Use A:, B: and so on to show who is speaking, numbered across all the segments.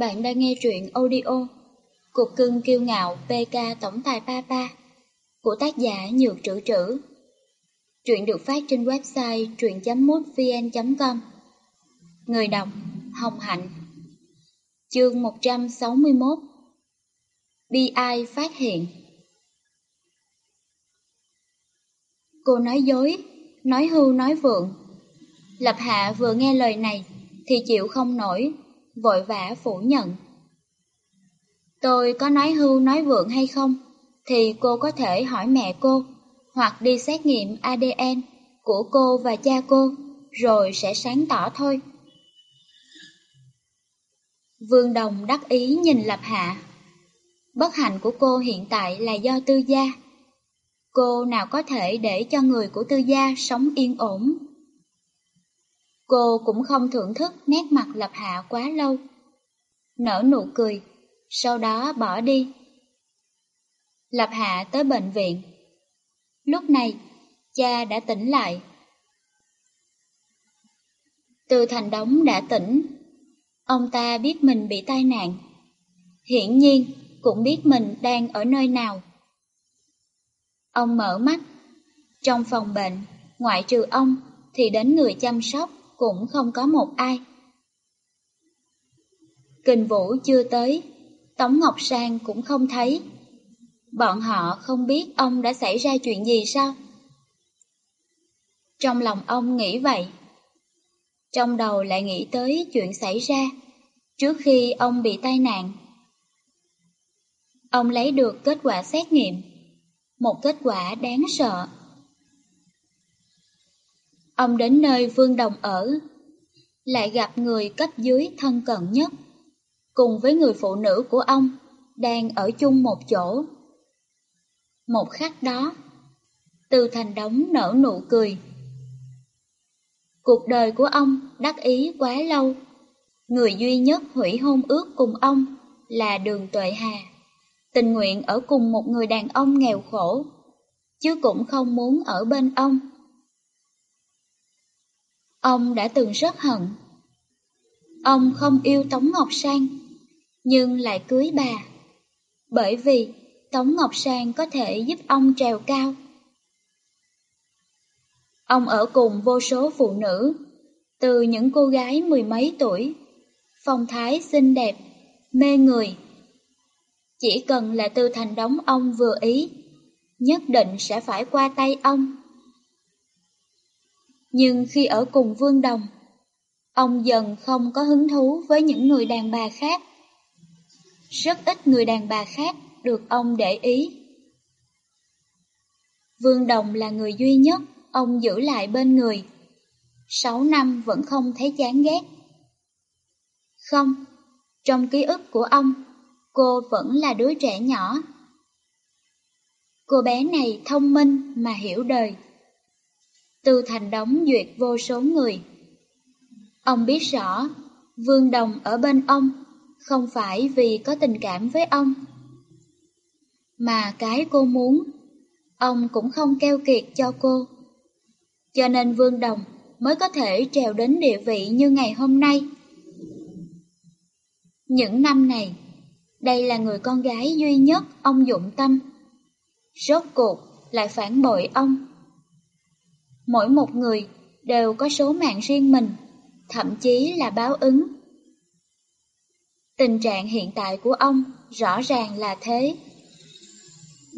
A: Bạn đang nghe truyện audio Cục cưng kiêu ngạo PK Tổng tài Papa của tác giả Nhược Trữ Trữ. Truyện được phát trên website truyện.mútvn.com Người đọc Hồng Hạnh. Chương 161 Bi ai phát hiện. Cô nói dối, nói hưu nói vượng. Lập Hạ vừa nghe lời này thì chịu không nổi, vội vã phủ nhận. Tôi có nói hưu nói vượng hay không, thì cô có thể hỏi mẹ cô, hoặc đi xét nghiệm ADN của cô và cha cô, rồi sẽ sáng tỏ thôi. Vương Đồng đắc ý nhìn Lập Hạ. Bất hạnh của cô hiện tại là do tư gia. Cô nào có thể để cho người của tư gia sống yên ổn. Cô cũng không thưởng thức nét mặt Lập Hạ quá lâu. Nở nụ cười, sau đó bỏ đi. Lập Hạ tới bệnh viện. Lúc này, cha đã tỉnh lại. Từ thành đống đã tỉnh. Ông ta biết mình bị tai nạn. Hiển nhiên, cũng biết mình đang ở nơi nào. Ông mở mắt. Trong phòng bệnh, ngoại trừ ông, thì đến người chăm sóc cũng không có một ai. Kình Vũ chưa tới, Tống Ngọc Sang cũng không thấy. Bọn họ không biết ông đã xảy ra chuyện gì sao? Trong lòng ông nghĩ vậy. Trong đầu lại nghĩ tới chuyện xảy ra trước khi ông bị tai nạn. Ông lấy được kết quả xét nghiệm, một kết quả đáng sợ. Ông đến nơi Vương Đồng ở, lại gặp người cấp dưới thân cận nhất, cùng với người phụ nữ của ông, đang ở chung một chỗ. Một khắc đó, Từ Thành Đống nở nụ cười. Cuộc đời của ông đắc ý quá lâu, người duy nhất hủy hôn ước cùng ông là Đường Tuệ Hà, tình nguyện ở cùng một người đàn ông nghèo khổ, chứ cũng không muốn ở bên ông. Ông đã từng rất hận. Ông không yêu Tống Ngọc Sang, nhưng lại cưới bà. Bởi vì Tống Ngọc Sang có thể giúp ông trèo cao. Ông ở cùng vô số phụ nữ, từ những cô gái mười mấy tuổi, phong thái xinh đẹp, mê người. Chỉ cần là tư thành đóng ông vừa ý, nhất định sẽ phải qua tay ông. Nhưng khi ở cùng Vương Đồng, ông dần không có hứng thú với những người đàn bà khác. Rất ít người đàn bà khác được ông để ý. Vương Đồng là người duy nhất ông giữ lại bên người. Sáu năm vẫn không thấy chán ghét. Không, trong ký ức của ông, cô vẫn là đứa trẻ nhỏ. Cô bé này thông minh mà hiểu đời. Từ thành đóng duyệt vô số người. Ông biết rõ, Vương Đồng ở bên ông không phải vì có tình cảm với ông. Mà cái cô muốn, ông cũng không keo kiệt cho cô. Cho nên Vương Đồng mới có thể trèo đến địa vị như ngày hôm nay. Những năm này, đây là người con gái duy nhất ông dụng tâm. Rốt cuộc lại phản bội ông. Mỗi một người đều có số mạng riêng mình, thậm chí là báo ứng. Tình trạng hiện tại của ông rõ ràng là thế.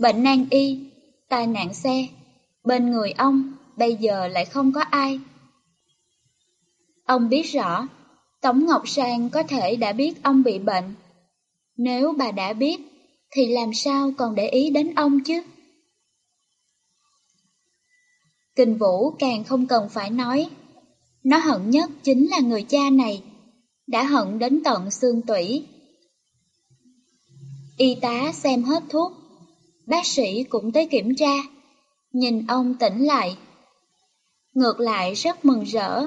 A: Bệnh nan y, tai nạn xe, bên người ông bây giờ lại không có ai. Ông biết rõ, Tống Ngọc Sang có thể đã biết ông bị bệnh. Nếu bà đã biết, thì làm sao còn để ý đến ông chứ? Kinh Vũ càng không cần phải nói. Nó hận nhất chính là người cha này, đã hận đến tận xương tủy. Y tá xem hết thuốc, bác sĩ cũng tới kiểm tra, nhìn ông tỉnh lại. Ngược lại rất mừng rỡ.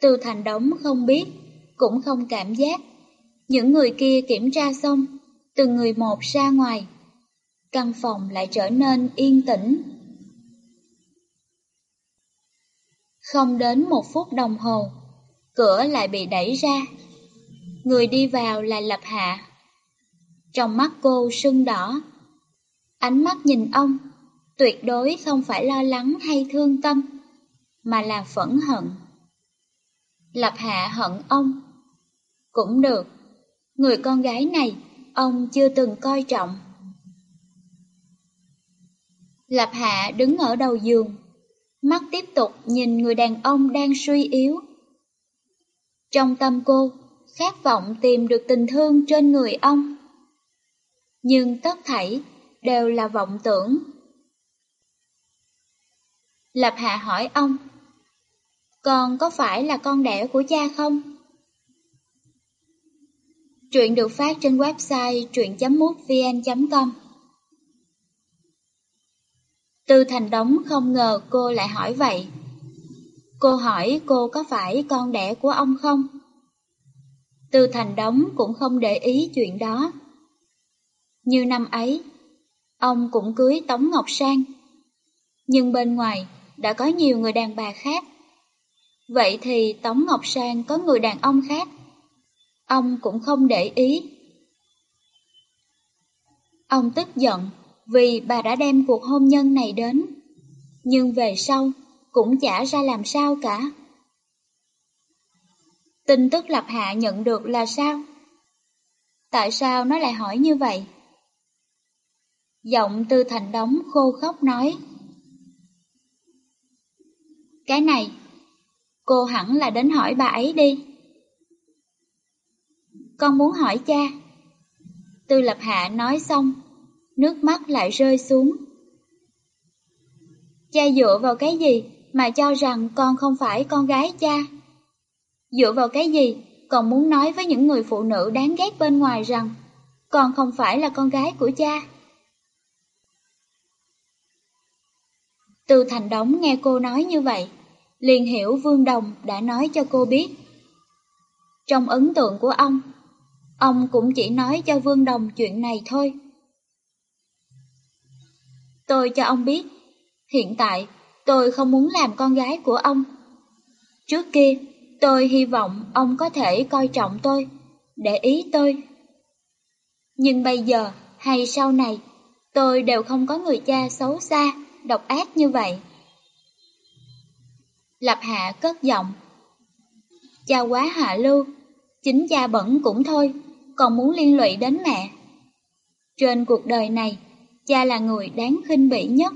A: Từ thành đống không biết, cũng không cảm giác. Những người kia kiểm tra xong, từng người một ra ngoài. Căn phòng lại trở nên yên tĩnh. Không đến một phút đồng hồ, cửa lại bị đẩy ra. Người đi vào là Lập Hạ. Trong mắt cô sưng đỏ. Ánh mắt nhìn ông, tuyệt đối không phải lo lắng hay thương tâm, mà là phẫn hận. Lập Hạ hận ông. Cũng được, người con gái này ông chưa từng coi trọng. Lập Hạ đứng ở đầu giường, mắt tiếp tục nhìn người đàn ông đang suy yếu. Trong tâm cô, khát vọng tìm được tình thương trên người ông. Nhưng tất thảy đều là vọng tưởng. Lập Hạ hỏi ông, con có phải là con đẻ của cha không? Truyện được phát trên website truyện.mútvn.com Tư Thành Đống không ngờ cô lại hỏi vậy. Cô hỏi cô có phải con đẻ của ông không? Tư Thành Đống cũng không để ý chuyện đó. Như năm ấy, ông cũng cưới Tống Ngọc Sang. Nhưng bên ngoài đã có nhiều người đàn bà khác. Vậy thì Tống Ngọc Sang có người đàn ông khác. Ông cũng không để ý. Ông tức giận vì bà đã đem cuộc hôn nhân này đến. Nhưng về sau cũng chả ra làm sao cả. Tin tức Lập Hạ nhận được là sao? Tại sao nó lại hỏi như vậy? Giọng tư thành đóng khô khóc nói. Cái này, cô hẳn là đến hỏi bà ấy đi. Con muốn hỏi cha. Tư Lập Hạ nói xong, nước mắt lại rơi xuống. Cha dựa vào cái gì mà cho rằng con không phải con gái cha? Dựa vào cái gì còn muốn nói với những người phụ nữ đáng ghét bên ngoài rằng con không phải là con gái của cha? Từ thành đống nghe cô nói như vậy, liền hiểu Vương Đồng đã nói cho cô biết. Trong ấn tượng của ông, ông cũng chỉ nói cho Vương Đồng chuyện này thôi. Tôi cho ông biết, hiện tại tôi không muốn làm con gái của ông. Trước kia, tôi hy vọng ông có thể coi trọng tôi, để ý tôi. Nhưng bây giờ hay sau này, tôi đều không có người cha xấu xa, độc ác như vậy. Lập Hạ cất giọng. Cha quá hạ lưu, chính cha bẩn cũng thôi, còn muốn liên lụy đến mẹ. Trên cuộc đời này, cha là người đáng khinh bỉ nhất.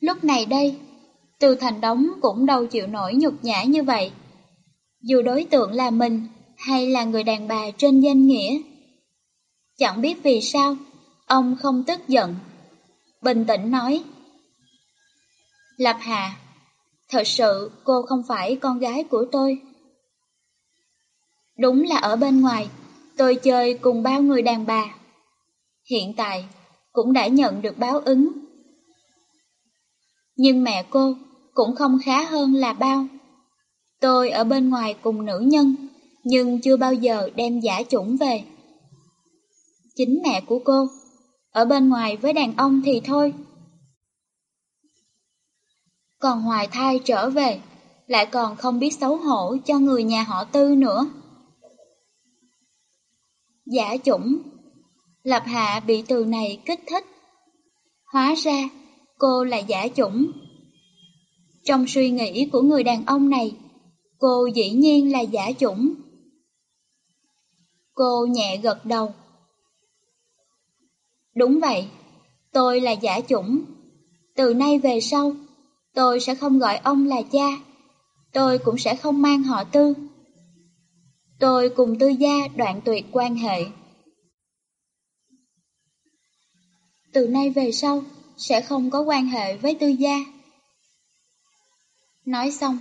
A: Lúc này đây, từ thành đống cũng đâu chịu nổi nhục nhã như vậy. Dù đối tượng là mình hay là người đàn bà trên danh nghĩa. Chẳng biết vì sao, ông không tức giận. Bình tĩnh nói. Lập Hà, thật sự cô không phải con gái của tôi. Đúng là ở bên ngoài, tôi chơi cùng bao người đàn bà. Hiện tại, cũng đã nhận được báo ứng. Nhưng mẹ cô cũng không khá hơn là bao. Tôi ở bên ngoài cùng nữ nhân, nhưng chưa bao giờ đem giả chủng về. Chính mẹ của cô, ở bên ngoài với đàn ông thì thôi. Còn hoài thai trở về, lại còn không biết xấu hổ cho người nhà họ tư nữa. Giả chủng Lập Hạ bị từ này kích thích. Hóa ra, cô là giả chủng. Trong suy nghĩ của người đàn ông này, cô dĩ nhiên là giả chủng. Cô nhẹ gật đầu. Đúng vậy, tôi là giả chủng. Từ nay về sau, tôi sẽ không gọi ông là cha. Tôi cũng sẽ không mang họ tư. Tôi cùng tư gia đoạn tuyệt quan hệ. Từ nay về sau, sẽ không có quan hệ với tư gia. Nói xong,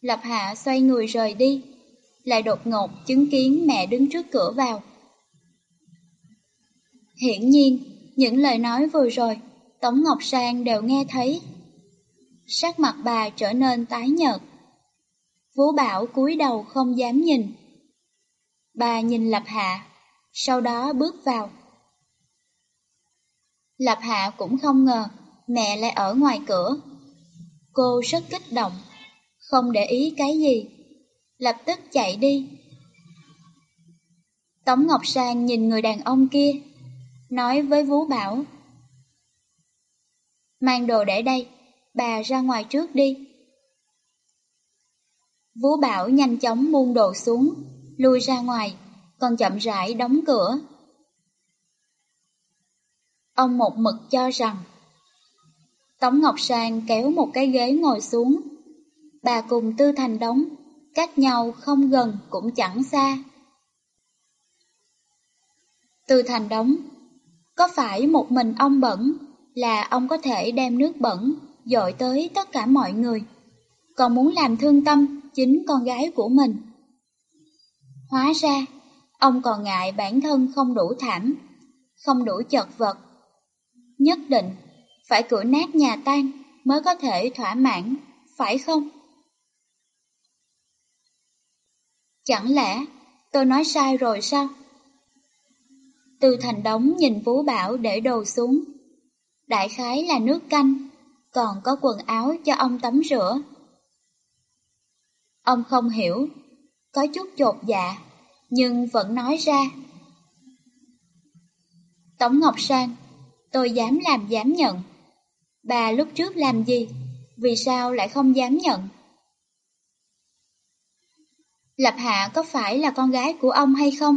A: Lập Hạ xoay người rời đi, lại đột ngột chứng kiến mẹ đứng trước cửa vào. Hiển nhiên, những lời nói vừa rồi, Tống Ngọc Sang đều nghe thấy. Sắc mặt bà trở nên tái nhợt. Phú Bảo cúi đầu không dám nhìn. Bà nhìn Lập Hạ, sau đó bước vào. Lập Hạ cũng không ngờ mẹ lại ở ngoài cửa. Cô rất kích động, không để ý cái gì. lập tức chạy đi. Tống Ngọc Sang nhìn người đàn ông kia, nói với vũ Bảo. Mang đồ để đây, bà ra ngoài trước đi. vũ Bảo nhanh chóng buông đồ xuống, lui ra ngoài, còn chậm rãi đóng cửa. Ông một mực cho rằng Tống Ngọc Sang kéo một cái ghế ngồi xuống. Bà cùng Tư Thành đóng, cách nhau không gần cũng chẳng xa. Tư Thành đóng, có phải một mình ông bẩn là ông có thể đem nước bẩn dội tới tất cả mọi người, còn muốn làm thương tâm chính con gái của mình. Hóa ra, ông còn ngại bản thân không đủ thảm, không đủ chật vật. Nhất định phải cửa nát nhà tan mới có thể thỏa mãn, phải không? Chẳng lẽ tôi nói sai rồi sao? Từ thành đống nhìn Phú Bảo để đồ xuống. Đại khái là nước canh, còn có quần áo cho ông tắm rửa. Ông không hiểu, có chút chột dạ, nhưng vẫn nói ra. Tống Ngọc Sang, tôi dám làm dám nhận. Bà lúc trước làm gì? Vì sao lại không dám nhận? Lập Hạ có phải là con gái của ông hay không?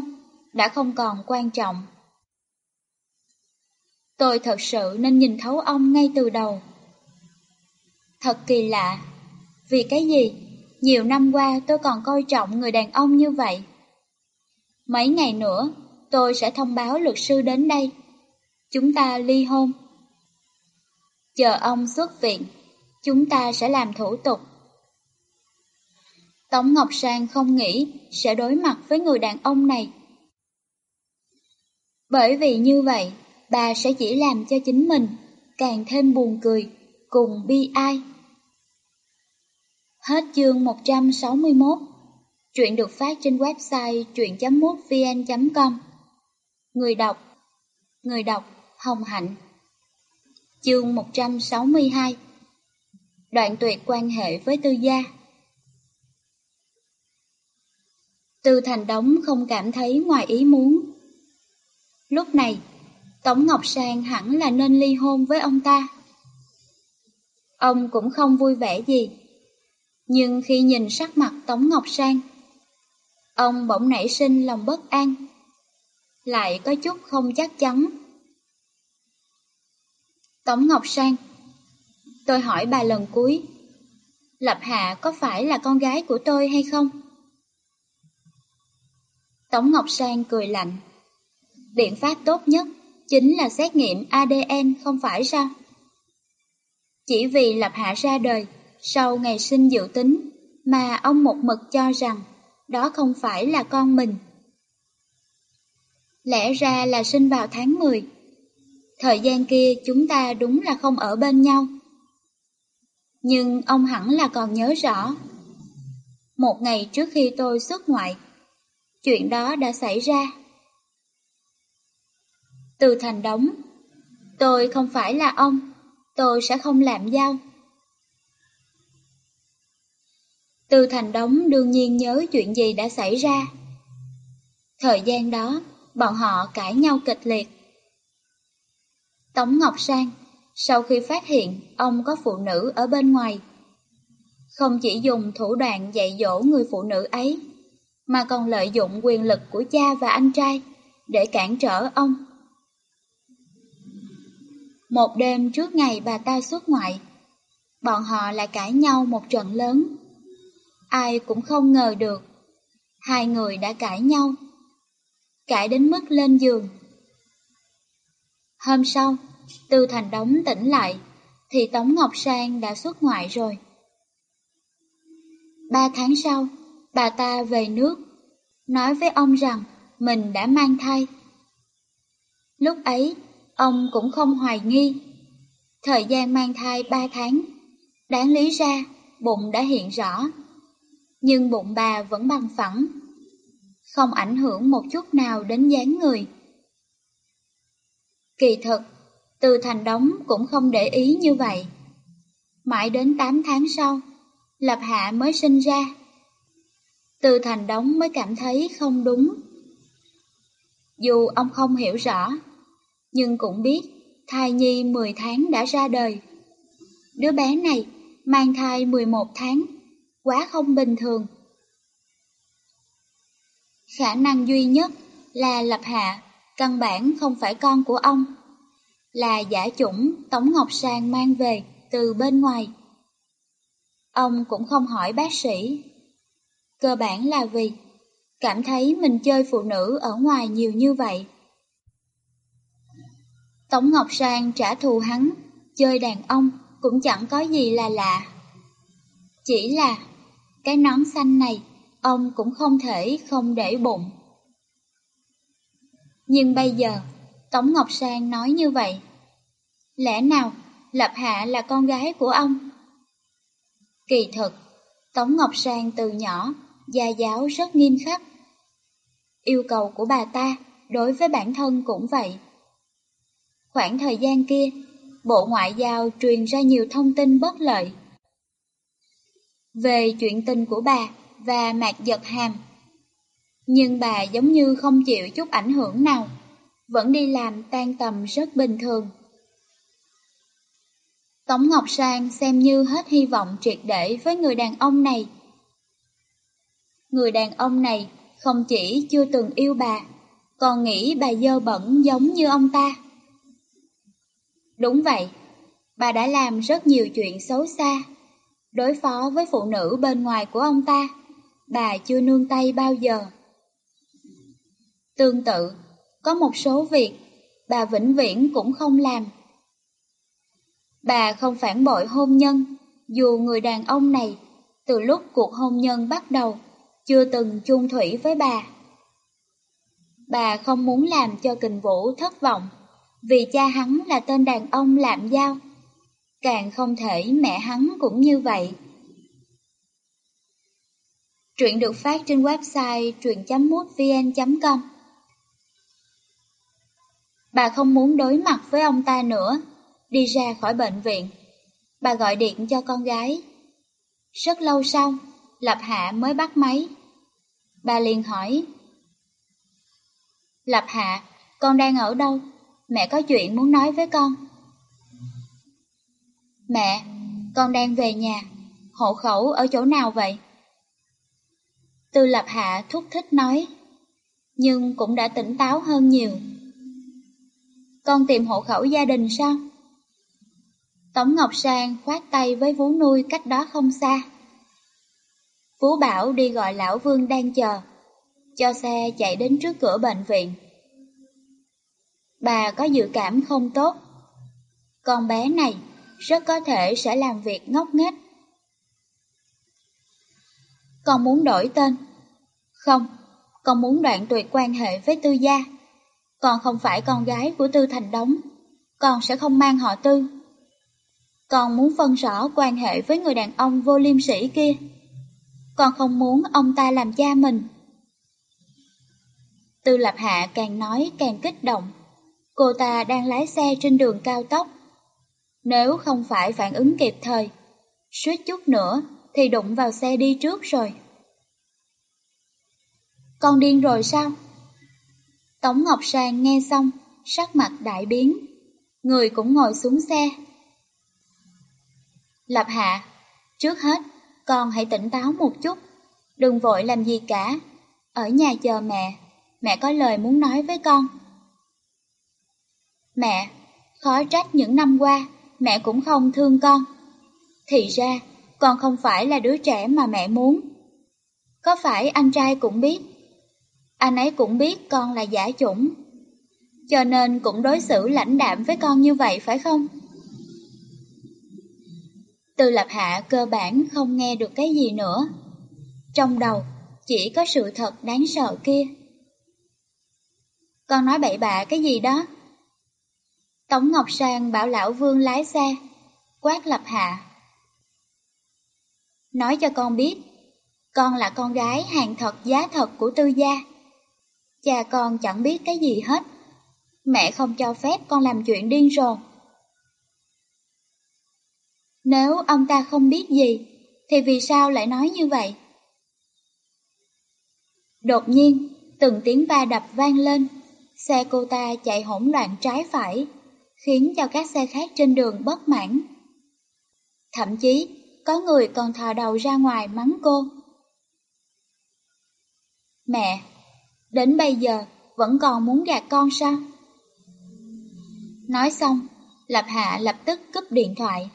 A: Đã không còn quan trọng. Tôi thật sự nên nhìn thấu ông ngay từ đầu. Thật kỳ lạ. Vì cái gì? Nhiều năm qua tôi còn coi trọng người đàn ông như vậy. Mấy ngày nữa, tôi sẽ thông báo luật sư đến đây. Chúng ta ly hôn. Chờ ông xuất viện, chúng ta sẽ làm thủ tục. Tống Ngọc Sang không nghĩ sẽ đối mặt với người đàn ông này. Bởi vì như vậy, bà sẽ chỉ làm cho chính mình càng thêm buồn cười, cùng bi ai. Hết chương 161 chuyện được phát trên website truyện.mútvn.com Người đọc Người đọc Hồng Hạnh Chương 162 Đoạn tuyệt quan hệ với tư gia Tư Thành Đống không cảm thấy ngoài ý muốn. Lúc này, Tống Ngọc Sang hẳn là nên ly hôn với ông ta. Ông cũng không vui vẻ gì. Nhưng khi nhìn sắc mặt Tống Ngọc Sang, ông bỗng nảy sinh lòng bất an. Lại có chút không chắc chắn. Tống Ngọc Sang Tôi hỏi bà lần cuối, Lập Hạ có phải là con gái của tôi hay không? Tống Ngọc Sang cười lạnh. Biện pháp tốt nhất chính là xét nghiệm ADN không phải sao? Chỉ vì Lập Hạ ra đời sau ngày sinh dự tính mà ông một mực cho rằng đó không phải là con mình. Lẽ ra là sinh vào tháng 10. Thời gian kia chúng ta đúng là không ở bên nhau. Nhưng ông hẳn là còn nhớ rõ. Một ngày trước khi tôi xuất ngoại, chuyện đó đã xảy ra. Từ thành đống, tôi không phải là ông, tôi sẽ không làm giao. Từ thành đống đương nhiên nhớ chuyện gì đã xảy ra. Thời gian đó, bọn họ cãi nhau kịch liệt. Tống Ngọc Sang, sau khi phát hiện ông có phụ nữ ở bên ngoài, không chỉ dùng thủ đoạn dạy dỗ người phụ nữ ấy, mà còn lợi dụng quyền lực của cha và anh trai để cản trở ông. Một đêm trước ngày bà ta xuất ngoại, bọn họ lại cãi nhau một trận lớn. Ai cũng không ngờ được, hai người đã cãi nhau, cãi đến mức lên giường. Hôm sau, Tư Thành Đống tỉnh lại, thì Tống Ngọc Sang đã xuất ngoại rồi. Ba tháng sau, bà ta về nước, nói với ông rằng mình đã mang thai. Lúc ấy, ông cũng không hoài nghi. Thời gian mang thai ba tháng, đáng lý ra bụng đã hiện rõ, nhưng bụng bà vẫn bằng phẳng, không ảnh hưởng một chút nào đến dáng người. Kỳ thực, từ thành đóng cũng không để ý như vậy. Mãi đến 8 tháng sau, Lập Hạ mới sinh ra. Từ thành đóng mới cảm thấy không đúng. Dù ông không hiểu rõ, nhưng cũng biết thai nhi 10 tháng đã ra đời. Đứa bé này mang thai 11 tháng, quá không bình thường. Khả năng duy nhất là Lập Hạ, căn bản không phải con của ông, là giả chủng Tống Ngọc Sang mang về từ bên ngoài. Ông cũng không hỏi bác sĩ. Cơ bản là vì cảm thấy mình chơi phụ nữ ở ngoài nhiều như vậy. Tống Ngọc Sang trả thù hắn, chơi đàn ông cũng chẳng có gì là lạ. Chỉ là cái nón xanh này ông cũng không thể không để bụng. Nhưng bây giờ, Tống Ngọc Sang nói như vậy. Lẽ nào Lập Hạ là con gái của ông? Kỳ thực, Tống Ngọc Sang từ nhỏ, gia giáo rất nghiêm khắc. Yêu cầu của bà ta đối với bản thân cũng vậy. Khoảng thời gian kia, Bộ Ngoại giao truyền ra nhiều thông tin bất lợi. Về chuyện tình của bà và Mạc Giật Hàm. Nhưng bà giống như không chịu chút ảnh hưởng nào, vẫn đi làm tan tầm rất bình thường. Tống Ngọc Sang xem như hết hy vọng triệt để với người đàn ông này. Người đàn ông này không chỉ chưa từng yêu bà, còn nghĩ bà dơ bẩn giống như ông ta. Đúng vậy, bà đã làm rất nhiều chuyện xấu xa, đối phó với phụ nữ bên ngoài của ông ta, bà chưa nương tay bao giờ. Tương tự, có một số việc bà vĩnh viễn cũng không làm. Bà không phản bội hôn nhân, dù người đàn ông này từ lúc cuộc hôn nhân bắt đầu chưa từng chung thủy với bà. Bà không muốn làm cho kình vũ thất vọng, vì cha hắn là tên đàn ông lạm giao. Càng không thể mẹ hắn cũng như vậy. Truyện được phát trên website truyện.mútvn.com Bà không muốn đối mặt với ông ta nữa, đi ra khỏi bệnh viện. Bà gọi điện cho con gái. Rất lâu sau, Lập Hạ mới bắt máy. Bà liền hỏi. Lập Hạ, con đang ở đâu? Mẹ có chuyện muốn nói với con. Mẹ, con đang về nhà. Hộ khẩu ở chỗ nào vậy? Tư Lập Hạ thúc thích nói. Nhưng cũng đã tỉnh táo hơn nhiều. Con tìm hộ khẩu gia đình sao? Tống Ngọc Sang khoát tay với vú nuôi cách đó không xa. Phú Bảo đi gọi lão Vương đang chờ, cho xe chạy đến trước cửa bệnh viện. Bà có dự cảm không tốt. Con bé này rất có thể sẽ làm việc ngốc nghếch. Con muốn đổi tên. Không, con muốn đoạn tuyệt quan hệ với Tư Gia. Con không phải con gái của Tư Thành Đống. Con sẽ không mang họ Tư. Con muốn phân rõ quan hệ với người đàn ông vô liêm sĩ kia. Con không muốn ông ta làm cha mình. Tư Lập Hạ càng nói càng kích động. Cô ta đang lái xe trên đường cao tốc. Nếu không phải phản ứng kịp thời, suýt chút nữa thì đụng vào xe đi trước rồi. Con điên rồi sao? Tống Ngọc Sang nghe xong, sắc mặt đại biến. Người cũng ngồi xuống xe. Lập Hạ, trước hết, con hãy tỉnh táo một chút. Đừng vội làm gì cả. Ở nhà chờ mẹ, mẹ có lời muốn nói với con. Mẹ, khó trách những năm qua, mẹ cũng không thương con. Thì ra, con không phải là đứa trẻ mà mẹ muốn. Có phải anh trai cũng biết? Anh ấy cũng biết con là giả chủng. Cho nên cũng đối xử lãnh đạm với con như vậy phải không? Từ lập hạ cơ bản không nghe được cái gì nữa. Trong đầu chỉ có sự thật đáng sợ kia. Con nói bậy bạ cái gì đó? Tống Ngọc Sang bảo lão Vương lái xe, quát lập hạ. Nói cho con biết, con là con gái hàng thật giá thật của tư gia. Cha con chẳng biết cái gì hết. Mẹ không cho phép con làm chuyện điên rồ. Nếu ông ta không biết gì, thì vì sao lại nói như vậy? Đột nhiên, từng tiếng va đập vang lên, xe cô ta chạy hỗn loạn trái phải, khiến cho các xe khác trên đường bất mãn. Thậm chí, có người còn thò đầu ra ngoài mắng cô. Mẹ, đến bây giờ vẫn còn muốn gạt con sao? Nói xong, Lập Hạ lập tức cúp điện thoại.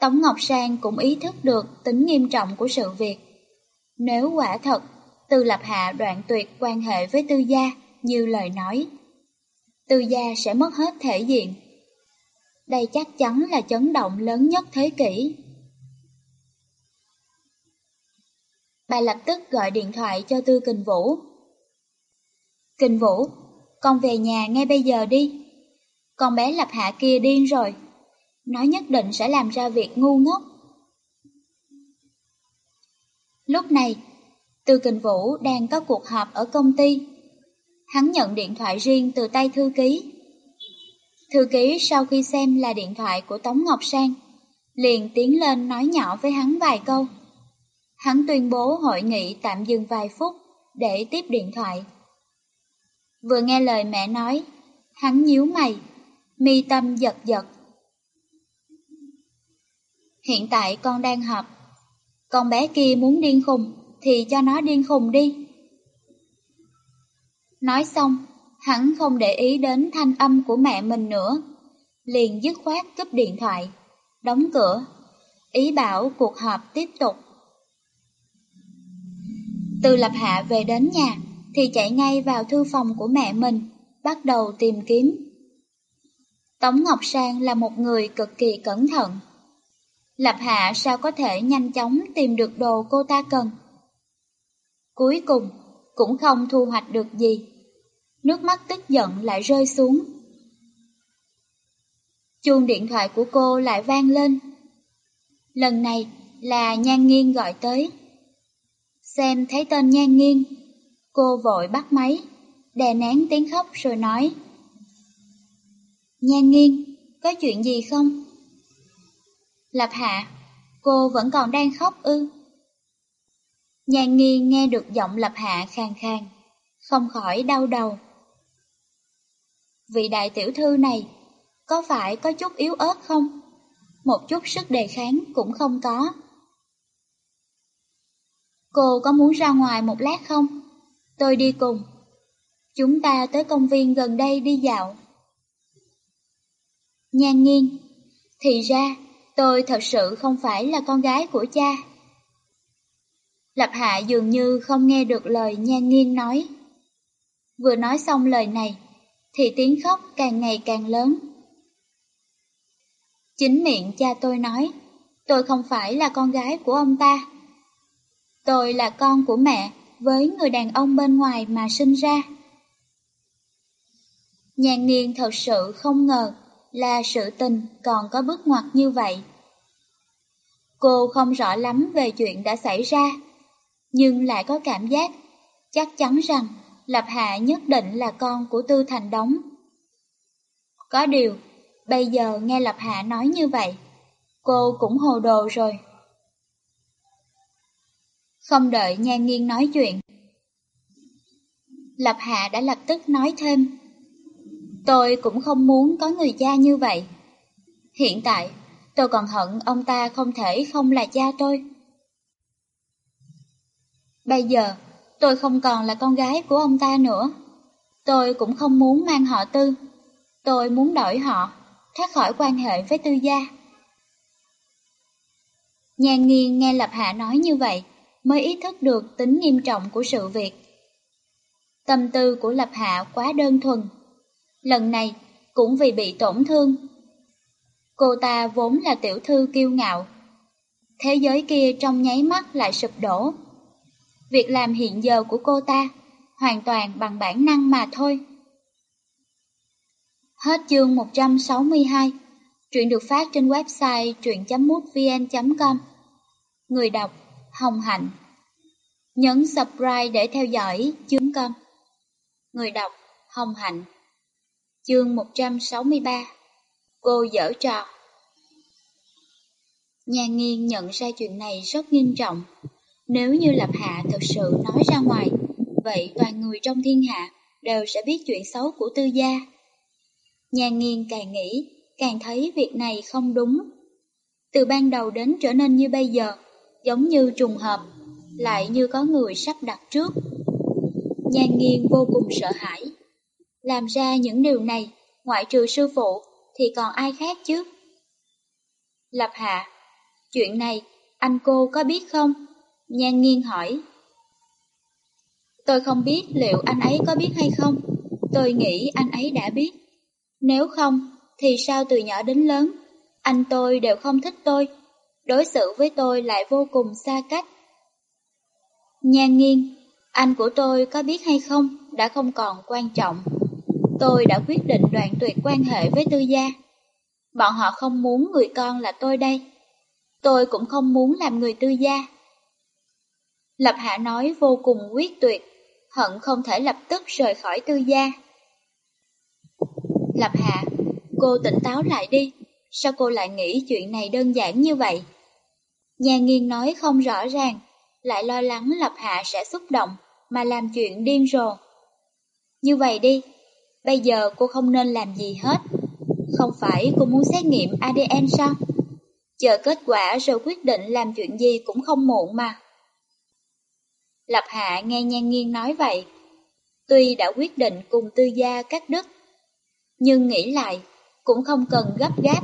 A: Tống Ngọc Sang cũng ý thức được tính nghiêm trọng của sự việc. Nếu quả thật, Từ Lập Hạ đoạn tuyệt quan hệ với Tư Gia như lời nói, Tư Gia sẽ mất hết thể diện. Đây chắc chắn là chấn động lớn nhất thế kỷ. Bà lập tức gọi điện thoại cho Tư Kình Vũ. Kình Vũ, con về nhà ngay bây giờ đi. Con bé Lập Hạ kia điên rồi. Nó nhất định sẽ làm ra việc ngu ngốc. Lúc này, Tư Kình Vũ đang có cuộc họp ở công ty. Hắn nhận điện thoại riêng từ tay thư ký. Thư ký sau khi xem là điện thoại của Tống Ngọc Sang, liền tiến lên nói nhỏ với hắn vài câu. Hắn tuyên bố hội nghị tạm dừng vài phút để tiếp điện thoại. Vừa nghe lời mẹ nói, hắn nhíu mày, mi tâm giật giật. Hiện tại con đang học, con bé kia muốn điên khùng thì cho nó điên khùng đi. Nói xong, hắn không để ý đến thanh âm của mẹ mình nữa, liền dứt khoát cúp điện thoại, đóng cửa, ý bảo cuộc họp tiếp tục. Từ lập hạ về đến nhà, thì chạy ngay vào thư phòng của mẹ mình, bắt đầu tìm kiếm. Tống Ngọc Sang là một người cực kỳ cẩn thận. Lập Hạ sao có thể nhanh chóng tìm được đồ cô ta cần? Cuối cùng, cũng không thu hoạch được gì. Nước mắt tức giận lại rơi xuống. Chuông điện thoại của cô lại vang lên. Lần này là Nhan Nghiên gọi tới. Xem thấy tên Nhan Nghiên, cô vội bắt máy, đè nén tiếng khóc rồi nói. Nhan Nghiên, có chuyện gì không? Lập Hạ, cô vẫn còn đang khóc ư? Nhan Nghiên nghe được giọng Lập Hạ khàn khàn, không khỏi đau đầu. Vị đại tiểu thư này, có phải có chút yếu ớt không? Một chút sức đề kháng cũng không có. Cô có muốn ra ngoài một lát không? Tôi đi cùng. Chúng ta tới công viên gần đây đi dạo. Nhan nghiêng. Thì ra, tôi thật sự không phải là con gái của cha. Lập Hạ dường như không nghe được lời Nhan nghiêng nói. Vừa nói xong lời này, thì tiếng khóc càng ngày càng lớn. Chính miệng cha tôi nói, tôi không phải là con gái của ông ta. Tôi là con của mẹ với người đàn ông bên ngoài mà sinh ra. Nhàn nghiên thật sự không ngờ là sự tình còn có bước ngoặt như vậy. Cô không rõ lắm về chuyện đã xảy ra, nhưng lại có cảm giác chắc chắn rằng Lập Hạ nhất định là con của Tư Thành Đống. Có điều, bây giờ nghe Lập Hạ nói như vậy, cô cũng hồ đồ rồi. Không đợi Nhan Nghiên nói chuyện. Lập Hạ đã lập tức nói thêm. Tôi cũng không muốn có người cha như vậy. Hiện tại, tôi còn hận ông ta không thể không là cha tôi. Bây giờ, tôi không còn là con gái của ông ta nữa. Tôi cũng không muốn mang họ tư. Tôi muốn đổi họ, thoát khỏi quan hệ với tư gia. Nhàn nghiêng nghe Lập Hạ nói như vậy, mới ý thức được tính nghiêm trọng của sự việc. Tâm tư của Lập Hạ quá đơn thuần. Lần này cũng vì bị tổn thương. Cô ta vốn là tiểu thư kiêu ngạo. Thế giới kia trong nháy mắt lại sụp đổ. Việc làm hiện giờ của cô ta hoàn toàn bằng bản năng mà thôi. Hết chương 162. Truyện được phát trên website truyện.mútvn.com Người đọc, Hồng Hạnh. Nhấn subscribe để theo dõi chương com. Người đọc, Hồng Hạnh. Chương 163 Cô dở trò. Nhà nghiên nhận ra chuyện này rất nghiêm trọng. Nếu như Lập Hạ thật sự nói ra ngoài, vậy toàn người trong thiên hạ đều sẽ biết chuyện xấu của tư gia. Nhan nghiên càng nghĩ, càng thấy việc này không đúng. Từ ban đầu đến trở nên như bây giờ, giống như trùng hợp, lại như có người sắp đặt trước. Nhan nghiên vô cùng sợ hãi. Làm ra những điều này, ngoại trừ sư phụ, thì còn ai khác chứ? Lập hạ, chuyện này, anh cô có biết không? Nhan nghiêng hỏi. Tôi không biết liệu anh ấy có biết hay không. Tôi nghĩ anh ấy đã biết. Nếu không, thì sao từ nhỏ đến lớn, anh tôi đều không thích tôi, đối xử với tôi lại vô cùng xa cách. Nhan nghiêng, anh của tôi có biết hay không đã không còn quan trọng. Tôi đã quyết định đoạn tuyệt quan hệ với tư gia. Bọn họ không muốn người con là tôi đây. Tôi cũng không muốn làm người tư gia. Lập Hạ nói vô cùng quyết tuyệt, hận không thể lập tức rời khỏi tư gia. Lập Hạ, cô tỉnh táo lại đi, sao cô lại nghĩ chuyện này đơn giản như vậy? Nhà nghiên nói không rõ ràng, lại lo lắng Lập Hạ sẽ xúc động mà làm chuyện điên rồ. Như vậy đi, bây giờ cô không nên làm gì hết. Không phải cô muốn xét nghiệm ADN sao? Chờ kết quả rồi quyết định làm chuyện gì cũng không muộn mà. Lập Hạ nghe Nhan Nghiên nói vậy. Tuy đã quyết định cùng tư gia cắt đứt, nhưng nghĩ lại cũng không cần gấp gáp,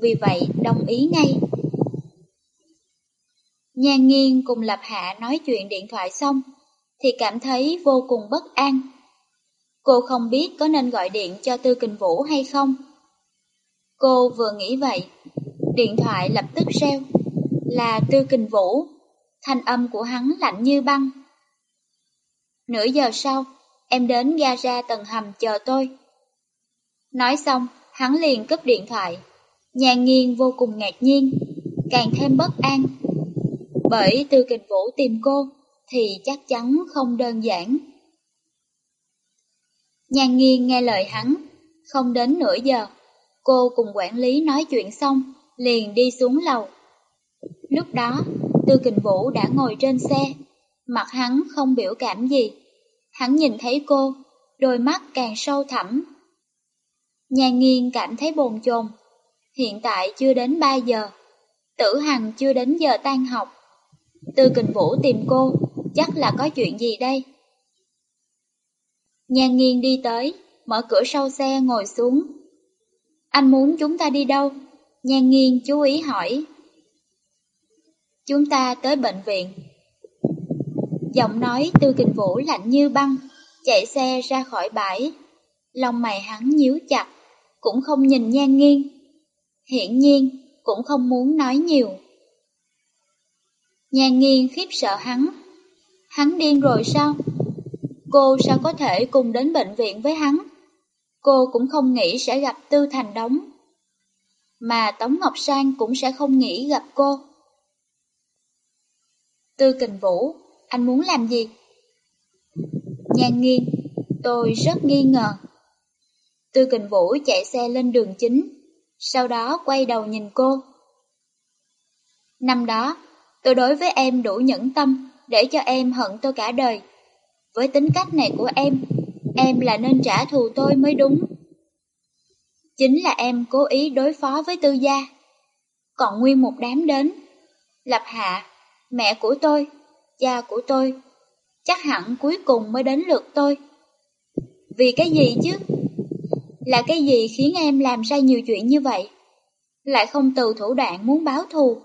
A: vì vậy đồng ý ngay. Nhan Nghiên cùng Lập Hạ nói chuyện điện thoại xong, thì cảm thấy vô cùng bất an. Cô không biết có nên gọi điện cho Tư Kình Vũ hay không. Cô vừa nghĩ vậy, điện thoại lập tức reo, là Tư Kình Vũ thanh âm của hắn lạnh như băng. Nửa giờ sau, em đến ga ra tầng hầm chờ tôi. Nói xong, hắn liền cúp điện thoại. Nhà nghiêng vô cùng ngạc nhiên, càng thêm bất an. Bởi từ kình vũ tìm cô, thì chắc chắn không đơn giản. Nhà nghiêng nghe lời hắn, không đến nửa giờ, cô cùng quản lý nói chuyện xong, liền đi xuống lầu. Lúc đó, Tư Kình Vũ đã ngồi trên xe, mặt hắn không biểu cảm gì. Hắn nhìn thấy cô, đôi mắt càng sâu thẳm. Nhà nghiên cảm thấy bồn chồn. Hiện tại chưa đến 3 giờ, tử hằng chưa đến giờ tan học. Tư Kình Vũ tìm cô, chắc là có chuyện gì đây? Nhà nghiên đi tới, mở cửa sau xe ngồi xuống. Anh muốn chúng ta đi đâu? Nhà nghiên chú ý hỏi. Chúng ta tới bệnh viện. Giọng nói tư kình vũ lạnh như băng, chạy xe ra khỏi bãi. Lòng mày hắn nhíu chặt, cũng không nhìn nhan nghiêng. Hiển nhiên, cũng không muốn nói nhiều. Nhan nghiêng khiếp sợ hắn. Hắn điên rồi sao? Cô sao có thể cùng đến bệnh viện với hắn? Cô cũng không nghĩ sẽ gặp Tư Thành Đống. Mà Tống Ngọc Sang cũng sẽ không nghĩ gặp cô. Tư kình vũ, anh muốn làm gì? Nhan nghiêng, tôi rất nghi ngờ. Tư kình vũ chạy xe lên đường chính, sau đó quay đầu nhìn cô. Năm đó, tôi đối với em đủ nhẫn tâm để cho em hận tôi cả đời. Với tính cách này của em, em là nên trả thù tôi mới đúng. Chính là em cố ý đối phó với tư gia. Còn nguyên một đám đến. Lập hạ mẹ của tôi, cha của tôi, chắc hẳn cuối cùng mới đến lượt tôi. Vì cái gì chứ? Là cái gì khiến em làm ra nhiều chuyện như vậy? Lại không từ thủ đoạn muốn báo thù.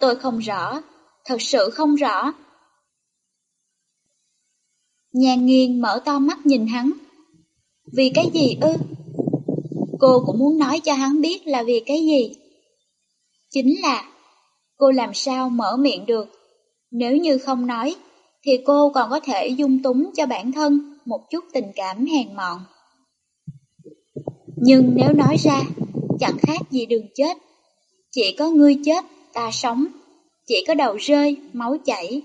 A: Tôi không rõ, thật sự không rõ. Nhàn nghiêng mở to mắt nhìn hắn. Vì cái gì ư? Cô cũng muốn nói cho hắn biết là vì cái gì. Chính là cô làm sao mở miệng được. Nếu như không nói, thì cô còn có thể dung túng cho bản thân một chút tình cảm hèn mọn. Nhưng nếu nói ra, chẳng khác gì đường chết. Chỉ có ngươi chết, ta sống. Chỉ có đầu rơi, máu chảy.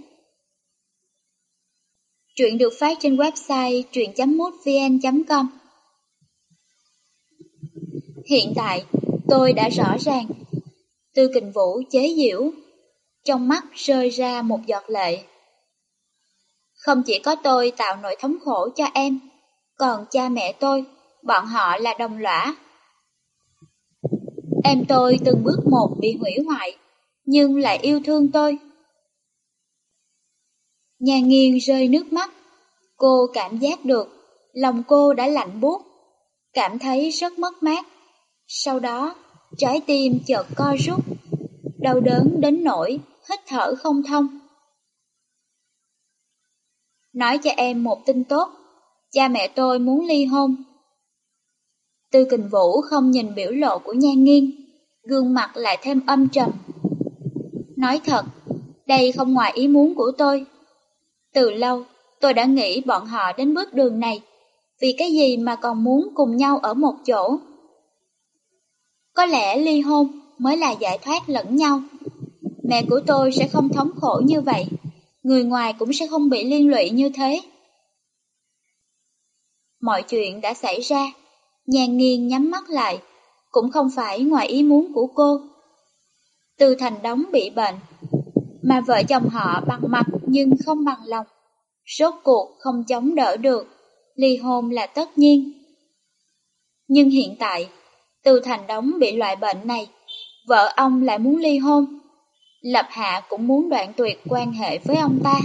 A: Truyện được phát trên website truyện.mútvn.com Hiện tại, tôi đã rõ ràng Tư kình vũ chế diễu. trong mắt rơi ra một giọt lệ. Không chỉ có tôi tạo nỗi thống khổ cho em, còn cha mẹ tôi, bọn họ là đồng lõa. Em tôi từng bước một bị hủy hoại, nhưng lại yêu thương tôi. Nhà nghiêng rơi nước mắt, cô cảm giác được, lòng cô đã lạnh buốt, cảm thấy rất mất mát. Sau đó, trái tim chợt co rút, đau đớn đến nỗi hít thở không thông. Nói cho em một tin tốt, cha mẹ tôi muốn ly hôn. Tư kình vũ không nhìn biểu lộ của nhan nghiêng, gương mặt lại thêm âm trầm. Nói thật, đây không ngoài ý muốn của tôi. Từ lâu, tôi đã nghĩ bọn họ đến bước đường này, vì cái gì mà còn muốn cùng nhau ở một chỗ. Có lẽ ly hôn mới là giải thoát lẫn nhau. Mẹ của tôi sẽ không thống khổ như vậy, người ngoài cũng sẽ không bị liên lụy như thế. Mọi chuyện đã xảy ra, nhàn nghiêng nhắm mắt lại, cũng không phải ngoài ý muốn của cô. Từ thành đóng bị bệnh, mà vợ chồng họ bằng mặt nhưng không bằng lòng. Rốt cuộc không chống đỡ được, ly hôn là tất nhiên. Nhưng hiện tại, từ thành đóng bị loại bệnh này, vợ ông lại muốn ly hôn. Lập Hạ cũng muốn đoạn tuyệt quan hệ với ông ta.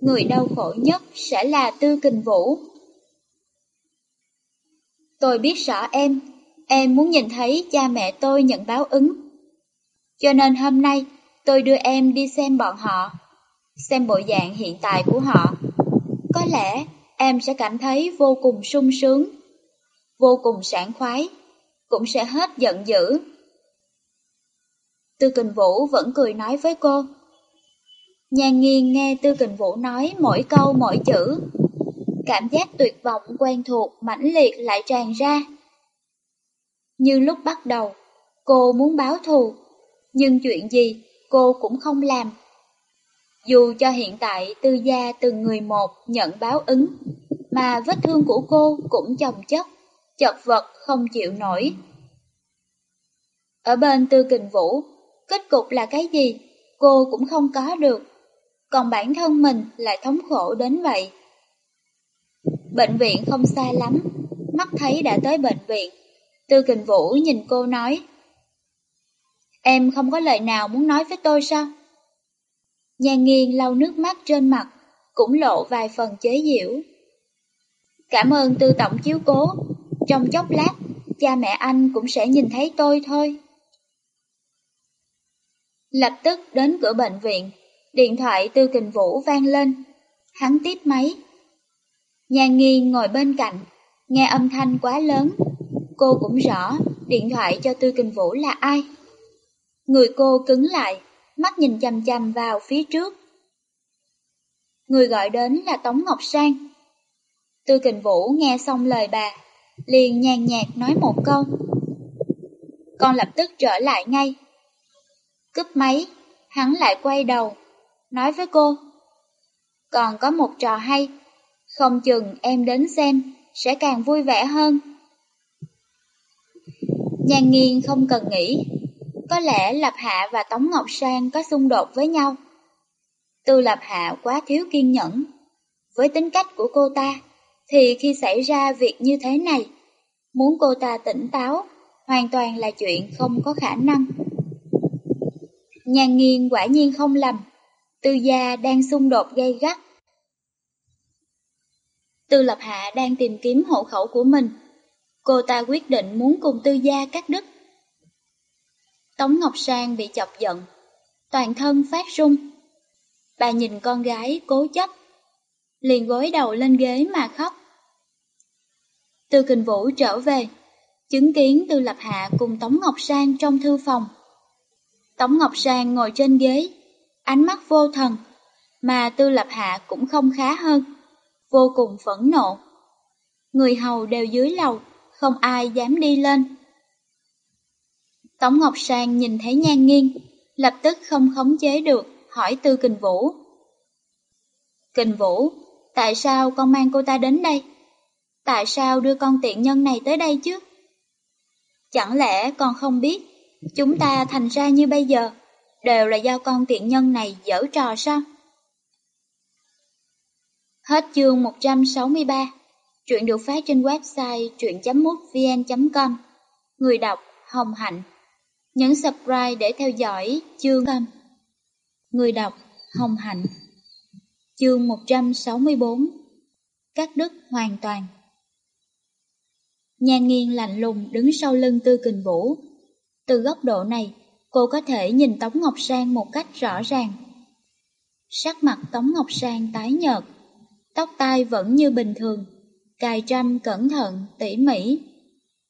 A: Người đau khổ nhất sẽ là Tư Kình Vũ. Tôi biết rõ em, em muốn nhìn thấy cha mẹ tôi nhận báo ứng. Cho nên hôm nay tôi đưa em đi xem bọn họ, xem bộ dạng hiện tại của họ. Có lẽ em sẽ cảm thấy vô cùng sung sướng, vô cùng sảng khoái, cũng sẽ hết giận dữ. Tư Kình Vũ vẫn cười nói với cô. Nhan nghiêng nghe Tư Kình Vũ nói mỗi câu mỗi chữ. Cảm giác tuyệt vọng quen thuộc mãnh liệt lại tràn ra. Như lúc bắt đầu, cô muốn báo thù, nhưng chuyện gì cô cũng không làm. Dù cho hiện tại tư gia từng người một nhận báo ứng, mà vết thương của cô cũng chồng chất, chật vật không chịu nổi. Ở bên tư kình vũ, kết cục là cái gì, cô cũng không có được, còn bản thân mình lại thống khổ đến vậy. Bệnh viện không xa lắm, mắt thấy đã tới bệnh viện, Tư Kình Vũ nhìn cô nói. Em không có lời nào muốn nói với tôi sao? Nhà nghiêng lau nước mắt trên mặt, cũng lộ vài phần chế giễu. Cảm ơn Tư Tổng chiếu cố, trong chốc lát, cha mẹ anh cũng sẽ nhìn thấy tôi thôi. Lập tức đến cửa bệnh viện, điện thoại Tư Kình Vũ vang lên. Hắn tiếp máy. Nhà nghi ngồi bên cạnh, nghe âm thanh quá lớn. Cô cũng rõ điện thoại cho Tư Kình Vũ là ai. Người cô cứng lại, mắt nhìn chằm chằm vào phía trước. Người gọi đến là Tống Ngọc Sang. Tư Kình Vũ nghe xong lời bà, liền nhàn nhạt nói một câu. Con lập tức trở lại ngay. Cúp máy, hắn lại quay đầu, nói với cô. Còn có một trò hay, không chừng em đến xem, sẽ càng vui vẻ hơn. Nhan nghiên không cần nghĩ, có lẽ Lập Hạ và Tống Ngọc Sang có xung đột với nhau. Tư Lập Hạ quá thiếu kiên nhẫn. Với tính cách của cô ta, thì khi xảy ra việc như thế này, muốn cô ta tỉnh táo, hoàn toàn là chuyện không có khả năng. Nhan nghiên quả nhiên không lầm, tư gia đang xung đột gay gắt. Tư Lập Hạ đang tìm kiếm hộ khẩu của mình. Cô ta quyết định muốn cùng tư gia cắt đứt. Tống Ngọc Sang bị chọc giận, toàn thân phát run. Bà nhìn con gái cố chấp, liền gối đầu lên ghế mà khóc. Tư Kình Vũ trở về, chứng kiến Tư Lập Hạ cùng Tống Ngọc Sang trong thư phòng. Tống Ngọc Sang ngồi trên ghế, ánh mắt vô thần, mà Tư Lập Hạ cũng không khá hơn, vô cùng phẫn nộ. Người hầu đều dưới lầu, không ai dám đi lên. Tống Ngọc Sang nhìn thấy nhan nghiêng, lập tức không khống chế được, hỏi Tư Kình Vũ. Kình Vũ, tại sao con mang cô ta đến đây? Tại sao đưa con tiện nhân này tới đây chứ? Chẳng lẽ con không biết chúng ta thành ra như bây giờ, đều là do con tiện nhân này dở trò sao? Hết chương 163. chuyện được phát trên website truyện.mútvn.com. Người đọc Hồng Hạnh. Nhấn subscribe để theo dõi chương. Người đọc Hồng Hạnh. Chương 164. Cắt đứt hoàn toàn. Nhan nghiêng lạnh lùng đứng sau lưng Tư Kình Vũ. Từ góc độ này, cô có thể nhìn Tống Ngọc Sang một cách rõ ràng. Sắc mặt Tống Ngọc Sang tái nhợt, tóc tai vẫn như bình thường, cài trăm cẩn thận, tỉ mỉ.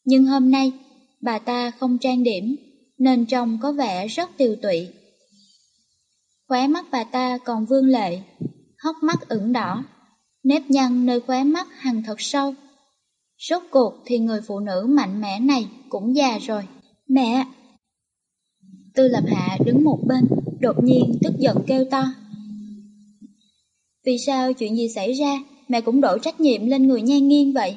A: Nhưng hôm nay, bà ta không trang điểm, nên trông có vẻ rất tiều tụy. Khóe mắt bà ta còn vương lệ, hốc mắt ửng đỏ, nếp nhăn nơi khóe mắt hằn thật sâu. Rốt cuộc thì người phụ nữ mạnh mẽ này cũng già rồi. Mẹ! Tư Lập Hạ đứng một bên, đột nhiên tức giận kêu to. Vì sao chuyện gì xảy ra, mẹ cũng đổ trách nhiệm lên người nhan nghiêng vậy?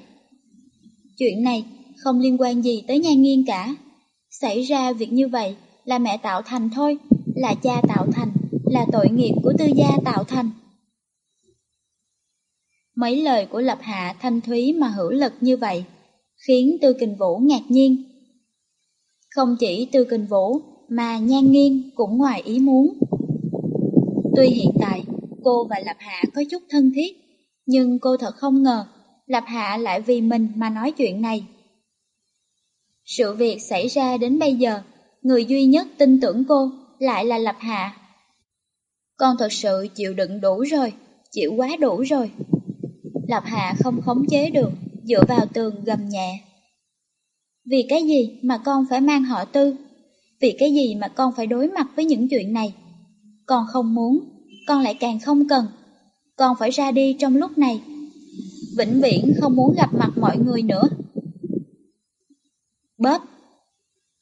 A: Chuyện này không liên quan gì tới nhan nghiêng cả. Xảy ra việc như vậy là mẹ tạo thành thôi, là cha tạo thành, là tội nghiệp của tư gia tạo thành. Mấy lời của Lập Hạ thanh thúy mà hữu lực như vậy, khiến Tư Kình Vũ ngạc nhiên. Không chỉ Tư Kình Vũ, mà Nhan Nghiên cũng ngoài ý muốn. Tuy hiện tại, cô và Lập Hạ có chút thân thiết, nhưng cô thật không ngờ, Lập Hạ lại vì mình mà nói chuyện này. Sự việc xảy ra đến bây giờ, người duy nhất tin tưởng cô lại là Lập Hạ. Con thật sự chịu đựng đủ rồi, chịu quá đủ rồi. Lập Hạ không khống chế được, dựa vào tường gầm nhẹ. Vì cái gì mà con phải mang họ tư? Vì cái gì mà con phải đối mặt với những chuyện này? Con không muốn, con lại càng không cần. Con phải ra đi trong lúc này. Vĩnh viễn không muốn gặp mặt mọi người nữa. Bóp.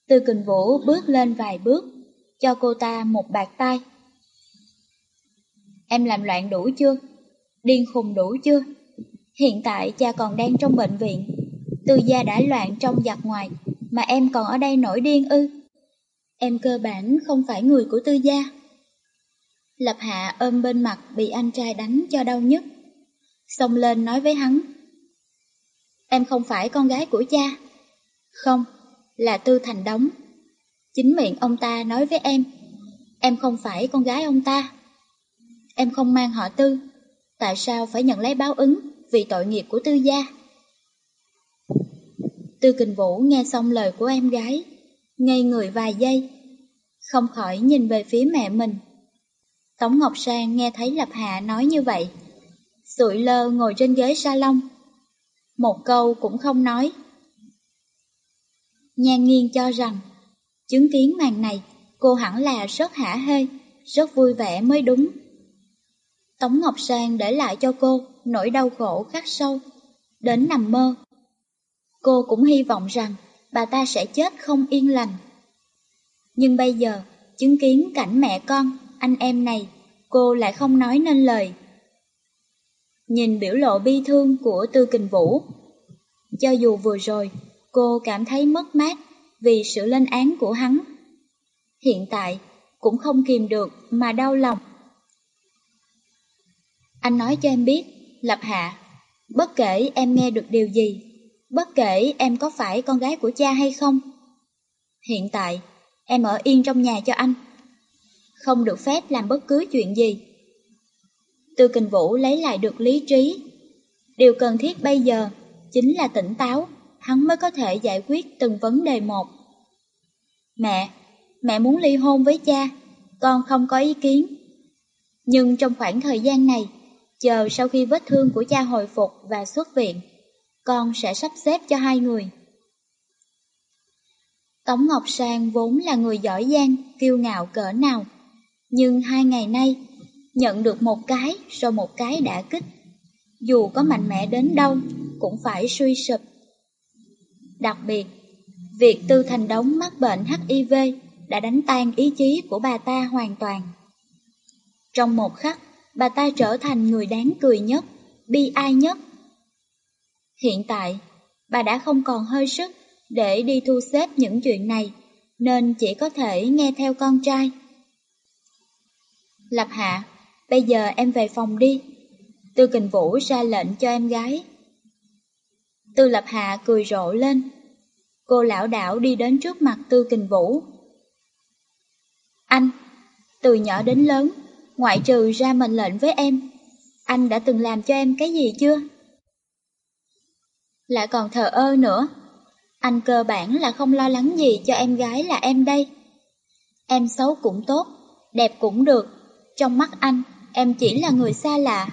A: Từ kình vũ bước lên vài bước, cho cô ta một bạc tay. Em làm loạn đủ chưa? Điên khùng đủ chưa? Hiện tại cha còn đang trong bệnh viện, tư gia đã loạn trong giặc ngoài, mà em còn ở đây nổi điên ư. Em cơ bản không phải người của tư gia. Lập hạ ôm bên mặt bị anh trai đánh cho đau nhất. Xông lên nói với hắn. Em không phải con gái của cha. Không, là Tư Thành Đống. Chính miệng ông ta nói với em. Em không phải con gái ông ta. Em không mang họ Tư. Tại sao phải nhận lấy báo ứng vì tội nghiệp của Tư gia? Tư Kình Vũ nghe xong lời của em gái, ngây người vài giây, không khỏi nhìn về phía mẹ mình. Tống Ngọc Sang nghe thấy Lập Hạ nói như vậy, sụi lơ ngồi trên ghế salon. Một câu cũng không nói. Nhan nghiêng cho rằng, chứng kiến màn này, cô hẳn là rất hả hê, rất vui vẻ mới đúng. Tống Ngọc Sang để lại cho cô nỗi đau khổ khắc sâu, đến nằm mơ. Cô cũng hy vọng rằng bà ta sẽ chết không yên lành. Nhưng bây giờ, chứng kiến cảnh mẹ con, anh em này, cô lại không nói nên lời. Nhìn biểu lộ bi thương của Tư Kình Vũ, cho dù vừa rồi cô cảm thấy mất mát vì sự lên án của hắn. Hiện tại cũng không kìm được mà đau lòng. Anh nói cho em biết, Lập Hạ, bất kể em nghe được điều gì, bất kể em có phải con gái của cha hay không. Hiện tại, em ở yên trong nhà cho anh. Không được phép làm bất cứ chuyện gì. Tư Kình Vũ lấy lại được lý trí. Điều cần thiết bây giờ chính là tỉnh táo, hắn mới có thể giải quyết từng vấn đề một. Mẹ, mẹ muốn ly hôn với cha, con không có ý kiến. Nhưng trong khoảng thời gian này, chờ sau khi vết thương của cha hồi phục và xuất viện, con sẽ sắp xếp cho hai người. Tống Ngọc Sang vốn là người giỏi giang, kiêu ngạo cỡ nào, nhưng hai ngày nay, nhận được một cái rồi một cái đã kích. Dù có mạnh mẽ đến đâu, cũng phải suy sụp. Đặc biệt, việc Tư Thành Đống mắc bệnh HIV đã đánh tan ý chí của bà ta hoàn toàn. Trong một khắc, bà ta trở thành người đáng cười nhất, bi ai nhất. Hiện tại, bà đã không còn hơi sức để đi thu xếp những chuyện này, nên chỉ có thể nghe theo con trai. Lập Hạ, bây giờ em về phòng đi. Tư Kình Vũ ra lệnh cho em gái. Tư Lập Hạ cười rộ lên. Cô lão đảo đi đến trước mặt Tư Kình Vũ. Anh, từ nhỏ đến lớn, ngoại trừ ra mệnh lệnh với em, anh đã từng làm cho em cái gì chưa? Lại còn thờ ơ nữa. Anh cơ bản là không lo lắng gì cho em gái là em đây. Em xấu cũng tốt, đẹp cũng được. Trong mắt anh, em chỉ là người xa lạ.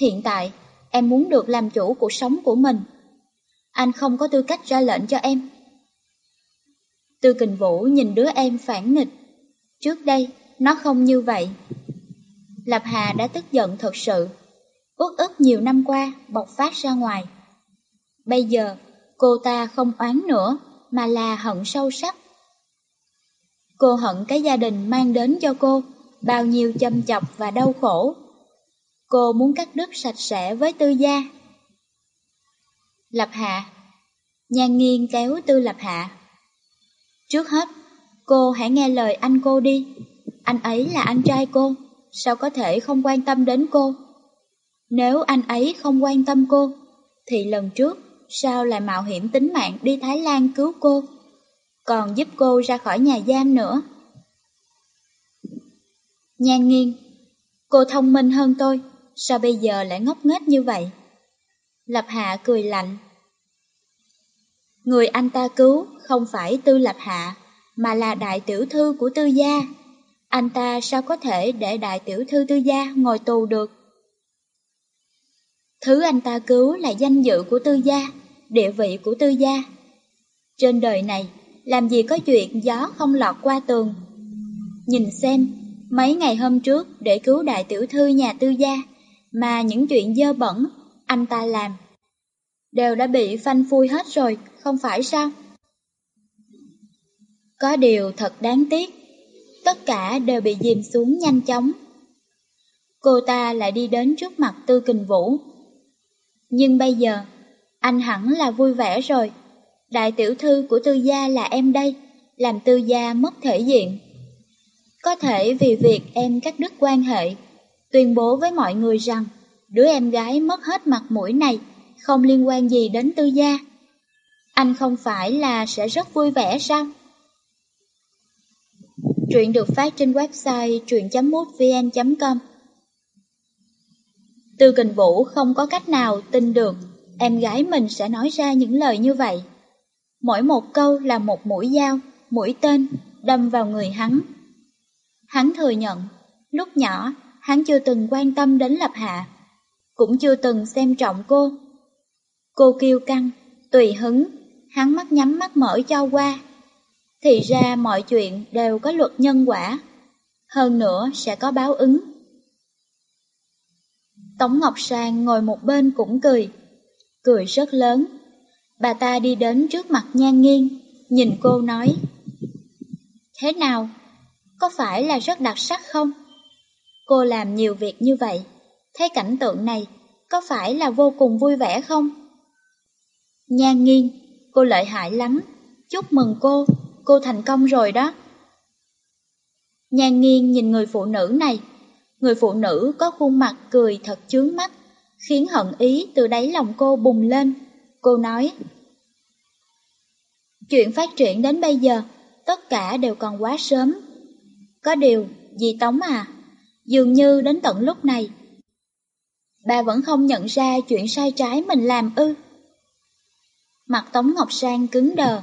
A: Hiện tại, em muốn được làm chủ cuộc sống của mình. Anh không có tư cách ra lệnh cho em. Tư kình vũ nhìn đứa em phản nghịch. Trước đây, nó không như vậy. Lập Hà đã tức giận thật sự. Uất ức nhiều năm qua bộc phát ra ngoài. Bây giờ, cô ta không oán nữa, mà là hận sâu sắc. Cô hận cái gia đình mang đến cho cô bao nhiêu châm chọc và đau khổ. Cô muốn cắt đứt sạch sẽ với tư gia. Lập Hạ Nhan nghiêng kéo tư Lập Hạ. Trước hết, cô hãy nghe lời anh cô đi. Anh ấy là anh trai cô, sao có thể không quan tâm đến cô? Nếu anh ấy không quan tâm cô, thì lần trước sao lại mạo hiểm tính mạng đi Thái Lan cứu cô, còn giúp cô ra khỏi nhà giam nữa. Nhan nghiêng, cô thông minh hơn tôi, sao bây giờ lại ngốc nghếch như vậy? Lập Hạ cười lạnh. Người anh ta cứu không phải Tư Lập Hạ, mà là đại tiểu thư của Tư Gia. Anh ta sao có thể để đại tiểu thư Tư Gia ngồi tù được? Thứ anh ta cứu là danh dự của Tư Gia, địa vị của Tư Gia. Trên đời này, làm gì có chuyện gió không lọt qua tường. Nhìn xem, mấy ngày hôm trước để cứu đại tiểu thư nhà Tư Gia, mà những chuyện dơ bẩn anh ta làm đều đã bị phanh phui hết rồi, không phải sao? Có điều thật đáng tiếc, tất cả đều bị dìm xuống nhanh chóng. Cô ta lại đi đến trước mặt Tư Kình Vũ. Nhưng bây giờ, anh hẳn là vui vẻ rồi. Đại tiểu thư của Tư Gia là em đây, làm Tư Gia mất thể diện. Có thể vì việc em cắt đứt quan hệ, tuyên bố với mọi người rằng đứa em gái mất hết mặt mũi này không liên quan gì đến Tư Gia. Anh không phải là sẽ rất vui vẻ sao? Truyện được phát trên website truyện.mútvn.com Tư Kình Vũ không có cách nào tin được em gái mình sẽ nói ra những lời như vậy. Mỗi một câu là một mũi dao, mũi tên, đâm vào người hắn. Hắn thừa nhận, lúc nhỏ, hắn chưa từng quan tâm đến Lập Hạ, cũng chưa từng xem trọng cô. Cô kêu căng, tùy hứng, hắn mắt nhắm mắt mở cho qua. Thì ra mọi chuyện đều có luật nhân quả, hơn nữa sẽ có báo ứng. Tống Ngọc Sang ngồi một bên cũng cười, cười rất lớn. Bà ta đi đến trước mặt nhan nghiêng, nhìn cô nói. Thế nào? Có phải là rất đặc sắc không? Cô làm nhiều việc như vậy, thấy cảnh tượng này có phải là vô cùng vui vẻ không? Nhan nghiêng, cô lợi hại lắm, chúc mừng cô, cô thành công rồi đó. Nhan nghiêng nhìn người phụ nữ này, người phụ nữ có khuôn mặt cười thật chướng mắt, khiến hận ý từ đáy lòng cô bùng lên. Cô nói, Chuyện phát triển đến bây giờ, tất cả đều còn quá sớm. Có điều, dì Tống à, dường như đến tận lúc này, bà vẫn không nhận ra chuyện sai trái mình làm ư. Mặt Tống Ngọc Sang cứng đờ.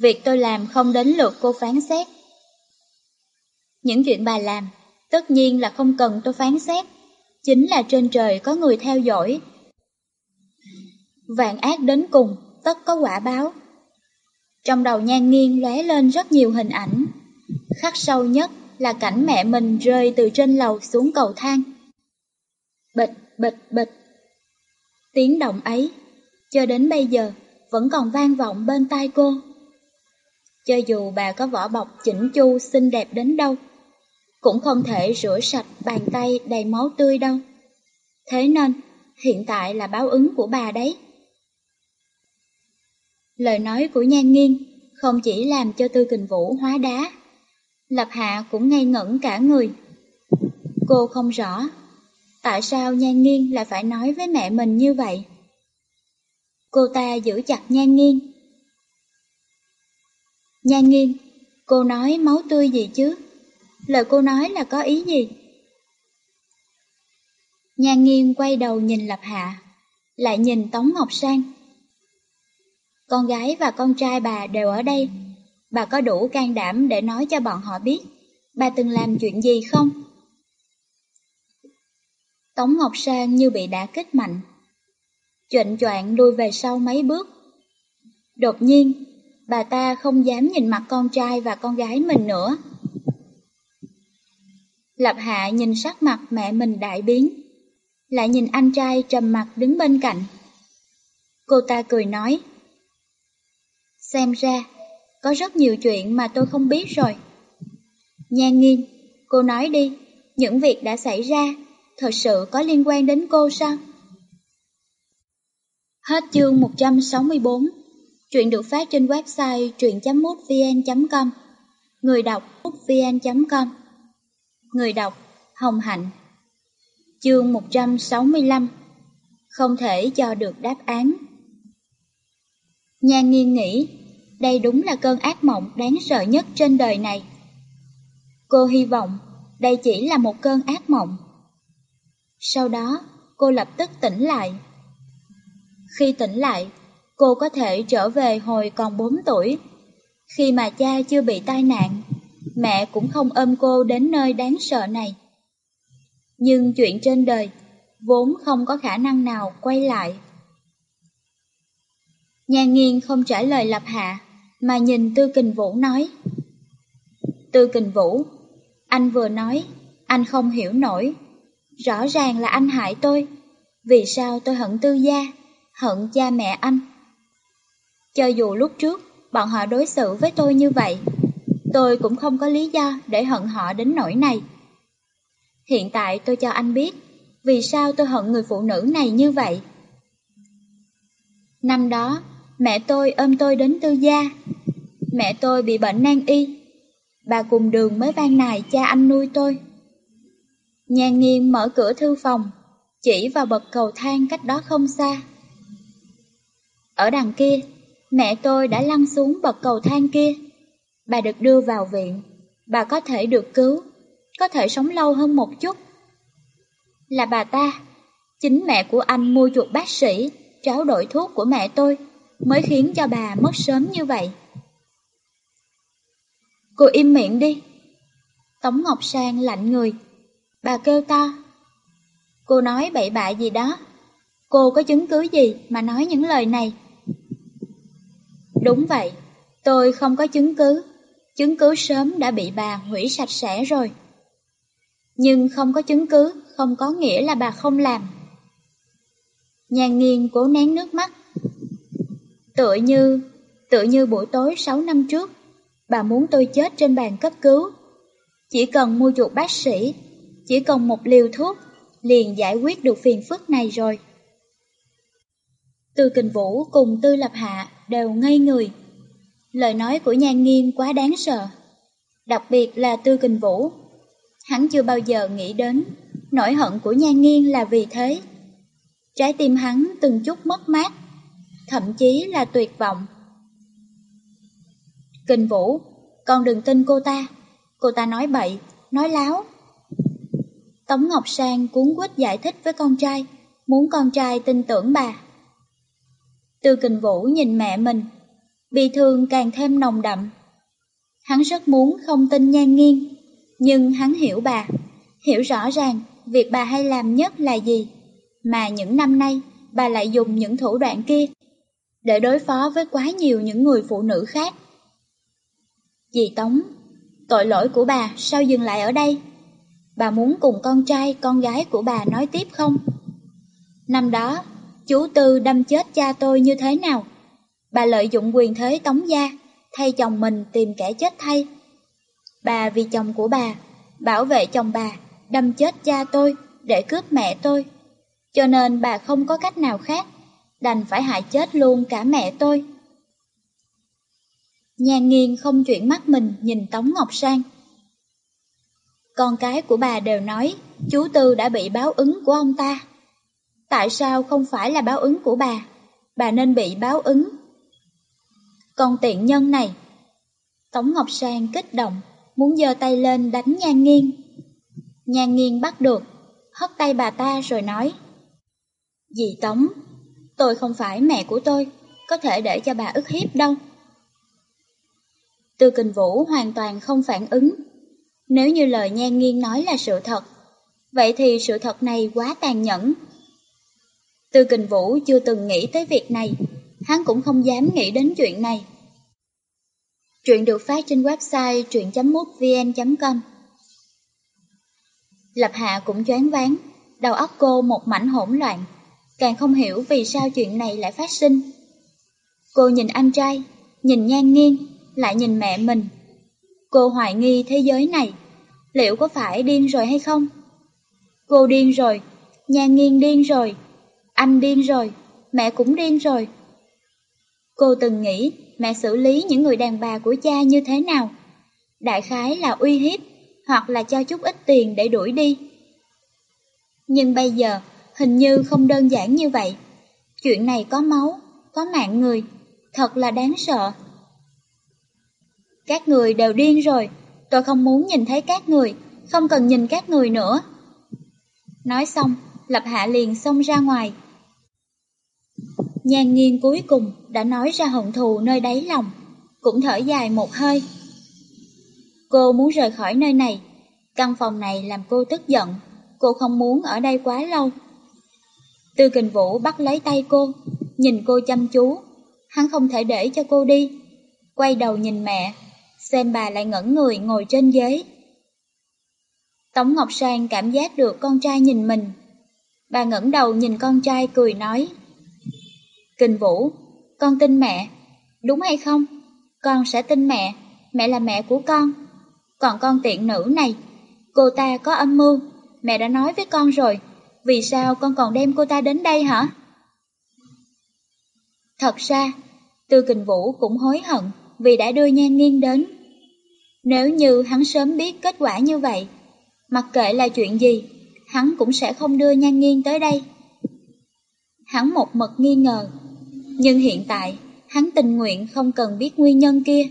A: Việc tôi làm không đến lượt cô phán xét. Những chuyện bà làm, tất nhiên là không cần tôi phán xét. Chính là trên trời có người theo dõi. Vạn ác đến cùng, tất có quả báo. Trong đầu nhan nghiêng lóe lên rất nhiều hình ảnh. Khắc sâu nhất là cảnh mẹ mình rơi từ trên lầu xuống cầu thang. Bịch, bịch, bịch. Tiếng động ấy, cho đến bây giờ, vẫn còn vang vọng bên tai cô. Cho dù bà có vỏ bọc chỉnh chu xinh đẹp đến đâu, cũng không thể rửa sạch bàn tay đầy máu tươi đâu. Thế nên, hiện tại là báo ứng của bà đấy. Lời nói của Nhan Nghiên không chỉ làm cho Tư Kình Vũ hóa đá, Lập Hạ cũng ngây ngẩn cả người. Cô không rõ, tại sao Nhan Nghiên lại phải nói với mẹ mình như vậy? Cô ta giữ chặt Nhan Nghiên. Nhan Nghiên, cô nói máu tươi gì chứ? Lời cô nói là có ý gì? Nhan Nghiên quay đầu nhìn Lập Hạ, lại nhìn Tống Ngọc Sang. Con gái và con trai bà đều ở đây, bà có đủ can đảm để nói cho bọn họ biết bà từng làm chuyện gì không? Tống Ngọc Sang như bị đả kích mạnh. Chuyện choạng lui về sau mấy bước. Đột nhiên, bà ta không dám nhìn mặt con trai và con gái mình nữa. Lập Hạ nhìn sắc mặt mẹ mình đại biến, lại nhìn anh trai trầm mặt đứng bên cạnh. Cô ta cười nói, Xem ra, có rất nhiều chuyện mà tôi không biết rồi. Nhan nghiêng, cô nói đi, những việc đã xảy ra thật sự có liên quan đến cô sao? Hết chương 164 Truyện được phát trên website truyện.mútvn.com Người đọc mútvn.com Người đọc Hồng Hạnh. Chương 165 Không thể cho được đáp án. Nhan nghiên nghĩ Đây đúng là cơn ác mộng đáng sợ nhất trên đời này. Cô hy vọng đây chỉ là một cơn ác mộng. Sau đó, cô lập tức tỉnh lại. Khi tỉnh lại, cô có thể trở về hồi còn 4 tuổi. Khi mà cha chưa bị tai nạn, mẹ cũng không ôm cô đến nơi đáng sợ này. Nhưng chuyện trên đời vốn không có khả năng nào quay lại. Nhà nghiên không trả lời lập hạ, mà nhìn Tư Kình Vũ nói. Tư Kình Vũ, anh vừa nói, anh không hiểu nổi. Rõ ràng là anh hại tôi. Vì sao tôi hận tư gia, hận cha mẹ anh? Cho dù lúc trước bọn họ đối xử với tôi như vậy, tôi cũng không có lý do để hận họ đến nỗi này. Hiện tại tôi cho anh biết vì sao tôi hận người phụ nữ này như vậy. Năm đó, mẹ tôi ôm tôi đến tư gia. Mẹ tôi bị bệnh nan y. Bà cùng đường mới van nài cha anh nuôi tôi. Nhan nghiêng mở cửa thư phòng, chỉ vào bậc cầu thang cách đó không xa. Ở đằng kia, mẹ tôi đã lăn xuống bậc cầu thang kia. Bà được đưa vào viện, bà có thể được cứu, có thể sống lâu hơn một chút. Là bà ta, chính mẹ của anh mua chuột bác sĩ, tráo đổi thuốc của mẹ tôi, mới khiến cho bà mất sớm như vậy. Cô im miệng đi. Tống Ngọc Sang lạnh người, Bà kêu to. Cô nói bậy bạ gì đó. Cô có chứng cứ gì mà nói những lời này? Đúng vậy, tôi không có chứng cứ. Chứng cứ sớm đã bị bà hủy sạch sẽ rồi. Nhưng không có chứng cứ không có nghĩa là bà không làm. Nhàn nghiêng cố nén nước mắt. Tựa như, tựa như buổi tối 6 năm trước, bà muốn tôi chết trên bàn cấp cứu. Chỉ cần mua chuột bác sĩ chỉ cần một liều thuốc liền giải quyết được phiền phức này rồi. Tư Kình Vũ cùng Tư Lập Hạ đều ngây người. Lời nói của Nhan Nghiên quá đáng sợ. Đặc biệt là Tư Kình Vũ. Hắn chưa bao giờ nghĩ đến nỗi hận của Nhan Nghiên là vì thế. Trái tim hắn từng chút mất mát, thậm chí là tuyệt vọng. Kình Vũ, con đừng tin cô ta. Cô ta nói bậy, nói láo. Tống Ngọc Sang cuốn quýt giải thích với con trai, muốn con trai tin tưởng bà. Tư Kình Vũ nhìn mẹ mình, bị thương càng thêm nồng đậm. Hắn rất muốn không tin nhan nghiêng, nhưng hắn hiểu bà, hiểu rõ ràng việc bà hay làm nhất là gì, mà những năm nay bà lại dùng những thủ đoạn kia để đối phó với quá nhiều những người phụ nữ khác. Dì Tống, tội lỗi của bà sao dừng lại ở đây? Bà muốn cùng con trai, con gái của bà nói tiếp không? Năm đó, chú Tư đâm chết cha tôi như thế nào? Bà lợi dụng quyền thế tống gia, thay chồng mình tìm kẻ chết thay. Bà vì chồng của bà, bảo vệ chồng bà, đâm chết cha tôi để cướp mẹ tôi. Cho nên bà không có cách nào khác, đành phải hại chết luôn cả mẹ tôi. Nhan nghiêng không chuyển mắt mình nhìn Tống Ngọc Sang. Con cái của bà đều nói chú Tư đã bị báo ứng của ông ta. Tại sao không phải là báo ứng của bà? Bà nên bị báo ứng. còn tiện nhân này. Tống Ngọc Sang kích động, muốn giơ tay lên đánh Nhan Nghiên. Nhan Nghiên bắt được, hất tay bà ta rồi nói. Dì Tống, tôi không phải mẹ của tôi, có thể để cho bà ức hiếp đâu. Tư Kình Vũ hoàn toàn không phản ứng. Nếu như lời Nhan Nghiên nói là sự thật, vậy thì sự thật này quá tàn nhẫn. Tư Kình Vũ chưa từng nghĩ tới việc này, hắn cũng không dám nghĩ đến chuyện này. chuyện được phát trên website truyện.mútvn.com Lập Hạ cũng choáng váng, đầu óc cô một mảnh hỗn loạn, càng không hiểu vì sao chuyện này lại phát sinh. Cô nhìn anh trai, nhìn nhan nghiêng, lại nhìn mẹ mình. Cô hoài nghi thế giới này, liệu có phải điên rồi hay không? Cô điên rồi, nhan nghiêng điên rồi, anh điên rồi, mẹ cũng điên rồi. Cô từng nghĩ mẹ xử lý những người đàn bà của cha như thế nào? Đại khái là uy hiếp, hoặc là cho chút ít tiền để đuổi đi. Nhưng bây giờ, hình như không đơn giản như vậy. Chuyện này có máu, có mạng người, thật là đáng sợ. Các người đều điên rồi, tôi không muốn nhìn thấy các người, không cần nhìn các người nữa. Nói xong, Lập Hạ liền xông ra ngoài. Nhan nghiêng cuối cùng đã nói ra hận thù nơi đáy lòng, cũng thở dài một hơi. Cô muốn rời khỏi nơi này, căn phòng này làm cô tức giận, cô không muốn ở đây quá lâu. Tư kình vũ bắt lấy tay cô, nhìn cô chăm chú, hắn không thể để cho cô đi. Quay đầu nhìn mẹ, xem bà lại ngẩn người ngồi trên ghế. Tống Ngọc Sang cảm giác được con trai nhìn mình. Bà ngẩng đầu nhìn con trai cười nói. Kình Vũ, con tin mẹ, đúng hay không? Con sẽ tin mẹ, mẹ là mẹ của con. Còn con tiện nữ này, cô ta có âm mưu, mẹ đã nói với con rồi, vì sao con còn đem cô ta đến đây hả? Thật ra, Tư Kình Vũ cũng hối hận vì đã đưa Nhan Nghiên đến. Nếu như hắn sớm biết kết quả như vậy, mặc kệ là chuyện gì, hắn cũng sẽ không đưa Nhan Nghiên tới đây. Hắn một mực nghi ngờ, nhưng hiện tại hắn tình nguyện không cần biết nguyên nhân kia.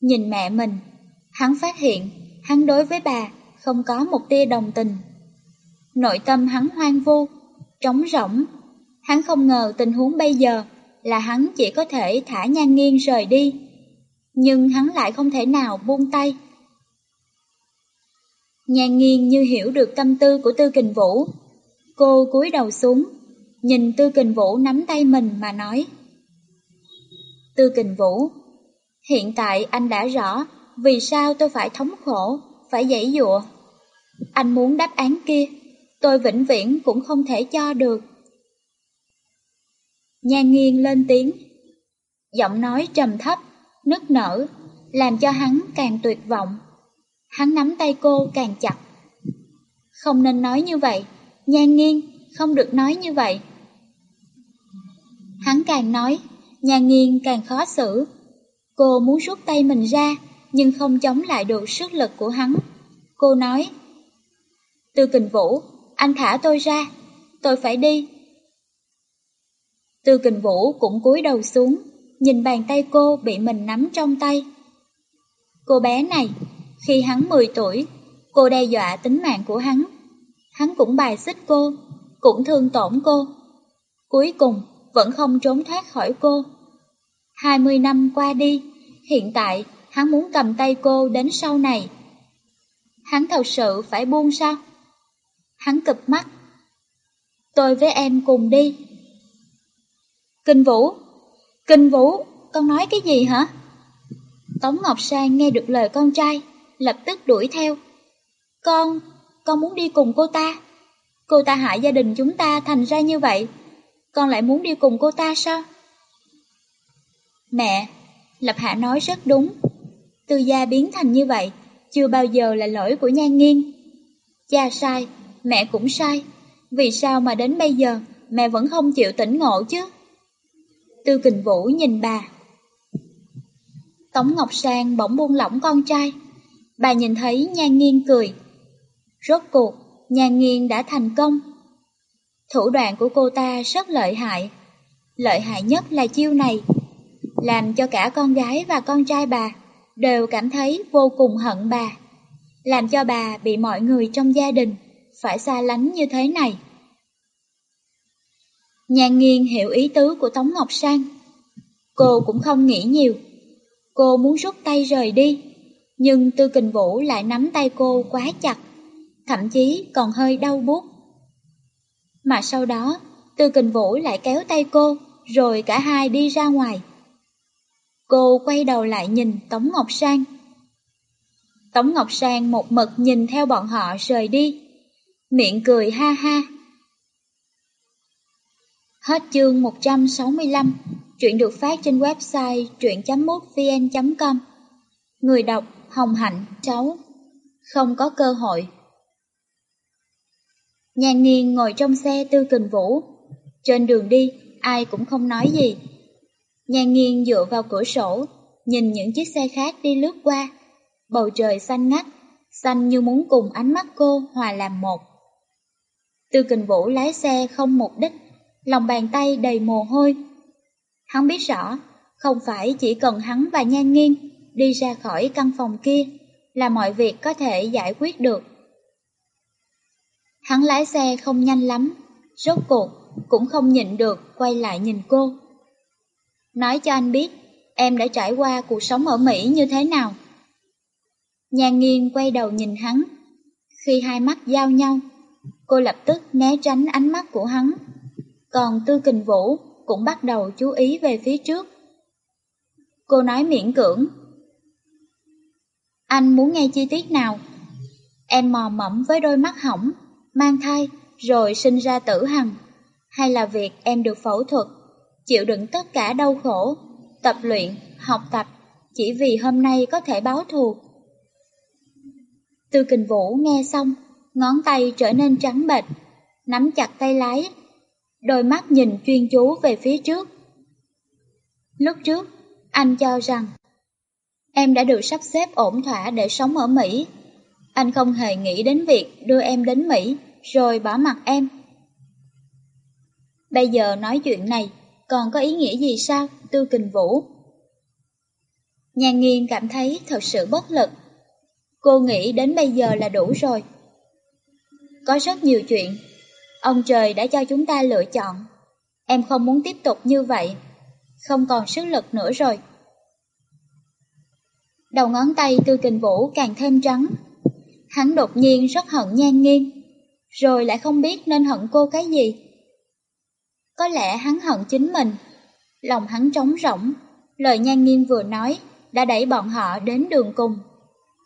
A: Nhìn mẹ mình, hắn phát hiện hắn đối với bà không có một tia đồng tình. Nội tâm hắn hoang vu, trống rỗng. Hắn không ngờ tình huống bây giờ là hắn chỉ có thể thả nhan nghiêng rời đi. Nhưng hắn lại không thể nào buông tay. Nhan nghiêng như hiểu được tâm tư của Tư Kình Vũ. Cô cúi đầu xuống, nhìn Tư Kình Vũ nắm tay mình mà nói. Tư Kình Vũ, hiện tại anh đã rõ vì sao tôi phải thống khổ, phải dãy dụa. Anh muốn đáp án kia, tôi vĩnh viễn cũng không thể cho được. Nhan nghiêng lên tiếng, giọng nói trầm thấp, nức nở, làm cho hắn càng tuyệt vọng. Hắn nắm tay cô càng chặt. Không nên nói như vậy, nhan nghiêng, không được nói như vậy. Hắn càng nói, nhà nghiêng càng khó xử. Cô muốn rút tay mình ra, nhưng không chống lại được sức lực của hắn. Cô nói, Tư kình vũ, anh thả tôi ra, tôi phải đi. Tư kình vũ cũng cúi đầu xuống, nhìn bàn tay cô bị mình nắm trong tay. Cô bé này, khi hắn 10 tuổi, cô đe dọa tính mạng của hắn. Hắn cũng bài xích cô, cũng thương tổn cô. Cuối cùng, vẫn không trốn thoát khỏi cô. 20 năm qua đi, hiện tại hắn muốn cầm tay cô đến sau này. Hắn thật sự phải buông sao? Hắn cực mắt. Tôi với em cùng đi. Kinh Vũ, Kinh Vũ, con nói cái gì hả? Tống Ngọc Sang nghe được lời con trai, lập tức đuổi theo. Con, con muốn đi cùng cô ta. Cô ta hại gia đình chúng ta thành ra như vậy. Con lại muốn đi cùng cô ta sao? Mẹ, Lập Hạ nói rất đúng. Tư gia biến thành như vậy, chưa bao giờ là lỗi của nhan nghiêng. Cha sai, mẹ cũng sai. Vì sao mà đến bây giờ mẹ vẫn không chịu tỉnh ngộ chứ? Tư kình vũ nhìn bà. Tống Ngọc Sang bỗng buông lỏng con trai. Bà nhìn thấy Nhan nghiêng cười. Rốt cuộc, Nhan nghiêng đã thành công. Thủ đoạn của cô ta rất lợi hại. Lợi hại nhất là chiêu này, làm cho cả con gái và con trai bà đều cảm thấy vô cùng hận bà, làm cho bà bị mọi người trong gia đình phải xa lánh như thế này. Nhan nghiên hiểu ý tứ của Tống Ngọc Sang. Cô cũng không nghĩ nhiều. Cô muốn rút tay rời đi, nhưng Tư Kình Vũ lại nắm tay cô quá chặt, thậm chí còn hơi đau buốt. Mà sau đó, Tư Kình Vũ lại kéo tay cô, rồi cả hai đi ra ngoài. Cô quay đầu lại nhìn Tống Ngọc Sang. Tống Ngọc Sang một mực nhìn theo bọn họ rời đi, miệng cười ha ha. Hết chương 165, truyện được phát trên website truyện.mútvn.com. Người đọc Hồng Hạnh, cháu. Không có cơ hội. Nhan nghiêng ngồi trong xe tư kình vũ. Trên đường đi, ai cũng không nói gì. Nhan nghiêng dựa vào cửa sổ, nhìn những chiếc xe khác đi lướt qua. Bầu trời xanh ngắt, xanh như muốn cùng ánh mắt cô hòa làm một. Tư kình vũ lái xe không mục đích, lòng bàn tay đầy mồ hôi. Hắn biết rõ, không phải chỉ cần hắn và Nhan nghiêng đi ra khỏi căn phòng kia là mọi việc có thể giải quyết được. Hắn lái xe không nhanh lắm, rốt cuộc cũng không nhịn được quay lại nhìn cô. Nói cho anh biết, em đã trải qua cuộc sống ở Mỹ như thế nào. Nhà nghiên quay đầu nhìn hắn. Khi hai mắt giao nhau, cô lập tức né tránh ánh mắt của hắn. Còn Tư Kình Vũ cũng bắt đầu chú ý về phía trước. Cô nói miễn cưỡng. Anh muốn nghe chi tiết nào? Em mò mẫm với đôi mắt hỏng, mang thai, rồi sinh ra tử hằng. Hay là việc em được phẫu thuật chịu đựng tất cả đau khổ, tập luyện, học tập, chỉ vì hôm nay có thể báo thù. Tư kình vũ nghe xong, ngón tay trở nên trắng bệch, nắm chặt tay lái, đôi mắt nhìn chuyên chú về phía trước. Lúc trước, anh cho rằng em đã được sắp xếp ổn thỏa để sống ở Mỹ. Anh không hề nghĩ đến việc đưa em đến Mỹ rồi bỏ mặt em. Bây giờ nói chuyện này còn có ý nghĩa gì sao, Tư Kình Vũ? Nhà nghiên cảm thấy thật sự bất lực. Cô nghĩ đến bây giờ là đủ rồi. Có rất nhiều chuyện. Ông trời đã cho chúng ta lựa chọn. Em không muốn tiếp tục như vậy. Không còn sức lực nữa rồi. Đầu ngón tay Tư Kình Vũ càng thêm trắng. Hắn đột nhiên rất hận nhan nghiêng. Rồi lại không biết nên hận cô cái gì. Có lẽ hắn hận chính mình. Lòng hắn trống rỗng, lời nhan nghiên vừa nói đã đẩy bọn họ đến đường cùng.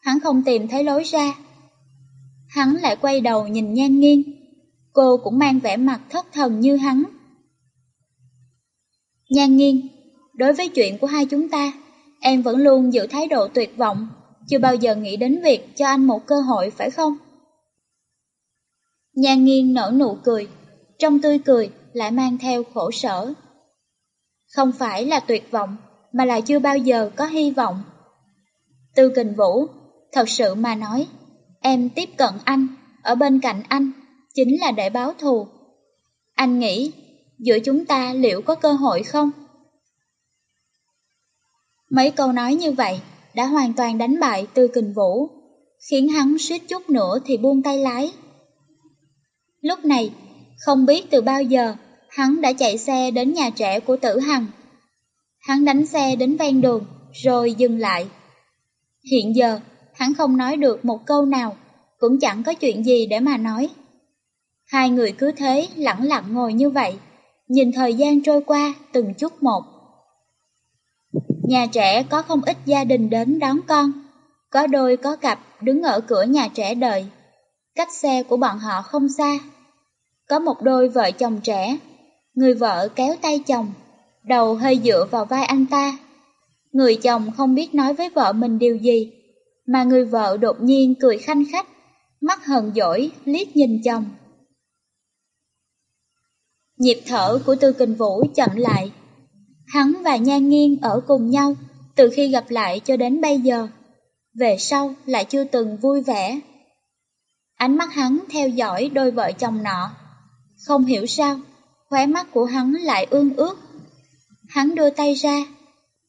A: Hắn không tìm thấy lối ra. Hắn lại quay đầu nhìn nhan nghiên. Cô cũng mang vẻ mặt thất thần như hắn. Nhan nghiên, đối với chuyện của hai chúng ta, em vẫn luôn giữ thái độ tuyệt vọng, chưa bao giờ nghĩ đến việc cho anh một cơ hội phải không? Nhan nghiên nở nụ cười, trong tươi cười lại mang theo khổ sở. Không phải là tuyệt vọng, mà là chưa bao giờ có hy vọng. Tư kình vũ, thật sự mà nói, em tiếp cận anh, ở bên cạnh anh, chính là để báo thù. Anh nghĩ, giữa chúng ta liệu có cơ hội không? Mấy câu nói như vậy đã hoàn toàn đánh bại Tư Kình Vũ, khiến hắn suýt chút nữa thì buông tay lái. Lúc này, không biết từ bao giờ, hắn đã chạy xe đến nhà trẻ của tử Hằng. Hắn đánh xe đến ven đường, rồi dừng lại. Hiện giờ, hắn không nói được một câu nào, cũng chẳng có chuyện gì để mà nói. Hai người cứ thế lặng lặng ngồi như vậy, nhìn thời gian trôi qua từng chút một. Nhà trẻ có không ít gia đình đến đón con, có đôi có cặp đứng ở cửa nhà trẻ đợi. Cách xe của bọn họ không xa, có một đôi vợ chồng trẻ, người vợ kéo tay chồng, đầu hơi dựa vào vai anh ta. Người chồng không biết nói với vợ mình điều gì, mà người vợ đột nhiên cười khanh khách, mắt hờn dỗi liếc nhìn chồng. Nhịp thở của Tư Kình Vũ chậm lại. Hắn và Nhan Nghiên ở cùng nhau từ khi gặp lại cho đến bây giờ. về sau lại chưa từng vui vẻ. Ánh mắt hắn theo dõi đôi vợ chồng nọ. Không hiểu sao, khóe mắt của hắn lại ương ướt. Hắn đưa tay ra,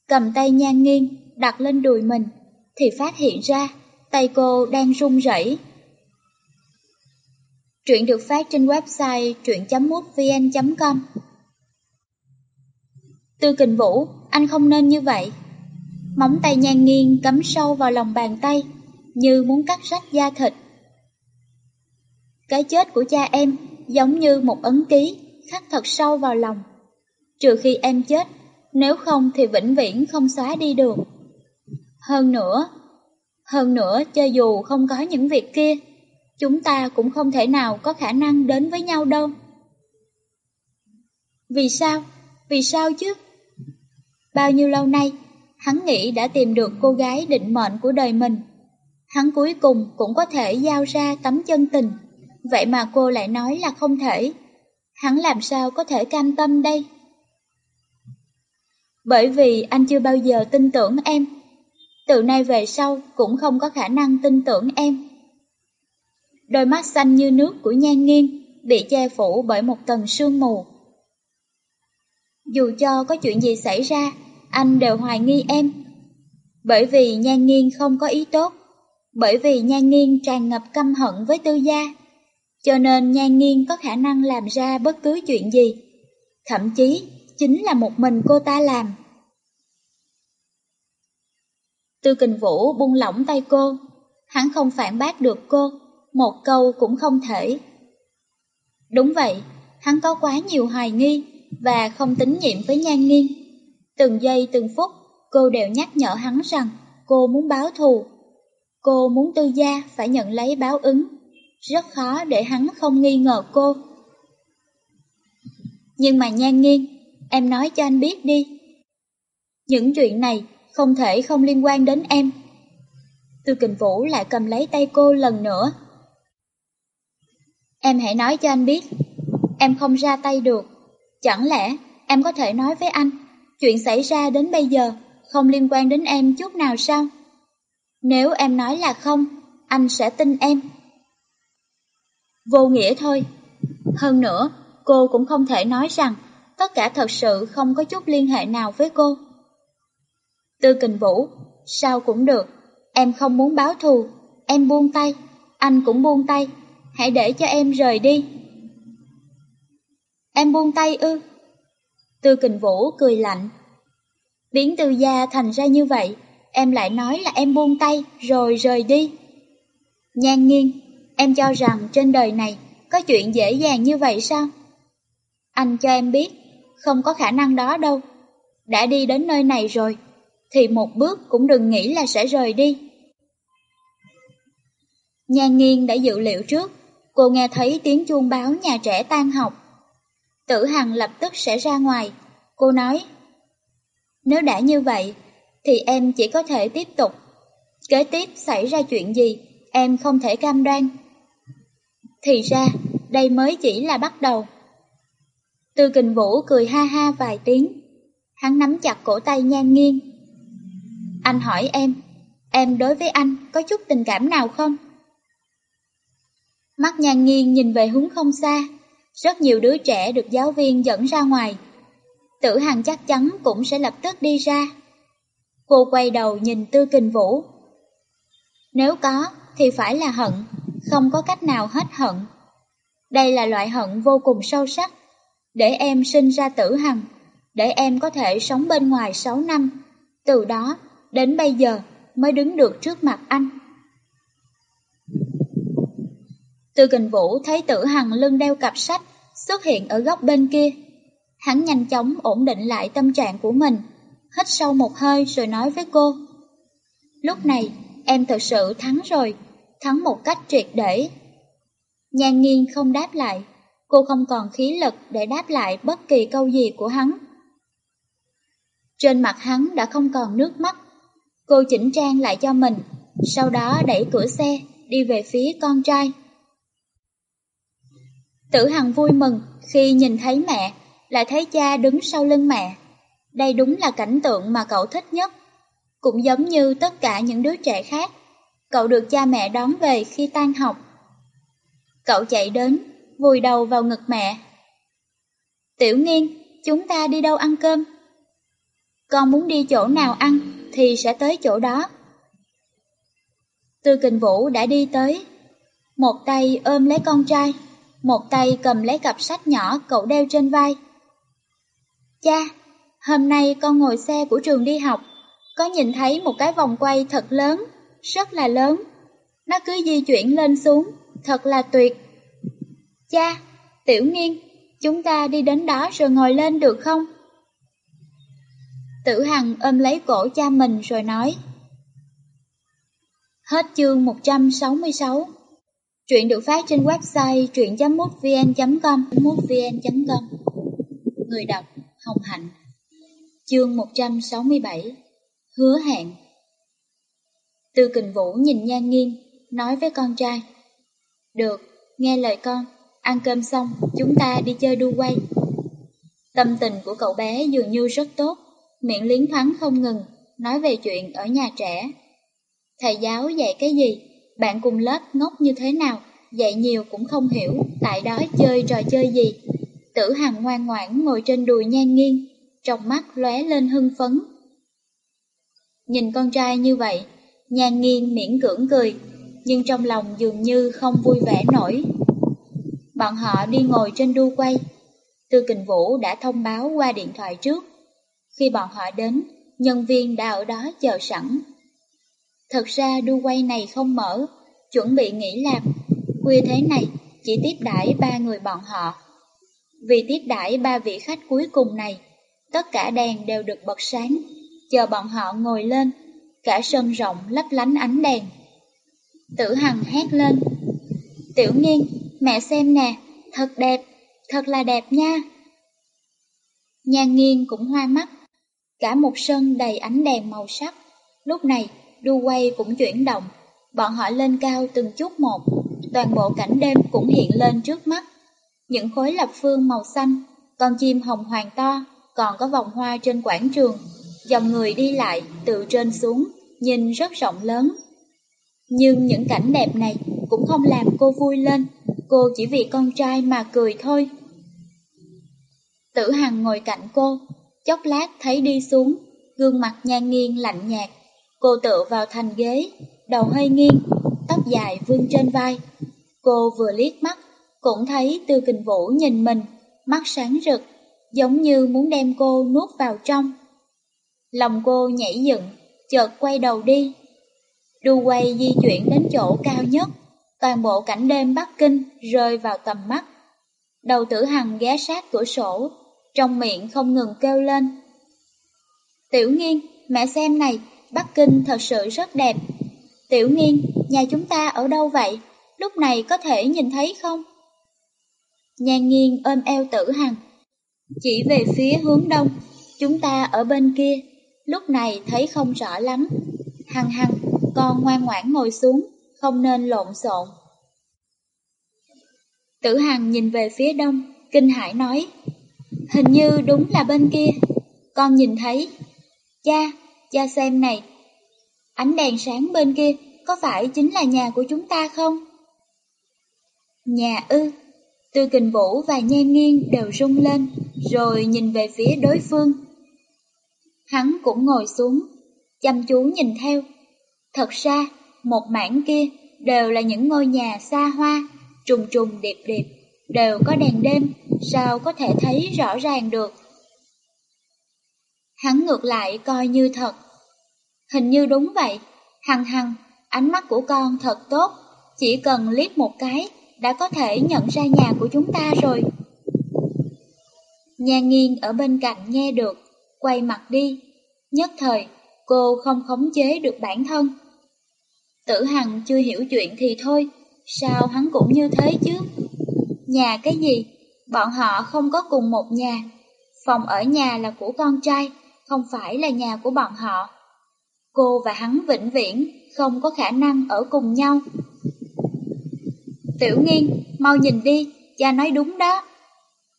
A: cầm tay nhan nghiêng, đặt lên đùi mình, thì phát hiện ra tay cô đang run rẩy. Truyện được phát trên website truyện.mútvn.com Tư kình vũ, anh không nên như vậy. Móng tay nhan nghiêng cắm sâu vào lòng bàn tay, như muốn cắt rách da thịt. Cái chết của cha em giống như một ấn ký khắc thật sâu vào lòng. Trừ khi em chết, nếu không thì vĩnh viễn không xóa đi được. Hơn nữa, hơn nữa cho dù không có những việc kia, chúng ta cũng không thể nào có khả năng đến với nhau đâu. Vì sao? Vì sao chứ? Bao nhiêu lâu nay, hắn nghĩ đã tìm được cô gái định mệnh của đời mình. Hắn cuối cùng cũng có thể giao ra tấm chân tình, vậy mà cô lại nói là không thể. Hắn làm sao có thể cam tâm đây? Bởi vì anh chưa bao giờ tin tưởng em. Từ nay về sau cũng không có khả năng tin tưởng em. Đôi mắt xanh như nước của nhan nghiêng bị che phủ bởi một tầng sương mù. Dù cho có chuyện gì xảy ra, anh đều hoài nghi em. Bởi vì nhan nghiêng không có ý tốt, bởi vì nhan nghiêng tràn ngập căm hận với tư gia, cho nên nhan nghiên có khả năng làm ra bất cứ chuyện gì. Thậm chí, chính là một mình cô ta làm. Tư kình vũ buông lỏng tay cô, hắn không phản bác được cô, một câu cũng không thể. Đúng vậy, hắn có quá nhiều hoài nghi và không tín nhiệm với nhan nghiên. Từng giây từng phút, cô đều nhắc nhở hắn rằng cô muốn báo thù. Cô muốn tư gia phải nhận lấy báo ứng. Rất khó để hắn không nghi ngờ cô. Nhưng mà nhan nghiêng, em nói cho anh biết đi. Những chuyện này không thể không liên quan đến em. Tư kình vũ lại cầm lấy tay cô lần nữa. Em hãy nói cho anh biết, em không ra tay được. Chẳng lẽ em có thể nói với anh Chuyện xảy ra đến bây giờ không liên quan đến em chút nào sao? Nếu em nói là không, anh sẽ tin em. Vô nghĩa thôi. Hơn nữa, cô cũng không thể nói rằng tất cả thật sự không có chút liên hệ nào với cô. Tư kình vũ, sao cũng được, em không muốn báo thù, em buông tay, anh cũng buông tay, hãy để cho em rời đi. Em buông tay ư? Tư kình vũ cười lạnh. Biến từ gia thành ra như vậy, em lại nói là em buông tay rồi rời đi. Nhan nghiêng, em cho rằng trên đời này có chuyện dễ dàng như vậy sao? Anh cho em biết, không có khả năng đó đâu. Đã đi đến nơi này rồi, thì một bước cũng đừng nghĩ là sẽ rời đi. Nhan nghiên đã dự liệu trước, cô nghe thấy tiếng chuông báo nhà trẻ tan học. Tử Hằng lập tức sẽ ra ngoài. Cô nói, nếu đã như vậy, thì em chỉ có thể tiếp tục. Kế tiếp xảy ra chuyện gì, em không thể cam đoan. Thì ra, đây mới chỉ là bắt đầu. Tư kình vũ cười ha ha vài tiếng. Hắn nắm chặt cổ tay nhan nghiêng. Anh hỏi em, em đối với anh có chút tình cảm nào không? Mắt nhan nghiêng nhìn về hướng không xa, rất nhiều đứa trẻ được giáo viên dẫn ra ngoài. Tử Hằng chắc chắn cũng sẽ lập tức đi ra. Cô quay đầu nhìn Tư Kình Vũ. Nếu có, thì phải là hận, không có cách nào hết hận. Đây là loại hận vô cùng sâu sắc, để em sinh ra Tử Hằng, để em có thể sống bên ngoài 6 năm, từ đó đến bây giờ mới đứng được trước mặt anh. Tư Kình Vũ thấy Tử Hằng lưng đeo cặp sách xuất hiện ở góc bên kia. Hắn nhanh chóng ổn định lại tâm trạng của mình, hít sâu một hơi rồi nói với cô. Lúc này, em thật sự thắng rồi, thắng một cách triệt để. Nhan nghiên không đáp lại, cô không còn khí lực để đáp lại bất kỳ câu gì của hắn. Trên mặt hắn đã không còn nước mắt, cô chỉnh trang lại cho mình, sau đó đẩy cửa xe, đi về phía con trai. Tử Hằng vui mừng khi nhìn thấy mẹ, lại thấy cha đứng sau lưng mẹ. Đây đúng là cảnh tượng mà cậu thích nhất. Cũng giống như tất cả những đứa trẻ khác, cậu được cha mẹ đón về khi tan học. Cậu chạy đến, vùi đầu vào ngực mẹ. Tiểu nghiên, chúng ta đi đâu ăn cơm? Con muốn đi chỗ nào ăn thì sẽ tới chỗ đó. Tư kình vũ đã đi tới. Một tay ôm lấy con trai, một tay cầm lấy cặp sách nhỏ cậu đeo trên vai. Cha, hôm nay con ngồi xe của trường đi học, có nhìn thấy một cái vòng quay thật lớn, rất là lớn. Nó cứ di chuyển lên xuống, thật là tuyệt. Cha, Tiểu Nghiên, chúng ta đi đến đó rồi ngồi lên được không? Tử Hằng ôm lấy cổ cha mình rồi nói. Hết chương 166 Truyện được phát trên website truyện.mútvn.com mútvn.com Người đọc Hồng Hạnh Chương 167 Hứa hẹn Tư kình vũ nhìn nhan nghiêng, nói với con trai Được, nghe lời con, ăn cơm xong chúng ta đi chơi đu quay Tâm tình của cậu bé dường như rất tốt, miệng liến thoáng không ngừng, nói về chuyện ở nhà trẻ Thầy giáo dạy cái gì, bạn cùng lớp ngốc như thế nào, dạy nhiều cũng không hiểu, tại đó chơi trò chơi gì. Tử Hằng ngoan ngoãn ngồi trên đùi nhan nghiêng, trong mắt lóe lên hưng phấn. Nhìn con trai như vậy, nhan nghiêng miễn cưỡng cười, nhưng trong lòng dường như không vui vẻ nổi. Bọn họ đi ngồi trên đu quay. Tư Kình Vũ đã thông báo qua điện thoại trước. Khi bọn họ đến, nhân viên đã ở đó chờ sẵn. Thật ra đu quay này không mở, chuẩn bị nghỉ làm. Khuya thế này, chỉ tiếp đãi ba người bọn họ. Vì tiếp đãi ba vị khách cuối cùng này, tất cả đèn đều được bật sáng, chờ bọn họ ngồi lên, cả sân rộng lấp lánh ánh đèn. Tử Hằng hét lên, Tiểu Nghiên, mẹ xem nè, thật đẹp, thật là đẹp nha. Nhà nghiên cũng hoa mắt, cả một sân đầy ánh đèn màu sắc. Lúc này, đu quay cũng chuyển động, bọn họ lên cao từng chút một, toàn bộ cảnh đêm cũng hiện lên trước mắt. Những khối lập phương màu xanh, con chim hồng hoàng to, còn có vòng hoa trên quảng trường, dòng người đi lại từ trên xuống, nhìn rất rộng lớn. Nhưng những cảnh đẹp này cũng không làm cô vui lên, cô chỉ vì con trai mà cười thôi. Tử Hằng ngồi cạnh cô, chốc lát thấy đi xuống, gương mặt nhan nghiêng lạnh nhạt, Cô tựa vào thành ghế, đầu hơi nghiêng, tóc dài vương trên vai. Cô vừa liếc mắt, cũng thấy Tư Kình Vũ nhìn mình, mắt sáng rực, giống như muốn đem cô nuốt vào trong. Lòng cô nhảy dựng, chợt quay đầu đi. Đu quay di chuyển đến chỗ cao nhất, toàn bộ cảnh đêm Bắc Kinh rơi vào tầm mắt. Đầu tử hằng ghé sát cửa sổ, trong miệng không ngừng kêu lên. Tiểu nghiên, mẹ xem này, Bắc Kinh thật sự rất đẹp. Tiểu nghiên, nhà chúng ta ở đâu vậy? Lúc này có thể nhìn thấy không? Nhan nghiên ôm eo tử hằng. Chỉ về phía hướng đông, chúng ta ở bên kia, lúc này thấy không rõ lắm. Hằng hằng, con ngoan ngoãn ngồi xuống, không nên lộn xộn. Tử hằng nhìn về phía đông, kinh hải nói. Hình như đúng là bên kia, con nhìn thấy. Cha, cha xem này, ánh đèn sáng bên kia có phải chính là nhà của chúng ta không? Nhà ư, Tư Kình Vũ và Nhan Nghiên đều rung lên, rồi nhìn về phía đối phương. Hắn cũng ngồi xuống, chăm chú nhìn theo. Thật ra, một mảng kia đều là những ngôi nhà xa hoa, trùng trùng điệp điệp, đều có đèn đêm, sao có thể thấy rõ ràng được. Hắn ngược lại coi như thật. Hình như đúng vậy, hằng hằng, ánh mắt của con thật tốt, chỉ cần liếc một cái đã có thể nhận ra nhà của chúng ta rồi. Nhà nghiêng ở bên cạnh nghe được, quay mặt đi. Nhất thời, cô không khống chế được bản thân. Tử Hằng chưa hiểu chuyện thì thôi, sao hắn cũng như thế chứ? Nhà cái gì? Bọn họ không có cùng một nhà. Phòng ở nhà là của con trai, không phải là nhà của bọn họ. Cô và hắn vĩnh viễn không có khả năng ở cùng nhau. Tiểu nghiên, mau nhìn đi, cha nói đúng đó.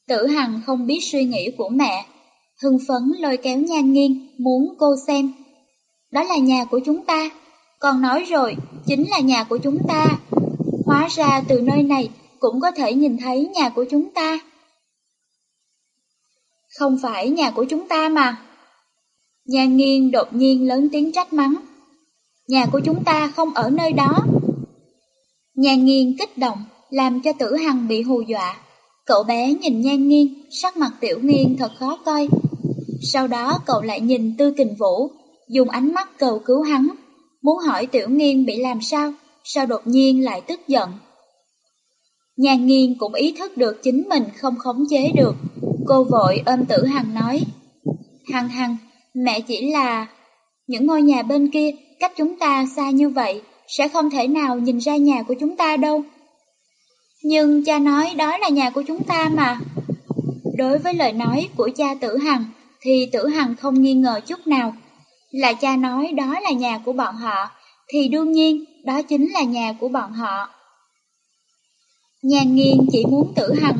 A: Tử Hằng không biết suy nghĩ của mẹ, hưng phấn lôi kéo nhan nghiêng muốn cô xem. đó là nhà của chúng ta. Con nói rồi, chính là nhà của chúng ta. Hóa ra từ nơi này cũng có thể nhìn thấy nhà của chúng ta. Không phải nhà của chúng ta mà. nhan nghiêng đột nhiên lớn tiếng trách mắng. Nhà của chúng ta không ở nơi đó. nhan nghiêng kích động, làm cho tử hằng bị hù dọa. Cậu bé nhìn nhan nghiêng, sắc mặt tiểu nghiêng thật khó coi. Sau đó cậu lại nhìn tư kình vũ, dùng ánh mắt cầu cứu hắn, muốn hỏi tiểu Nghiên bị làm sao, sao đột nhiên lại tức giận. Nhàn Nghiên cũng ý thức được chính mình không khống chế được, cô vội ôm tử hằng nói. Hằng hằng, mẹ chỉ là... Những ngôi nhà bên kia cách chúng ta xa như vậy, sẽ không thể nào nhìn ra nhà của chúng ta đâu. Nhưng cha nói đó là nhà của chúng ta mà. Đối với lời nói của cha tử hằng, thì tử hằng không nghi ngờ chút nào. Là cha nói đó là nhà của bọn họ, thì đương nhiên đó chính là nhà của bọn họ. Nhà nghiên chỉ muốn tử hằng,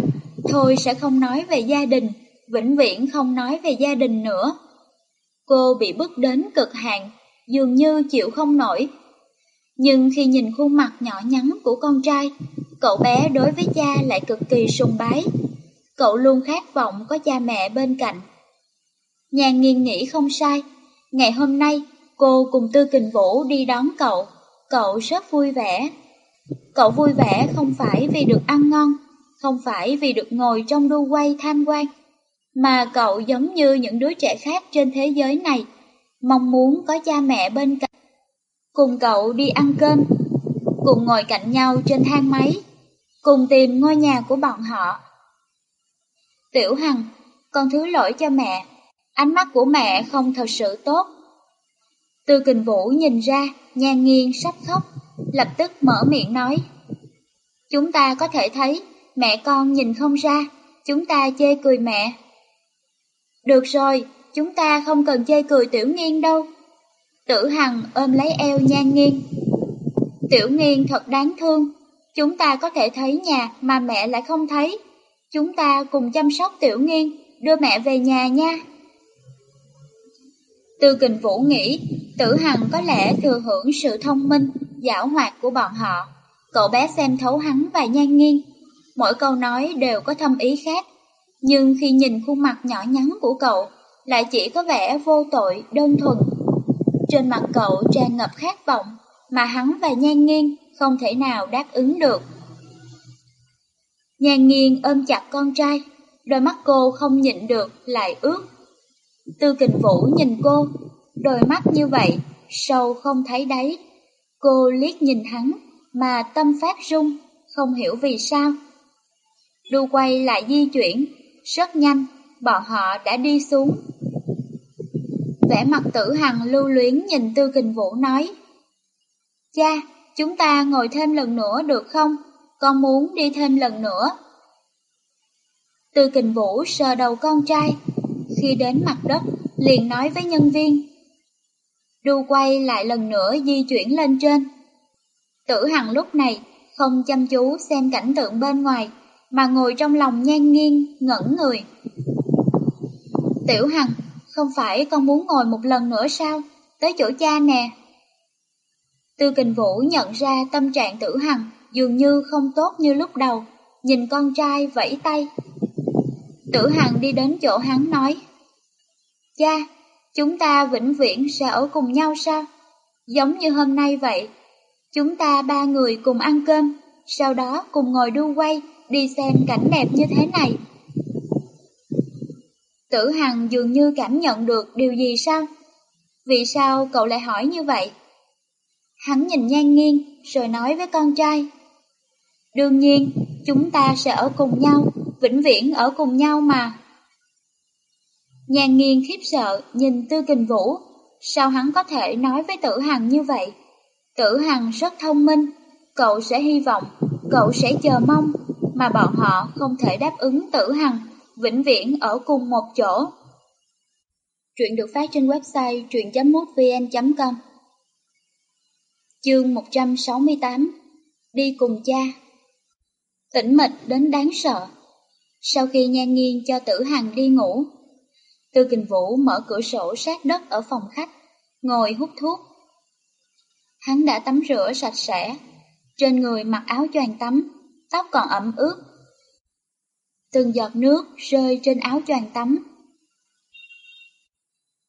A: thôi sẽ không nói về gia đình, vĩnh viễn không nói về gia đình nữa. Cô bị bức đến cực hạn, dường như chịu không nổi. Nhưng khi nhìn khuôn mặt nhỏ nhắn của con trai, cậu bé đối với cha lại cực kỳ sùng bái. Cậu luôn khát vọng có cha mẹ bên cạnh. Nhàn nghiên nghĩ không sai, ngày hôm nay cô cùng Tư Kình Vũ đi đón cậu, cậu rất vui vẻ. Cậu vui vẻ không phải vì được ăn ngon, không phải vì được ngồi trong đu quay tham quan, mà cậu giống như những đứa trẻ khác trên thế giới này, mong muốn có cha mẹ bên cạnh. Cùng cậu đi ăn cơm, cùng ngồi cạnh nhau trên thang máy, cùng tìm ngôi nhà của bọn họ. Tiểu Hằng, con thứ lỗi cho mẹ, ánh mắt của mẹ không thật sự tốt. Tư kình vũ nhìn ra, nhan nghiêng sắp khóc, lập tức mở miệng nói. Chúng ta có thể thấy, mẹ con nhìn không ra, chúng ta chê cười mẹ. Được rồi, chúng ta không cần chê cười tiểu nghiên đâu. Tử Hằng ôm lấy eo nhan nghiêng. Tiểu nghiên thật đáng thương, chúng ta có thể thấy nhà mà mẹ lại không thấy. Chúng ta cùng chăm sóc tiểu nghiên, đưa mẹ về nhà nha. Tư kình vũ nghĩ, tử hằng có lẽ thừa hưởng sự thông minh, giảo hoạt của bọn họ. Cậu bé xem thấu hắn và nhan nghiêng. Mỗi câu nói đều có thâm ý khác. Nhưng khi nhìn khuôn mặt nhỏ nhắn của cậu, lại chỉ có vẻ vô tội, đơn thuần. Trên mặt cậu tràn ngập khát vọng, mà hắn và nhan nghiêng không thể nào đáp ứng được. Nhan nghiêng ôm chặt con trai, đôi mắt cô không nhịn được lại ướt. Tư kình vũ nhìn cô, đôi mắt như vậy, sâu không thấy đáy. Cô liếc nhìn hắn, mà tâm phát rung, không hiểu vì sao. Đu quay lại di chuyển, rất nhanh, bọn họ đã đi xuống. Vẻ mặt tử hằng lưu luyến nhìn Tư Kình Vũ nói. Cha, chúng ta ngồi thêm lần nữa được không? Con muốn đi thêm lần nữa. Tư Kình Vũ sờ đầu con trai. Khi đến mặt đất, liền nói với nhân viên. Đu quay lại lần nữa di chuyển lên trên. Tử Hằng lúc này không chăm chú xem cảnh tượng bên ngoài, mà ngồi trong lòng nhan nghiêng, ngẩn người. Tiểu Hằng, không phải con muốn ngồi một lần nữa sao? Tới chỗ cha nè. Tư kình vũ nhận ra tâm trạng tử hằng dường như không tốt như lúc đầu, nhìn con trai vẫy tay. Tử hằng đi đến chỗ hắn nói. Cha, chúng ta vĩnh viễn sẽ ở cùng nhau sao? Giống như hôm nay vậy. Chúng ta ba người cùng ăn cơm, sau đó cùng ngồi đu quay, đi xem cảnh đẹp như thế này. Tử Hằng dường như cảm nhận được điều gì sao? Vì sao cậu lại hỏi như vậy? Hắn nhìn nhan nghiêng rồi nói với con trai. Đương nhiên, chúng ta sẽ ở cùng nhau, vĩnh viễn ở cùng nhau mà. Nhan nghiêng khiếp sợ nhìn Tư Kình Vũ, sao hắn có thể nói với Tử Hằng như vậy? Tử Hằng rất thông minh, cậu sẽ hy vọng, cậu sẽ chờ mong, mà bọn họ không thể đáp ứng Tử Hằng vĩnh viễn ở cùng một chỗ. chuyện được phát trên website truyện.mútvn.com Chương 168 Đi cùng cha. Tĩnh mịch đến đáng sợ. Sau khi nhan nghiêng cho tử hằng đi ngủ Tư kình vũ mở cửa sổ sát đất ở phòng khách ngồi hút thuốc. Hắn đã tắm rửa sạch sẽ, trên người mặc áo choàng tắm, tóc còn ẩm ướt. Từng giọt nước rơi trên áo choàng tắm.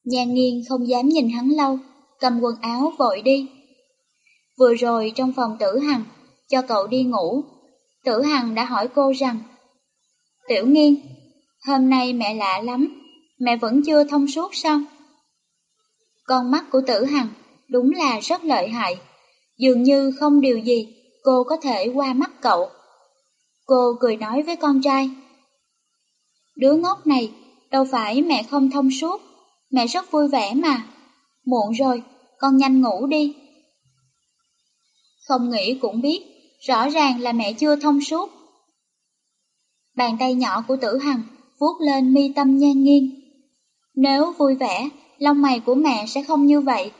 A: Nhan nghiêng không dám nhìn hắn lâu, cầm quần áo vội đi. Vừa rồi trong phòng tử hằng, cho cậu đi ngủ, tử hằng đã hỏi cô rằng Tiểu nghiên, hôm nay mẹ lạ lắm, mẹ vẫn chưa thông suốt sao? Con mắt của tử hằng đúng là rất lợi hại, dường như không điều gì cô có thể qua mắt cậu. Cô cười nói với con trai. Đứa ngốc này, đâu phải mẹ không thông suốt, mẹ rất vui vẻ mà. Muộn rồi, con nhanh ngủ đi. Không nghĩ cũng biết, rõ ràng là mẹ chưa thông suốt. Bàn tay nhỏ của tử hằng vuốt lên mi tâm nhan nghiêng. Nếu vui vẻ, lông mày của mẹ sẽ không như vậy.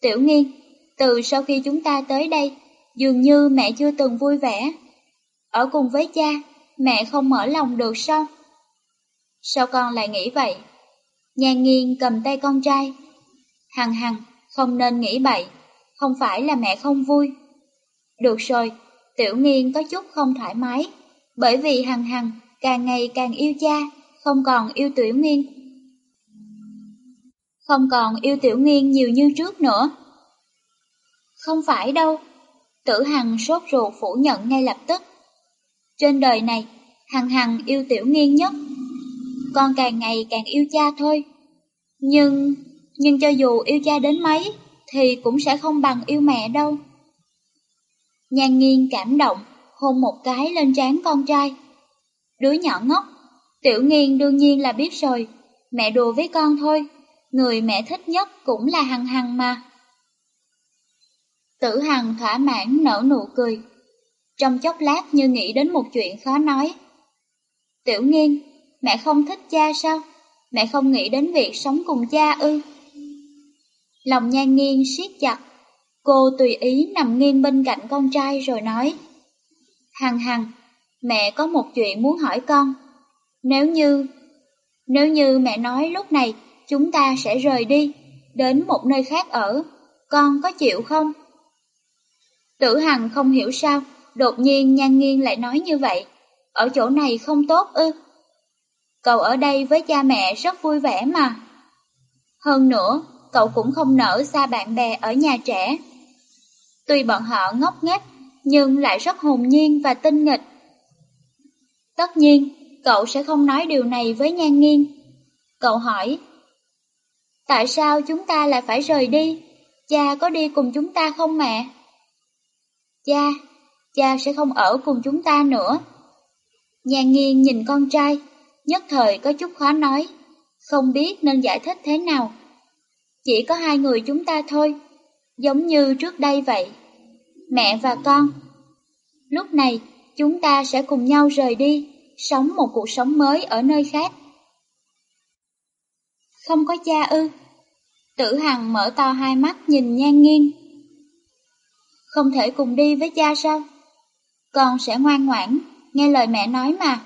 A: Tiểu nghiên, từ sau khi chúng ta tới đây, dường như mẹ chưa từng vui vẻ. Ở cùng với cha, mẹ không mở lòng được sao? Sao con lại nghĩ vậy? Nhà nghiêng cầm tay con trai. Hằng hằng, không nên nghĩ bậy, không phải là mẹ không vui. Được rồi, tiểu nghiên có chút không thoải mái, bởi vì hằng hằng càng ngày càng yêu cha, không còn yêu tiểu nghiên. Không còn yêu tiểu nghiên nhiều như trước nữa. Không phải đâu, tử hằng sốt ruột phủ nhận ngay lập tức. Trên đời này, hằng hằng yêu tiểu nghiên nhất. Con càng ngày càng yêu cha thôi. Nhưng, nhưng cho dù yêu cha đến mấy, thì cũng sẽ không bằng yêu mẹ đâu. Nhan nghiên cảm động, hôn một cái lên trán con trai. Đứa nhỏ ngốc, tiểu nghiên đương nhiên là biết rồi, mẹ đùa với con thôi, người mẹ thích nhất cũng là Hằng Hằng mà. Tử Hằng thỏa mãn nở nụ cười, trong chốc lát như nghĩ đến một chuyện khó nói. Tiểu nghiên, mẹ không thích cha sao? Mẹ không nghĩ đến việc sống cùng cha ư? Lòng nhan nghiêng siết chặt, cô tùy ý nằm nghiêng bên cạnh con trai rồi nói. Hằng hằng, mẹ có một chuyện muốn hỏi con. Nếu như, nếu như mẹ nói lúc này chúng ta sẽ rời đi, đến một nơi khác ở, con có chịu không? Tử Hằng không hiểu sao, đột nhiên nhan Nghiên lại nói như vậy, ở chỗ này không tốt ư. Cậu ở đây với cha mẹ rất vui vẻ mà. Hơn nữa, cậu cũng không nỡ xa bạn bè ở nhà trẻ. Tuy bọn họ ngốc nghếch, nhưng lại rất hồn nhiên và tinh nghịch. Tất nhiên, cậu sẽ không nói điều này với Nhan Nghiên. Cậu hỏi, Tại sao chúng ta lại phải rời đi? Cha có đi cùng chúng ta không mẹ? Cha, cha sẽ không ở cùng chúng ta nữa. Nhà nghiêng nhìn con trai, nhất thời có chút khó nói, không biết nên giải thích thế nào. Chỉ có hai người chúng ta thôi, giống như trước đây vậy. Mẹ và con. Lúc này, chúng ta sẽ cùng nhau rời đi, sống một cuộc sống mới ở nơi khác. Không có cha ư? Tử Hằng mở to hai mắt nhìn nhan nghiêng. Không thể cùng đi với cha sao? Con sẽ ngoan ngoãn, nghe lời mẹ nói mà.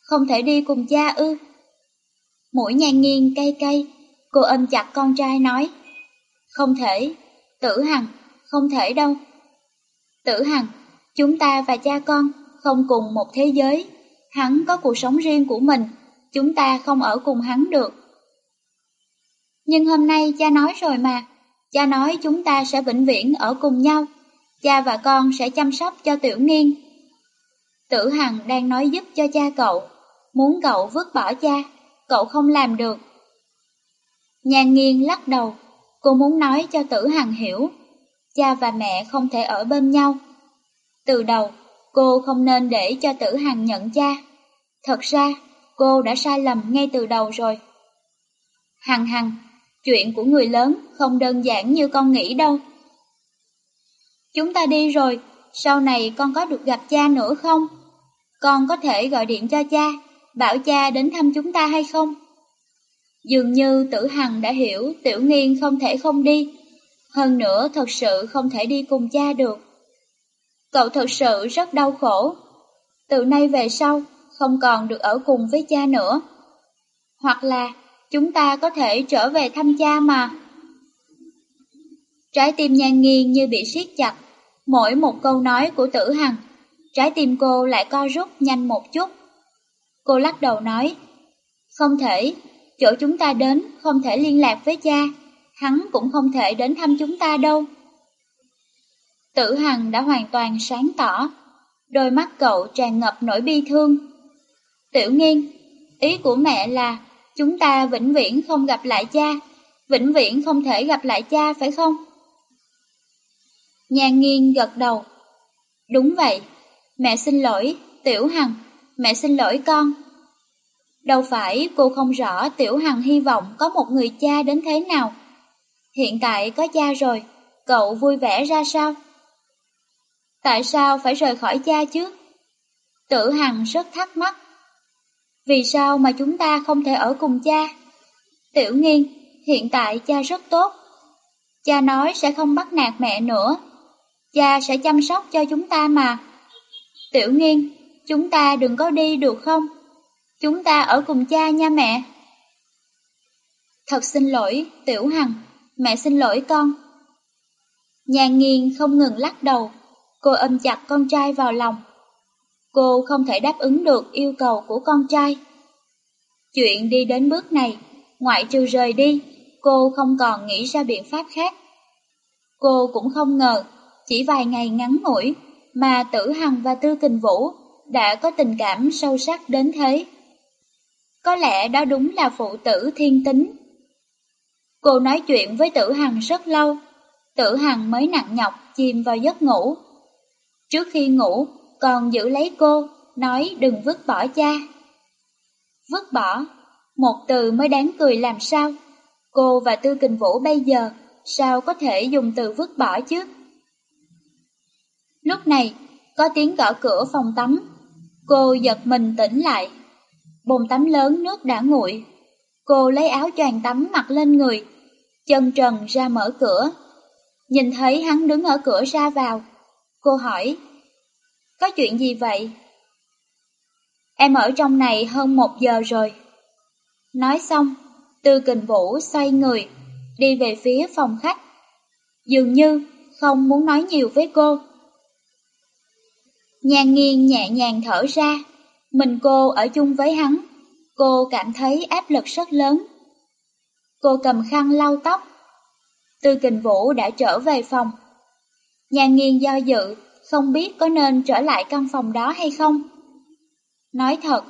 A: Không thể đi cùng cha ư? Mũi nhan nghiêng cay cay, cô ôm chặt con trai nói. Không thể, tử hằng, không thể đâu. Tử hằng, chúng ta và cha con không cùng một thế giới. Hắn có cuộc sống riêng của mình, chúng ta không ở cùng hắn được. Nhưng hôm nay cha nói rồi mà, cha nói chúng ta sẽ vĩnh viễn ở cùng nhau. Cha và con sẽ chăm sóc cho tiểu nghiên. Tử Hằng đang nói giúp cho cha cậu, muốn cậu vứt bỏ cha, cậu không làm được. Nhan nghiên lắc đầu, cô muốn nói cho tử Hằng hiểu, cha và mẹ không thể ở bên nhau. Từ đầu, cô không nên để cho tử Hằng nhận cha. Thật ra, cô đã sai lầm ngay từ đầu rồi. Hằng hằng, chuyện của người lớn không đơn giản như con nghĩ đâu. Chúng ta đi rồi, sau này con có được gặp cha nữa không? Con có thể gọi điện cho cha, bảo cha đến thăm chúng ta hay không? Dường như tử hằng đã hiểu tiểu nghiên không thể không đi, hơn nữa thật sự không thể đi cùng cha được. Cậu thật sự rất đau khổ, từ nay về sau không còn được ở cùng với cha nữa. Hoặc là chúng ta có thể trở về thăm cha mà. Trái tim nhan nghiêng như bị siết chặt, mỗi một câu nói của tử hằng, trái tim cô lại co rút nhanh một chút. Cô lắc đầu nói, không thể, chỗ chúng ta đến không thể liên lạc với cha, hắn cũng không thể đến thăm chúng ta đâu. Tử Hằng đã hoàn toàn sáng tỏ, đôi mắt cậu tràn ngập nỗi bi thương. Tiểu nghiên, ý của mẹ là chúng ta vĩnh viễn không gặp lại cha, vĩnh viễn không thể gặp lại cha phải không? Nhan nghiên gật đầu. Đúng vậy, mẹ xin lỗi, Tiểu Hằng, mẹ xin lỗi con. Đâu phải cô không rõ Tiểu Hằng hy vọng có một người cha đến thế nào. Hiện tại có cha rồi, cậu vui vẻ ra sao? Tại sao phải rời khỏi cha chứ? Tử Hằng rất thắc mắc. Vì sao mà chúng ta không thể ở cùng cha? Tiểu nghiên, hiện tại cha rất tốt. Cha nói sẽ không bắt nạt mẹ nữa. Cha sẽ chăm sóc cho chúng ta mà. Tiểu nghiên, chúng ta đừng có đi được không? Chúng ta ở cùng cha nha mẹ. Thật xin lỗi, Tiểu Hằng, mẹ xin lỗi con. Nhà nghiên không ngừng lắc đầu, cô ôm chặt con trai vào lòng. Cô không thể đáp ứng được yêu cầu của con trai. Chuyện đi đến bước này, ngoại trừ rời đi, cô không còn nghĩ ra biện pháp khác. Cô cũng không ngờ, chỉ vài ngày ngắn ngủi mà Tử Hằng và Tư Kình Vũ đã có tình cảm sâu sắc đến thế. Có lẽ đó đúng là phụ tử thiên tính. Cô nói chuyện với Tử Hằng rất lâu, Tử Hằng mới nặng nhọc chìm vào giấc ngủ. Trước khi ngủ, còn giữ lấy cô, nói đừng vứt bỏ cha. Vứt bỏ, một từ mới đáng cười làm sao? Cô và Tư Kình Vũ bây giờ sao có thể dùng từ vứt bỏ chứ? Lúc này, có tiếng gõ cửa phòng tắm. Cô giật mình tỉnh lại. Bồn tắm lớn nước đã nguội. Cô lấy áo choàng tắm mặc lên người, chân trần ra mở cửa. Nhìn thấy hắn đứng ở cửa ra vào. Cô hỏi, có chuyện gì vậy? Em ở trong này hơn một giờ rồi. Nói xong, Tư Kình Vũ xoay người, đi về phía phòng khách. Dường như không muốn nói nhiều với cô. Nhan nghiêng nhẹ nhàng thở ra, mình cô ở chung với hắn, cô cảm thấy áp lực rất lớn. Cô cầm khăn lau tóc. Tư kình vũ đã trở về phòng. Nhan nghiêng do dự, không biết có nên trở lại căn phòng đó hay không. Nói thật,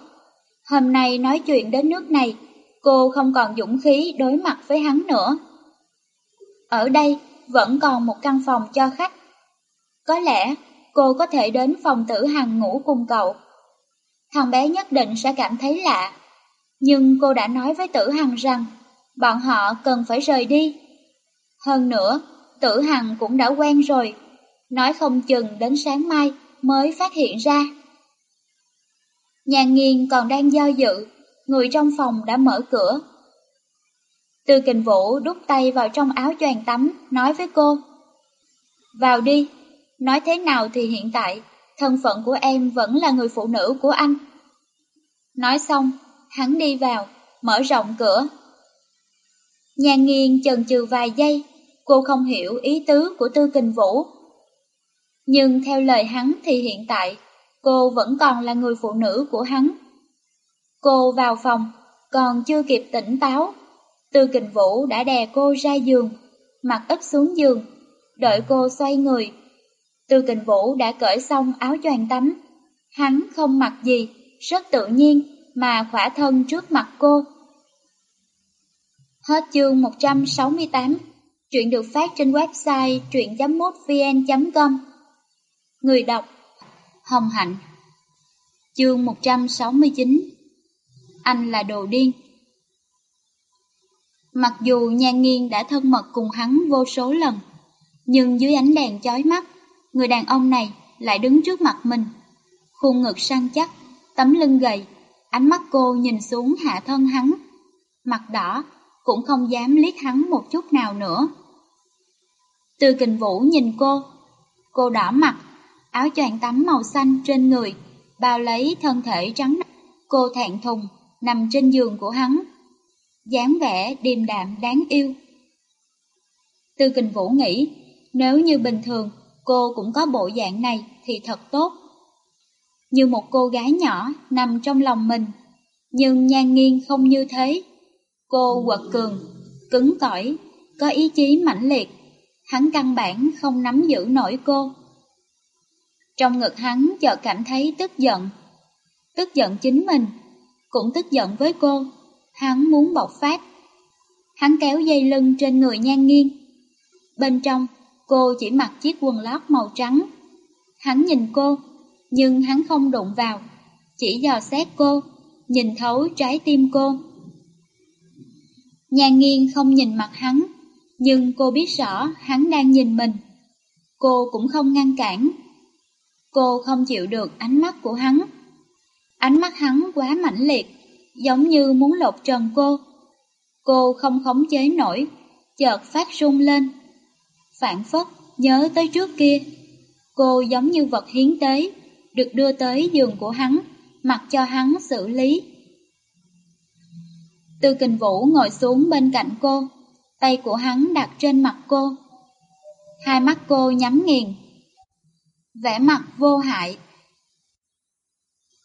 A: hôm nay nói chuyện đến nước này, cô không còn dũng khí đối mặt với hắn nữa. Ở đây vẫn còn một căn phòng cho khách. Có lẽ cô có thể đến phòng tử hằng ngủ cùng cậu. Thằng bé nhất định sẽ cảm thấy lạ. Nhưng cô đã nói với tử hằng rằng bọn họ cần phải rời đi. Hơn nữa, tử hằng cũng đã quen rồi, nói không chừng đến sáng mai mới phát hiện ra. Nhà nghiên còn đang do dự, người trong phòng đã mở cửa. Từ kình vũ đút tay vào trong áo choàng tắm, nói với cô. Vào đi, Nói thế nào thì hiện tại, thân phận của em vẫn là người phụ nữ của anh. Nói xong, hắn đi vào, mở rộng cửa. Nhà nghiêng chần chừ vài giây, cô không hiểu ý tứ của Tư Kình Vũ. Nhưng theo lời hắn thì hiện tại, cô vẫn còn là người phụ nữ của hắn. Cô vào phòng, còn chưa kịp tỉnh táo. Tư Kình Vũ đã đè cô ra giường, mặt ấp xuống giường, đợi cô xoay người Tư kình vũ đã cởi xong áo choàng tắm. Hắn không mặc gì, rất tự nhiên mà khỏa thân trước mặt cô. Hết chương 168, chuyện được phát trên website truyện.mútvn.com Người đọc Hồng Hạnh Chương 169 Anh là đồ điên Mặc dù nhan nghiên đã thân mật cùng hắn vô số lần, nhưng dưới ánh đèn chói mắt, người đàn ông này lại đứng trước mặt mình. Khuôn ngực săn chắc, tấm lưng gầy, ánh mắt cô nhìn xuống hạ thân hắn. Mặt đỏ, cũng không dám liếc hắn một chút nào nữa. Từ kình vũ nhìn cô, cô đỏ mặt, áo choàng tắm màu xanh trên người, bao lấy thân thể trắng Cô thẹn thùng, nằm trên giường của hắn, dáng vẻ điềm đạm đáng yêu. Tư Kình Vũ nghĩ, nếu như bình thường cô cũng có bộ dạng này thì thật tốt. Như một cô gái nhỏ nằm trong lòng mình, nhưng nhan nghiêng không như thế. Cô quật cường, cứng cỏi, có ý chí mãnh liệt, hắn căn bản không nắm giữ nổi cô. Trong ngực hắn chợt cảm thấy tức giận, tức giận chính mình, cũng tức giận với cô, hắn muốn bộc phát. Hắn kéo dây lưng trên người nhan nghiêng. Bên trong, cô chỉ mặc chiếc quần lót màu trắng. Hắn nhìn cô, nhưng hắn không đụng vào, chỉ dò xét cô, nhìn thấu trái tim cô. Nhan nghiêng không nhìn mặt hắn, nhưng cô biết rõ hắn đang nhìn mình. Cô cũng không ngăn cản. Cô không chịu được ánh mắt của hắn. Ánh mắt hắn quá mãnh liệt, giống như muốn lột trần cô. Cô không khống chế nổi, chợt phát run lên. Phản phất, nhớ tới trước kia. Cô giống như vật hiến tế, được đưa tới giường của hắn, mặc cho hắn xử lý. Tư kình vũ ngồi xuống bên cạnh cô, tay của hắn đặt trên mặt cô. Hai mắt cô nhắm nghiền, vẻ mặt vô hại.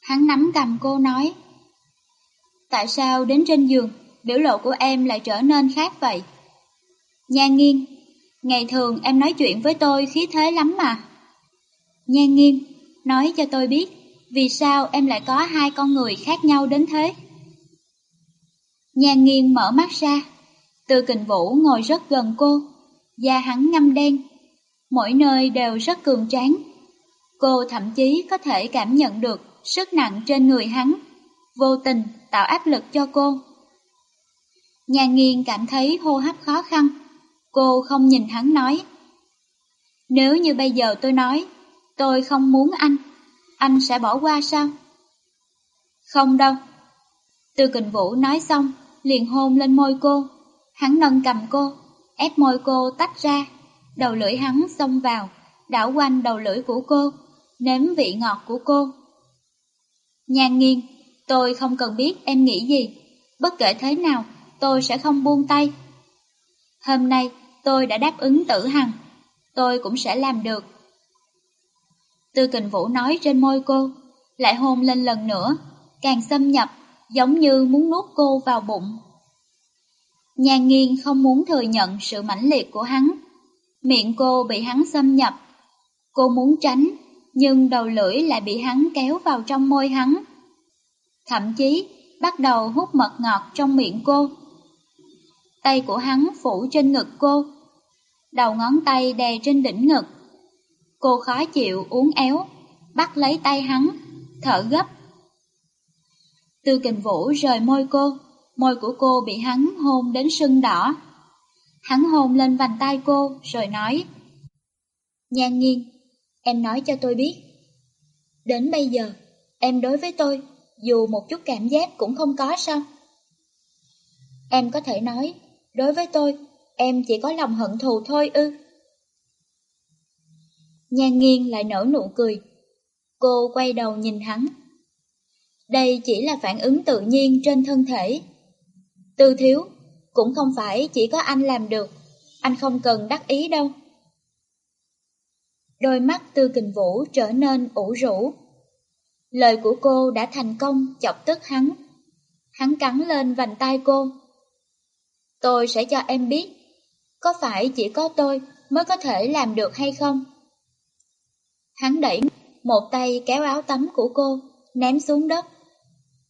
A: Hắn nắm cầm cô nói, Tại sao đến trên giường, biểu lộ của em lại trở nên khác vậy? Nhan nghiêng, ngày thường em nói chuyện với tôi khí thế lắm mà. Nhan nghiêng, nói cho tôi biết, vì sao em lại có hai con người khác nhau đến thế? Nhan nghiêng mở mắt ra, từ kình vũ ngồi rất gần cô, da hắn ngâm đen, mỗi nơi đều rất cường tráng. Cô thậm chí có thể cảm nhận được sức nặng trên người hắn, vô tình tạo áp lực cho cô. Nhà nghiên cảm thấy hô hấp khó khăn, cô không nhìn hắn nói. Nếu như bây giờ tôi nói, tôi không muốn anh, anh sẽ bỏ qua sao? Không đâu. Từ kình vũ nói xong, liền hôn lên môi cô. Hắn nâng cầm cô, ép môi cô tách ra, đầu lưỡi hắn xông vào, đảo quanh đầu lưỡi của cô, nếm vị ngọt của cô. Nhan nghiêng, tôi không cần biết em nghĩ gì, bất kể thế nào, tôi sẽ không buông tay. Hôm nay, tôi đã đáp ứng tử hằng, tôi cũng sẽ làm được. Tư kình vũ nói trên môi cô, lại hôn lên lần nữa, càng xâm nhập, giống như muốn nuốt cô vào bụng. Nhan nghiên không muốn thừa nhận sự mãnh liệt của hắn. Miệng cô bị hắn xâm nhập. Cô muốn tránh, nhưng đầu lưỡi lại bị hắn kéo vào trong môi hắn. Thậm chí, bắt đầu hút mật ngọt trong miệng cô. Tay của hắn phủ trên ngực cô. Đầu ngón tay đè trên đỉnh ngực. Cô khó chịu uốn éo, bắt lấy tay hắn, thở gấp. Tư kình vũ rời môi cô, môi của cô bị hắn hôn đến sưng đỏ. Hắn hôn lên vành tay cô rồi nói Nhan nghiêng, em nói cho tôi biết. Đến bây giờ, em đối với tôi, dù một chút cảm giác cũng không có sao? Em có thể nói, đối với tôi, em chỉ có lòng hận thù thôi ư. Nhan nghiêng lại nở nụ cười. Cô quay đầu nhìn hắn. Đây chỉ là phản ứng tự nhiên trên thân thể. Tư thiếu, cũng không phải chỉ có anh làm được, anh không cần đắc ý đâu. Đôi mắt tư kình vũ trở nên ủ rũ. Lời của cô đã thành công chọc tức hắn. Hắn cắn lên vành tay cô. Tôi sẽ cho em biết, có phải chỉ có tôi mới có thể làm được hay không? Hắn đẩy một tay kéo áo tắm của cô, ném xuống đất.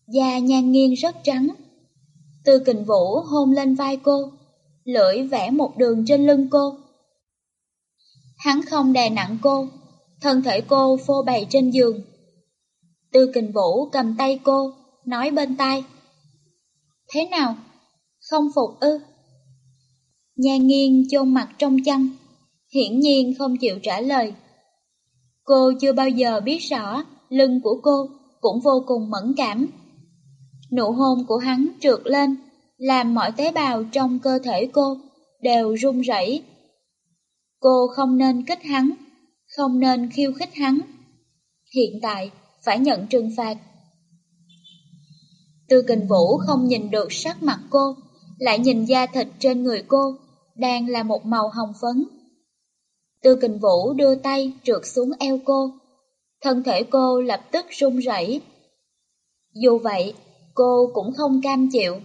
A: Da nhan nghiêng rất trắng. Tư kình vũ hôn lên vai cô, lưỡi vẽ một đường trên lưng cô. Hắn không đè nặng cô, thân thể cô phô bày trên giường. Tư kình vũ cầm tay cô, nói bên tai. Thế nào? Không phục ư? Nhan nghiêng chôn mặt trong chăn, hiển nhiên không chịu trả lời. Cô chưa bao giờ biết rõ lưng của cô cũng vô cùng mẫn cảm. Nụ hôn của hắn trượt lên, làm mọi tế bào trong cơ thể cô đều run rẩy. Cô không nên kích hắn, không nên khiêu khích hắn. Hiện tại phải nhận trừng phạt. Tư kình vũ không nhìn được sắc mặt cô, lại nhìn da thịt trên người cô, đang là một màu hồng phấn. Tư kình vũ đưa tay trượt xuống eo cô, thân thể cô lập tức run rẩy. Dù vậy, cô cũng không cam chịu,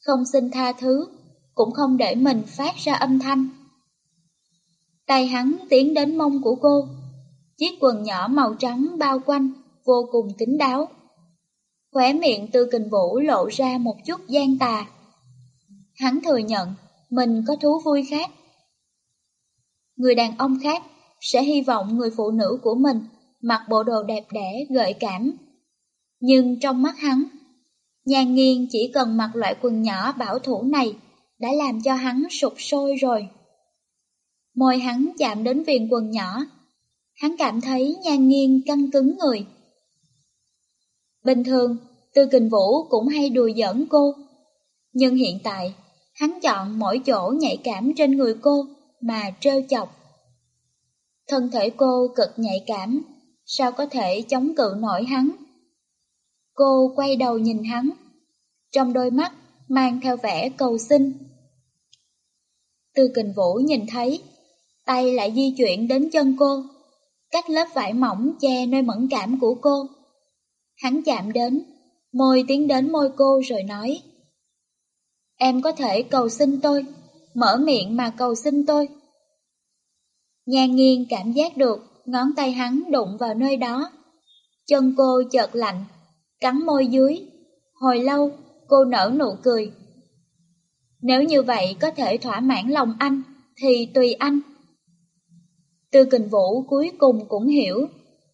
A: không xin tha thứ, cũng không để mình phát ra âm thanh. Tay hắn tiến đến mông của cô, chiếc quần nhỏ màu trắng bao quanh, vô cùng kín đáo. Khóe miệng tư kình vũ lộ ra một chút gian tà. Hắn thừa nhận mình có thú vui khác. Người đàn ông khác sẽ hy vọng người phụ nữ của mình mặc bộ đồ đẹp đẽ gợi cảm. Nhưng trong mắt hắn, nhàn nghiêng chỉ cần mặc loại quần nhỏ bảo thủ này đã làm cho hắn sụp sôi rồi. Môi hắn chạm đến viền quần nhỏ, hắn cảm thấy nhan nghiêng căng cứng người. Bình thường, Tư Kình Vũ cũng hay đùa giỡn cô, nhưng hiện tại, hắn chọn mỗi chỗ nhạy cảm trên người cô mà trêu chọc. Thân thể cô cực nhạy cảm, sao có thể chống cự nổi hắn? Cô quay đầu nhìn hắn, trong đôi mắt mang theo vẻ cầu xin. Tư kình vũ nhìn thấy, tay lại di chuyển đến chân cô, cách lớp vải mỏng che nơi mẫn cảm của cô. Hắn chạm đến, môi tiến đến môi cô rồi nói. Em có thể cầu xin tôi, mở miệng mà cầu xin tôi. Nhan nghiêng cảm giác được ngón tay hắn đụng vào nơi đó. Chân cô chợt lạnh, cắn môi dưới. Hồi lâu, cô nở nụ cười. Nếu như vậy có thể thỏa mãn lòng anh, thì tùy anh. Tư kình vũ cuối cùng cũng hiểu,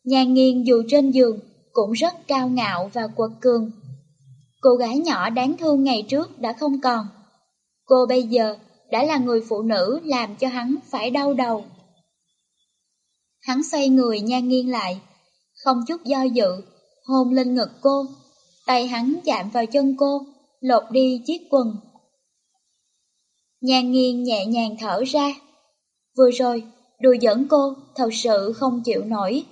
A: nhan nghiêng dù trên giường cũng rất cao ngạo và quật cường. Cô gái nhỏ đáng thương ngày trước đã không còn. Cô bây giờ đã là người phụ nữ làm cho hắn phải đau đầu. Hắn xoay người nhan nghiêng lại, không chút do dự, hôn lên ngực cô, tay hắn chạm vào chân cô, lột đi chiếc quần. Nhan nghiêng nhẹ nhàng thở ra. Vừa rồi, đùa dẫn cô thật sự không chịu nổi.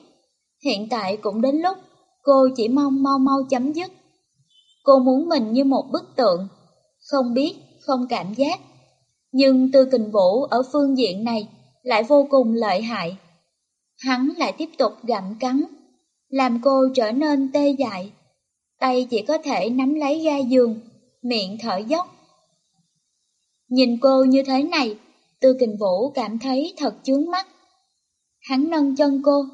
A: Hiện tại cũng đến lúc cô chỉ mong mau mau chấm dứt. Cô muốn mình như một bức tượng, không biết, không cảm giác. Nhưng Tư Kình Vũ ở phương diện này lại vô cùng lợi hại. Hắn lại tiếp tục gặm cắn, làm cô trở nên tê dại. Tay chỉ có thể nắm lấy ga giường, miệng thở dốc. Nhìn cô như thế này, Tư Kình Vũ cảm thấy thật chướng mắt. Hắn nâng chân cô,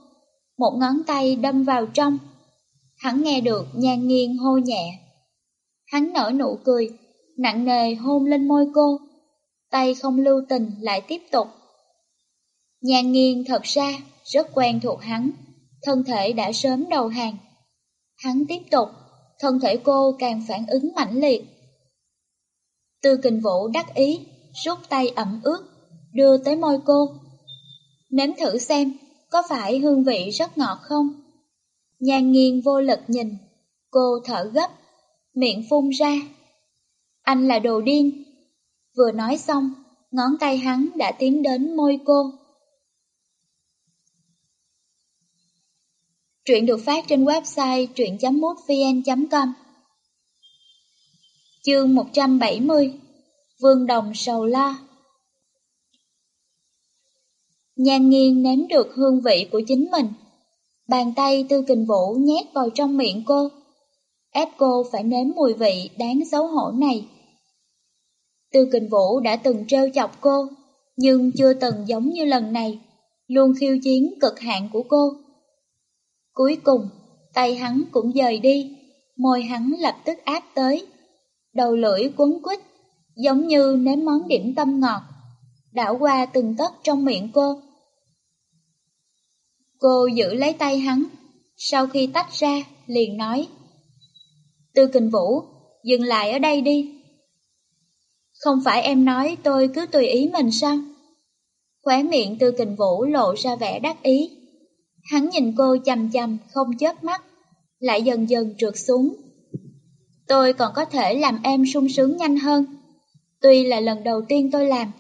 A: một ngón tay đâm vào trong. Hắn nghe được nhan nghiêng hô nhẹ. Hắn nở nụ cười, nặng nề hôn lên môi cô. Tay không lưu tình lại tiếp tục. Nhan nghiêng thật ra rất quen thuộc hắn, thân thể đã sớm đầu hàng. Hắn tiếp tục, thân thể cô càng phản ứng mãnh liệt. Tư kình vũ đắc ý, rút tay ẩm ướt, đưa tới môi cô. Nếm thử xem, có phải hương vị rất ngọt không? Nhan nghiêng vô lực nhìn, cô thở gấp, miệng phun ra. Anh là đồ điên. Vừa nói xong, ngón tay hắn đã tiến đến môi cô. Truyện được phát trên website truyện.mútvn.com Chương 170 Vương Đồng sầu la Nhan nghiêng nếm được hương vị của chính mình. Bàn tay tư kình vũ nhét vào trong miệng cô. Ép cô phải nếm mùi vị đáng xấu hổ này. Tư kình vũ đã từng trêu chọc cô, nhưng chưa từng giống như lần này, luôn khiêu chiến cực hạn của cô. Cuối cùng, tay hắn cũng dời đi, môi hắn lập tức áp tới. Đầu lưỡi cuốn quýt, giống như nếm món điểm tâm ngọt, đảo qua từng tấc trong miệng cô. Cô giữ lấy tay hắn, sau khi tách ra, liền nói. Tư kình vũ, dừng lại ở đây đi. Không phải em nói tôi cứ tùy ý mình sao? Khóe miệng tư kình vũ lộ ra vẻ đắc ý. Hắn nhìn cô chầm chầm không chớp mắt, lại dần dần trượt xuống. Tôi còn có thể làm em sung sướng nhanh hơn. Tuy là lần đầu tiên tôi làm,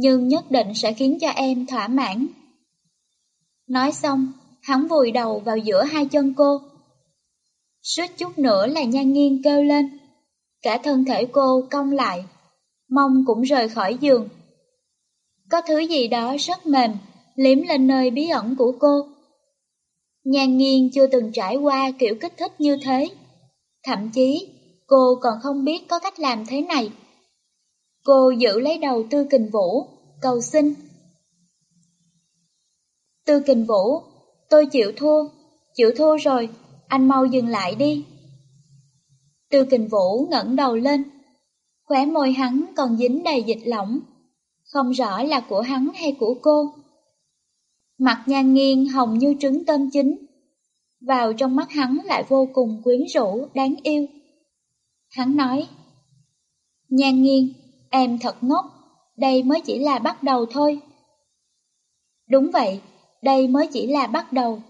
A: nhưng nhất định sẽ khiến cho em thỏa mãn. Nói xong, hắn vùi đầu vào giữa hai chân cô. Suýt chút nữa là nhan nghiêng kêu lên. Cả thân thể cô cong lại, mông cũng rời khỏi giường. Có thứ gì đó rất mềm, liếm lên nơi bí ẩn của cô. Nhan nghiêng chưa từng trải qua kiểu kích thích như thế. Thậm chí, cô còn không biết có cách làm thế này. Cô giữ lấy đầu Tư Kình Vũ, cầu xin. Tư Kình Vũ, tôi chịu thua, chịu thua rồi, anh mau dừng lại đi. Tư Kình Vũ ngẩng đầu lên, khóe môi hắn còn dính đầy dịch lỏng, không rõ là của hắn hay của cô. Mặt nhan nghiêng hồng như trứng tôm chín, vào trong mắt hắn lại vô cùng quyến rũ, đáng yêu. Hắn nói, Nhan nghiêng, em thật ngốc, đây mới chỉ là bắt đầu thôi. Đúng vậy, đây mới chỉ là bắt đầu.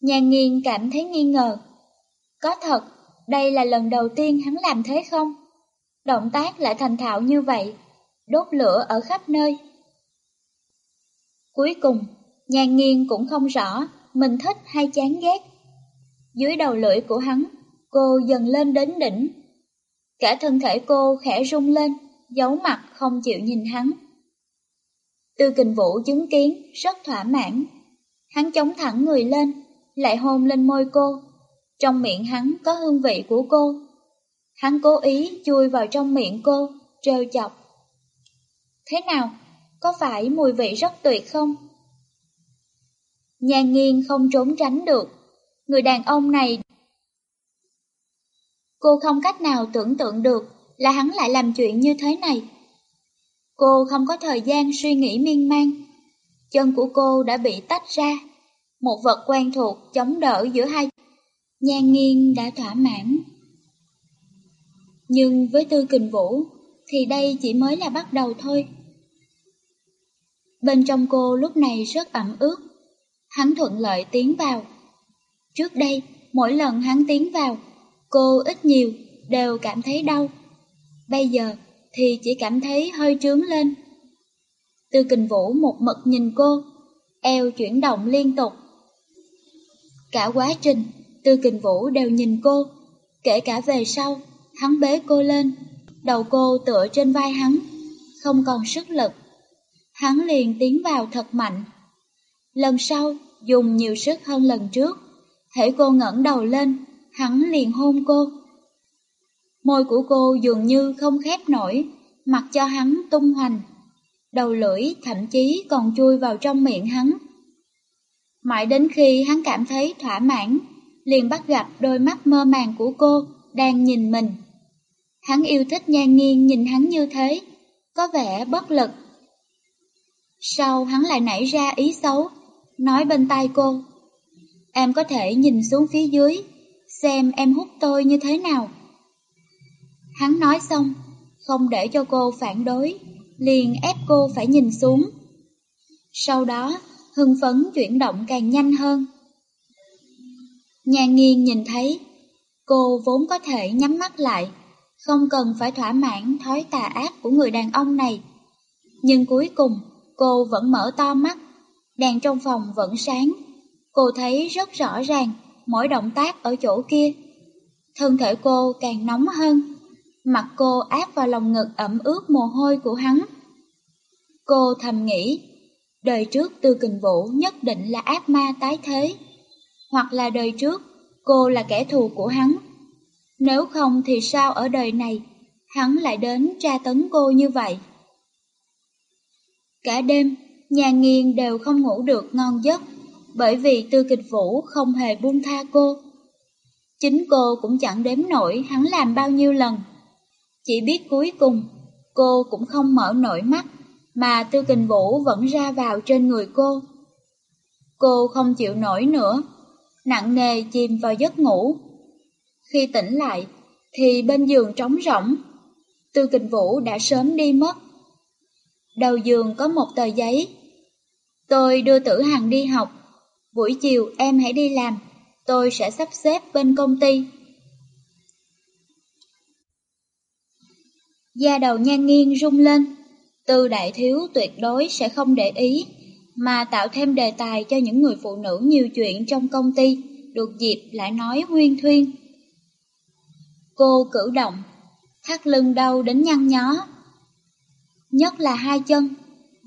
A: Nhà nghiêng cảm thấy nghi ngờ. Có thật, đây là lần đầu tiên hắn làm thế không? Động tác lại thành thạo như vậy, đốt lửa ở khắp nơi. Cuối cùng, nhà nghiêng cũng không rõ mình thích hay chán ghét. Dưới đầu lưỡi của hắn, cô dần lên đến đỉnh. Cả thân thể cô khẽ rung lên, giấu mặt không chịu nhìn hắn. Tư kình vũ chứng kiến, rất thỏa mãn. Hắn chống thẳng người lên, lại hôn lên môi cô. Trong miệng hắn có hương vị của cô. Hắn cố ý chui vào trong miệng cô, trêu chọc. Thế nào? Có phải mùi vị rất tuyệt không? Nhan nghiêng không trốn tránh được. Người đàn ông này... Cô không cách nào tưởng tượng được là hắn lại làm chuyện như thế này. Cô không có thời gian suy nghĩ miên man. Chân của cô đã bị tách ra. Một vật quen thuộc chống đỡ giữa hai. Nhan nghiêng đã thỏa mãn. Nhưng với Tư Kình Vũ thì đây chỉ mới là bắt đầu thôi. Bên trong cô lúc này rất ẩm ướt. Hắn thuận lợi tiến vào. Trước đây, mỗi lần hắn tiến vào, cô ít nhiều đều cảm thấy đau. Bây giờ thì chỉ cảm thấy hơi trướng lên. Tư kình vũ một mực nhìn cô, eo chuyển động liên tục. Cả quá trình, tư kình vũ đều nhìn cô, kể cả về sau, hắn bế cô lên, đầu cô tựa trên vai hắn, không còn sức lực. Hắn liền tiến vào thật mạnh. Lần sau, dùng nhiều sức hơn lần trước, thể cô ngẩng đầu lên, hắn liền hôn cô. Môi của cô dường như không khép nổi, mặc cho hắn tung hoành. Đầu lưỡi thậm chí còn chui vào trong miệng hắn. Mãi đến khi hắn cảm thấy thỏa mãn, liền bắt gặp đôi mắt mơ màng của cô đang nhìn mình. Hắn yêu thích nhan nghiêng nhìn hắn như thế, có vẻ bất lực. Sau hắn lại nảy ra ý xấu, nói bên tai cô. Em có thể nhìn xuống phía dưới, xem em hút tôi như thế nào. Hắn nói xong, không để cho cô phản đối, liền ép cô phải nhìn xuống. Sau đó, hưng phấn chuyển động càng nhanh hơn. Nhà nghiên nhìn thấy, cô vốn có thể nhắm mắt lại, không cần phải thỏa mãn thói tà ác của người đàn ông này. Nhưng cuối cùng, cô vẫn mở to mắt, đèn trong phòng vẫn sáng. Cô thấy rất rõ ràng mỗi động tác ở chỗ kia. Thân thể cô càng nóng hơn, mặt cô áp vào lòng ngực ẩm ướt mồ hôi của hắn. Cô thầm nghĩ, đời trước Tư Kình Vũ nhất định là ác ma tái thế, hoặc là đời trước cô là kẻ thù của hắn. Nếu không thì sao ở đời này hắn lại đến tra tấn cô như vậy? Cả đêm, nhà nghiêng đều không ngủ được ngon giấc, bởi vì Tư Kịch Vũ không hề buông tha cô. Chính cô cũng chẳng đếm nổi hắn làm bao nhiêu lần. Chỉ biết cuối cùng, cô cũng không mở nổi mắt, mà Tư Kình Vũ vẫn ra vào trên người cô. Cô không chịu nổi nữa, nặng nề chìm vào giấc ngủ. Khi tỉnh lại, thì bên giường trống rỗng. Tư Kình Vũ đã sớm đi mất. Đầu giường có một tờ giấy. Tôi đưa Tử Hằng đi học, buổi chiều em hãy đi làm, tôi sẽ sắp xếp bên công ty. Da đầu nhan nghiêng rung lên, từ đại thiếu tuyệt đối sẽ không để ý, mà tạo thêm đề tài cho những người phụ nữ nhiều chuyện trong công ty, được dịp lại nói huyên thuyên. Cô cử động, thắt lưng đau đến nhăn nhó. Nhất là hai chân,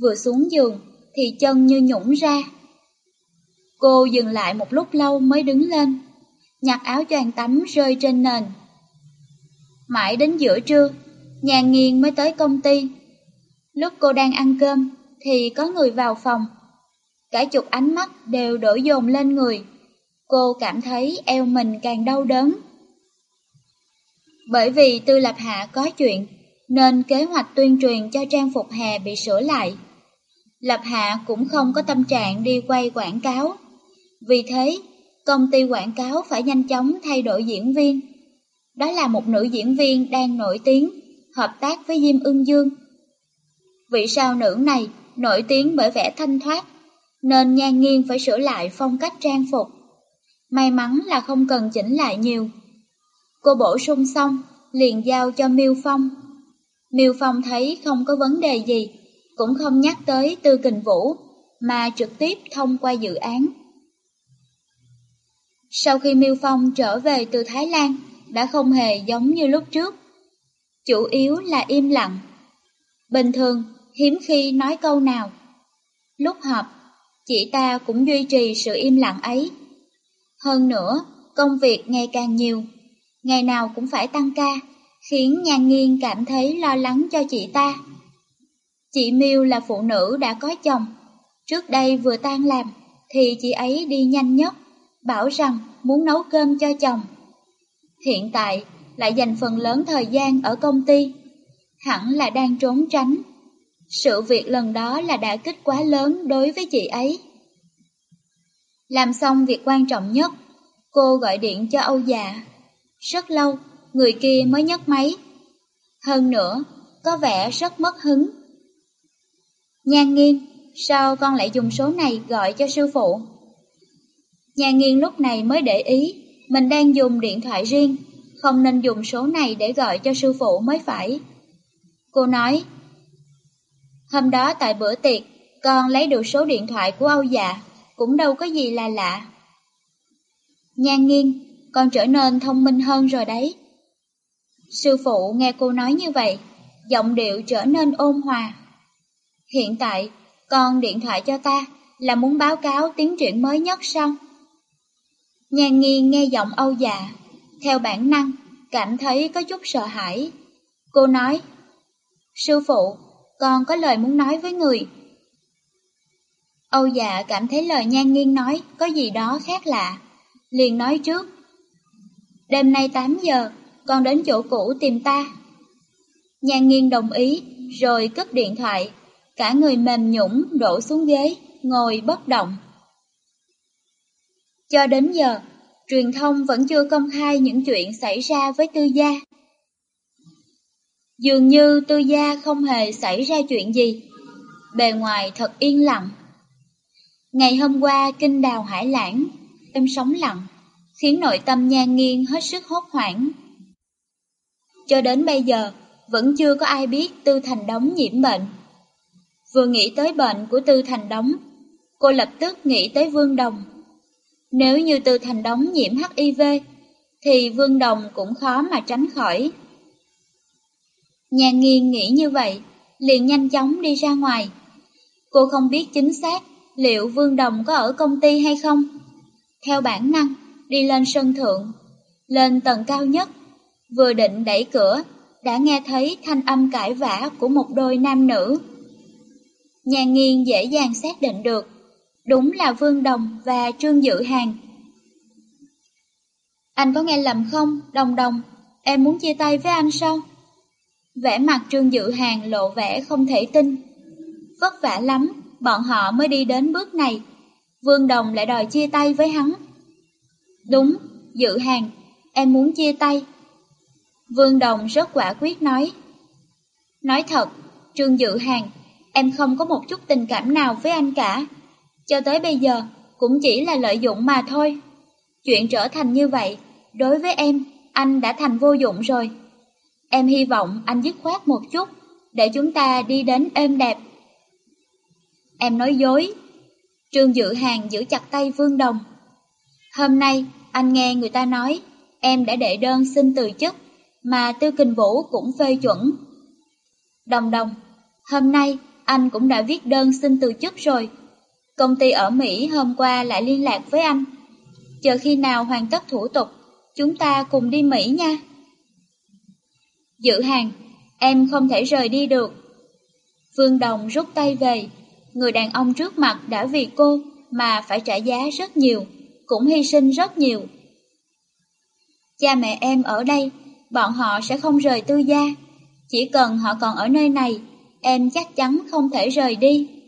A: vừa xuống giường thì chân như nhũng ra. Cô dừng lại một lúc lâu mới đứng lên, nhặt áo choàng tắm rơi trên nền. Mãi đến giữa trưa, nhà nghiền mới tới công ty. Lúc cô đang ăn cơm thì có người vào phòng. Cả chục ánh mắt đều đổ dồn lên người. Cô cảm thấy eo mình càng đau đớn. Bởi vì Tư Lập Hạ có chuyện, nên kế hoạch tuyên truyền cho trang phục hè bị sửa lại. Lập Hạ cũng không có tâm trạng đi quay quảng cáo. Vì thế, công ty quảng cáo phải nhanh chóng thay đổi diễn viên. Đó là một nữ diễn viên đang nổi tiếng, hợp tác với Diêm Ưng Dương. Vị sao nữ này nổi tiếng bởi vẻ thanh thoát, nên nhan nghiêng phải sửa lại phong cách trang phục. May mắn là không cần chỉnh lại nhiều. Cô bổ sung xong, liền giao cho Miêu Phong. Miêu Phong thấy không có vấn đề gì, cũng không nhắc tới Tư Kình Vũ, mà trực tiếp thông qua dự án. Sau khi Miêu Phong trở về từ Thái Lan, đã không hề giống như lúc trước. Chủ yếu là im lặng. Bình thường, hiếm khi nói câu nào. Lúc họp, chị ta cũng duy trì sự im lặng ấy. Hơn nữa, công việc ngày càng nhiều, ngày nào cũng phải tăng ca, khiến Nhan Nghiên cảm thấy lo lắng cho chị ta. Chị Miêu là phụ nữ đã có chồng, trước đây vừa tan làm, thì chị ấy đi nhanh nhất, bảo rằng muốn nấu cơm cho chồng. Hiện tại lại dành phần lớn thời gian ở công ty, hẳn là đang trốn tránh. Sự việc lần đó là đã kích quá lớn đối với chị ấy. Làm xong việc quan trọng nhất, cô gọi điện cho Âu Dạ. Rất lâu, người kia mới nhấc máy. Hơn nữa, có vẻ rất mất hứng. Nhan nghiêng, sao con lại dùng số này gọi cho sư phụ? Nhan nghiêng lúc này mới để ý, mình đang dùng điện thoại riêng, không nên dùng số này để gọi cho sư phụ mới phải. Cô nói, hôm đó tại bữa tiệc, con lấy được số điện thoại của Âu Dạ, cũng đâu có gì là lạ. Nhan nghiêng, con trở nên thông minh hơn rồi đấy. Sư phụ nghe cô nói như vậy, giọng điệu trở nên ôn hòa. Hiện tại, con điện thoại cho ta là muốn báo cáo tiến triển mới nhất xong. Nhan nghiêng nghe giọng Âu dạ, theo bản năng, cảm thấy có chút sợ hãi. Cô nói, Sư phụ, con có lời muốn nói với người. Âu dạ cảm thấy lời nhan nghiêng nói có gì đó khác lạ, liền nói trước. Đêm nay 8 giờ, con đến chỗ cũ tìm ta. Nhan nghiêng đồng ý, rồi cất điện thoại, cả người mềm nhũng đổ xuống ghế, ngồi bất động. Cho đến giờ, truyền thông vẫn chưa công khai những chuyện xảy ra với tư gia. Dường như tư gia không hề xảy ra chuyện gì, bề ngoài thật yên lặng. Ngày hôm qua kinh đào hải lãng, em sống lặng, khiến nội tâm nhan nghiêng hết sức hốt hoảng. Cho đến bây giờ, vẫn chưa có ai biết Tư Thành Đống nhiễm bệnh. Vừa nghĩ tới bệnh của Tư Thành Đống, cô lập tức nghĩ tới Vương Đồng. Nếu như Tư Thành Đống nhiễm HIV, thì Vương Đồng cũng khó mà tránh khỏi. Nhà nghiên nghĩ như vậy, liền nhanh chóng đi ra ngoài. Cô không biết chính xác liệu Vương Đồng có ở công ty hay không. Theo bản năng, đi lên sân thượng, lên tầng cao nhất, vừa định đẩy cửa, đã nghe thấy thanh âm cãi vã của một đôi nam nữ. Nhà nghiên dễ dàng xác định được, đúng là Vương Đồng và Trương Dự Hàng. Anh có nghe lầm không, Đồng Đồng, em muốn chia tay với anh sao? Vẻ mặt Trương Dự Hàng lộ vẻ không thể tin. Vất vả lắm, bọn họ mới đi đến bước này. Vương Đồng lại đòi chia tay với hắn. Đúng, Dự Hàng, em muốn chia tay. Vương Đồng rất quả quyết nói. Nói thật, Trương Dự Hàng, em không có một chút tình cảm nào với anh cả. Cho tới bây giờ, cũng chỉ là lợi dụng mà thôi. Chuyện trở thành như vậy, đối với em, anh đã thành vô dụng rồi. Em hy vọng anh dứt khoát một chút, để chúng ta đi đến êm đẹp. Em nói dối. Trương Dự Hàng giữ chặt tay Vương Đồng. Hôm nay, anh nghe người ta nói, em đã đệ đơn xin từ chức mà Tư Kình Vũ cũng phê chuẩn. Đồng đồng, hôm nay anh cũng đã viết đơn xin từ chức rồi. Công ty ở Mỹ hôm qua lại liên lạc với anh. Chờ khi nào hoàn tất thủ tục, chúng ta cùng đi Mỹ nha. Dự hàng, em không thể rời đi được. Vương Đồng rút tay về, người đàn ông trước mặt đã vì cô mà phải trả giá rất nhiều, cũng hy sinh rất nhiều. Cha mẹ em ở đây, bọn họ sẽ không rời tư gia. Chỉ cần họ còn ở nơi này, em chắc chắn không thể rời đi.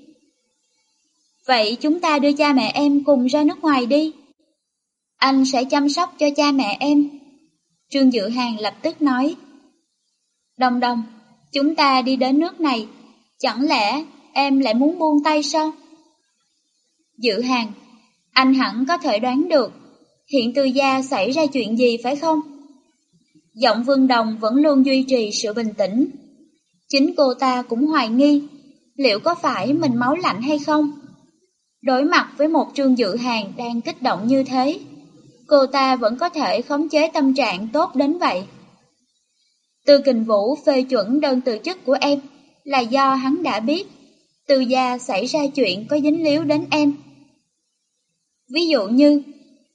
A: Vậy chúng ta đưa cha mẹ em cùng ra nước ngoài đi. Anh sẽ chăm sóc cho cha mẹ em. Trương Dự Hàng lập tức nói. Đồng đồng, chúng ta đi đến nước này, chẳng lẽ em lại muốn buông tay sao? Dự Hàng, anh hẳn có thể đoán được, hiện từ gia xảy ra chuyện gì phải không? Giọng Vương Đồng vẫn luôn duy trì sự bình tĩnh. Chính cô ta cũng hoài nghi, liệu có phải mình máu lạnh hay không? Đối mặt với một trương dự hàng đang kích động như thế, cô ta vẫn có thể khống chế tâm trạng tốt đến vậy. Từ kình vũ phê chuẩn đơn từ chức của em là do hắn đã biết từ gia xảy ra chuyện có dính líu đến em. Ví dụ như,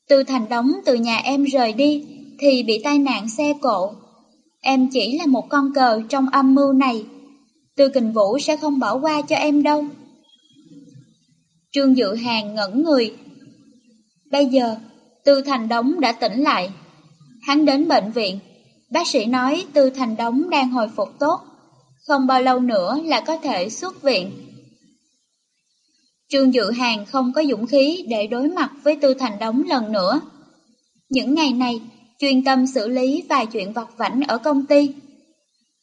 A: từ thành đóng từ nhà em rời đi thì bị tai nạn xe cộ. Em chỉ là một con cờ trong âm mưu này. Từ kình vũ sẽ không bỏ qua cho em đâu. Trương Dự Hàng ngẩn người. Bây giờ, Tư Thành Đống đã tỉnh lại. Hắn đến bệnh viện. Bác sĩ nói Tư Thành Đống đang hồi phục tốt. Không bao lâu nữa là có thể xuất viện. Trương Dự Hàng không có dũng khí để đối mặt với Tư Thành Đống lần nữa. Những ngày này, chuyên tâm xử lý vài chuyện vặt vảnh ở công ty.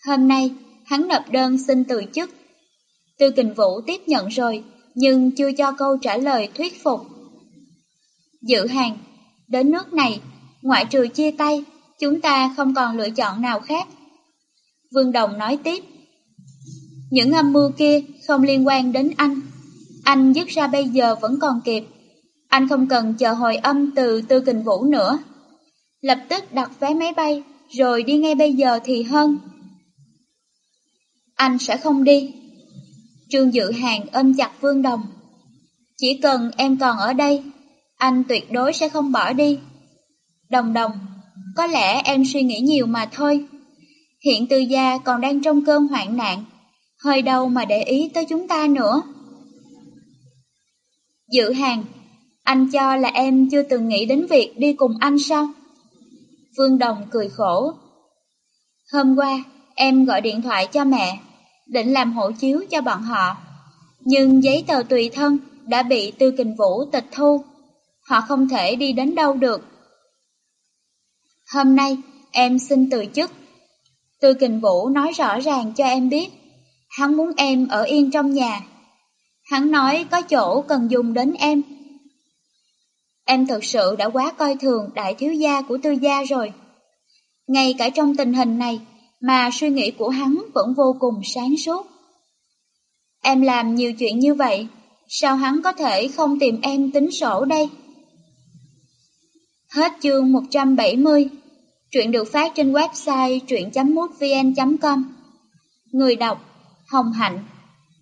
A: Hôm nay, hắn nộp đơn xin từ chức. Tư Kình Vũ tiếp nhận rồi, nhưng chưa cho câu trả lời thuyết phục. Dự hàng, đến nước này, ngoại trừ chia tay, chúng ta không còn lựa chọn nào khác. Vương Đồng nói tiếp. Những âm mưu kia không liên quan đến anh. Anh dứt ra bây giờ vẫn còn kịp. Anh không cần chờ hồi âm từ Tư Kình Vũ nữa. Lập tức đặt vé máy bay, rồi đi ngay bây giờ thì hơn. Anh sẽ không đi. Trương Dự Hàng ôm chặt Vương Đồng. Chỉ cần em còn ở đây, anh tuyệt đối sẽ không bỏ đi. Đồng đồng, có lẽ em suy nghĩ nhiều mà thôi. Hiện từ gia còn đang trong cơn hoạn nạn, hơi đâu mà để ý tới chúng ta nữa. Dự hàng, anh cho là em chưa từng nghĩ đến việc đi cùng anh sao? Vương Đồng cười khổ. Hôm qua, em gọi điện thoại cho mẹ, định làm hộ chiếu cho bọn họ. Nhưng giấy tờ tùy thân đã bị Tư Kình Vũ tịch thu. Họ không thể đi đến đâu được. Hôm nay, em xin từ chức. Tư Kình Vũ nói rõ ràng cho em biết, hắn muốn em ở yên trong nhà. Hắn nói có chỗ cần dùng đến em. Em thực sự đã quá coi thường đại thiếu gia của tư gia rồi. Ngay cả trong tình hình này, mà suy nghĩ của hắn vẫn vô cùng sáng suốt. Em làm nhiều chuyện như vậy, sao hắn có thể không tìm em tính sổ đây? Hết chương 170, truyện được phát trên website truyện.mútvn.com Người đọc Hồng Hạnh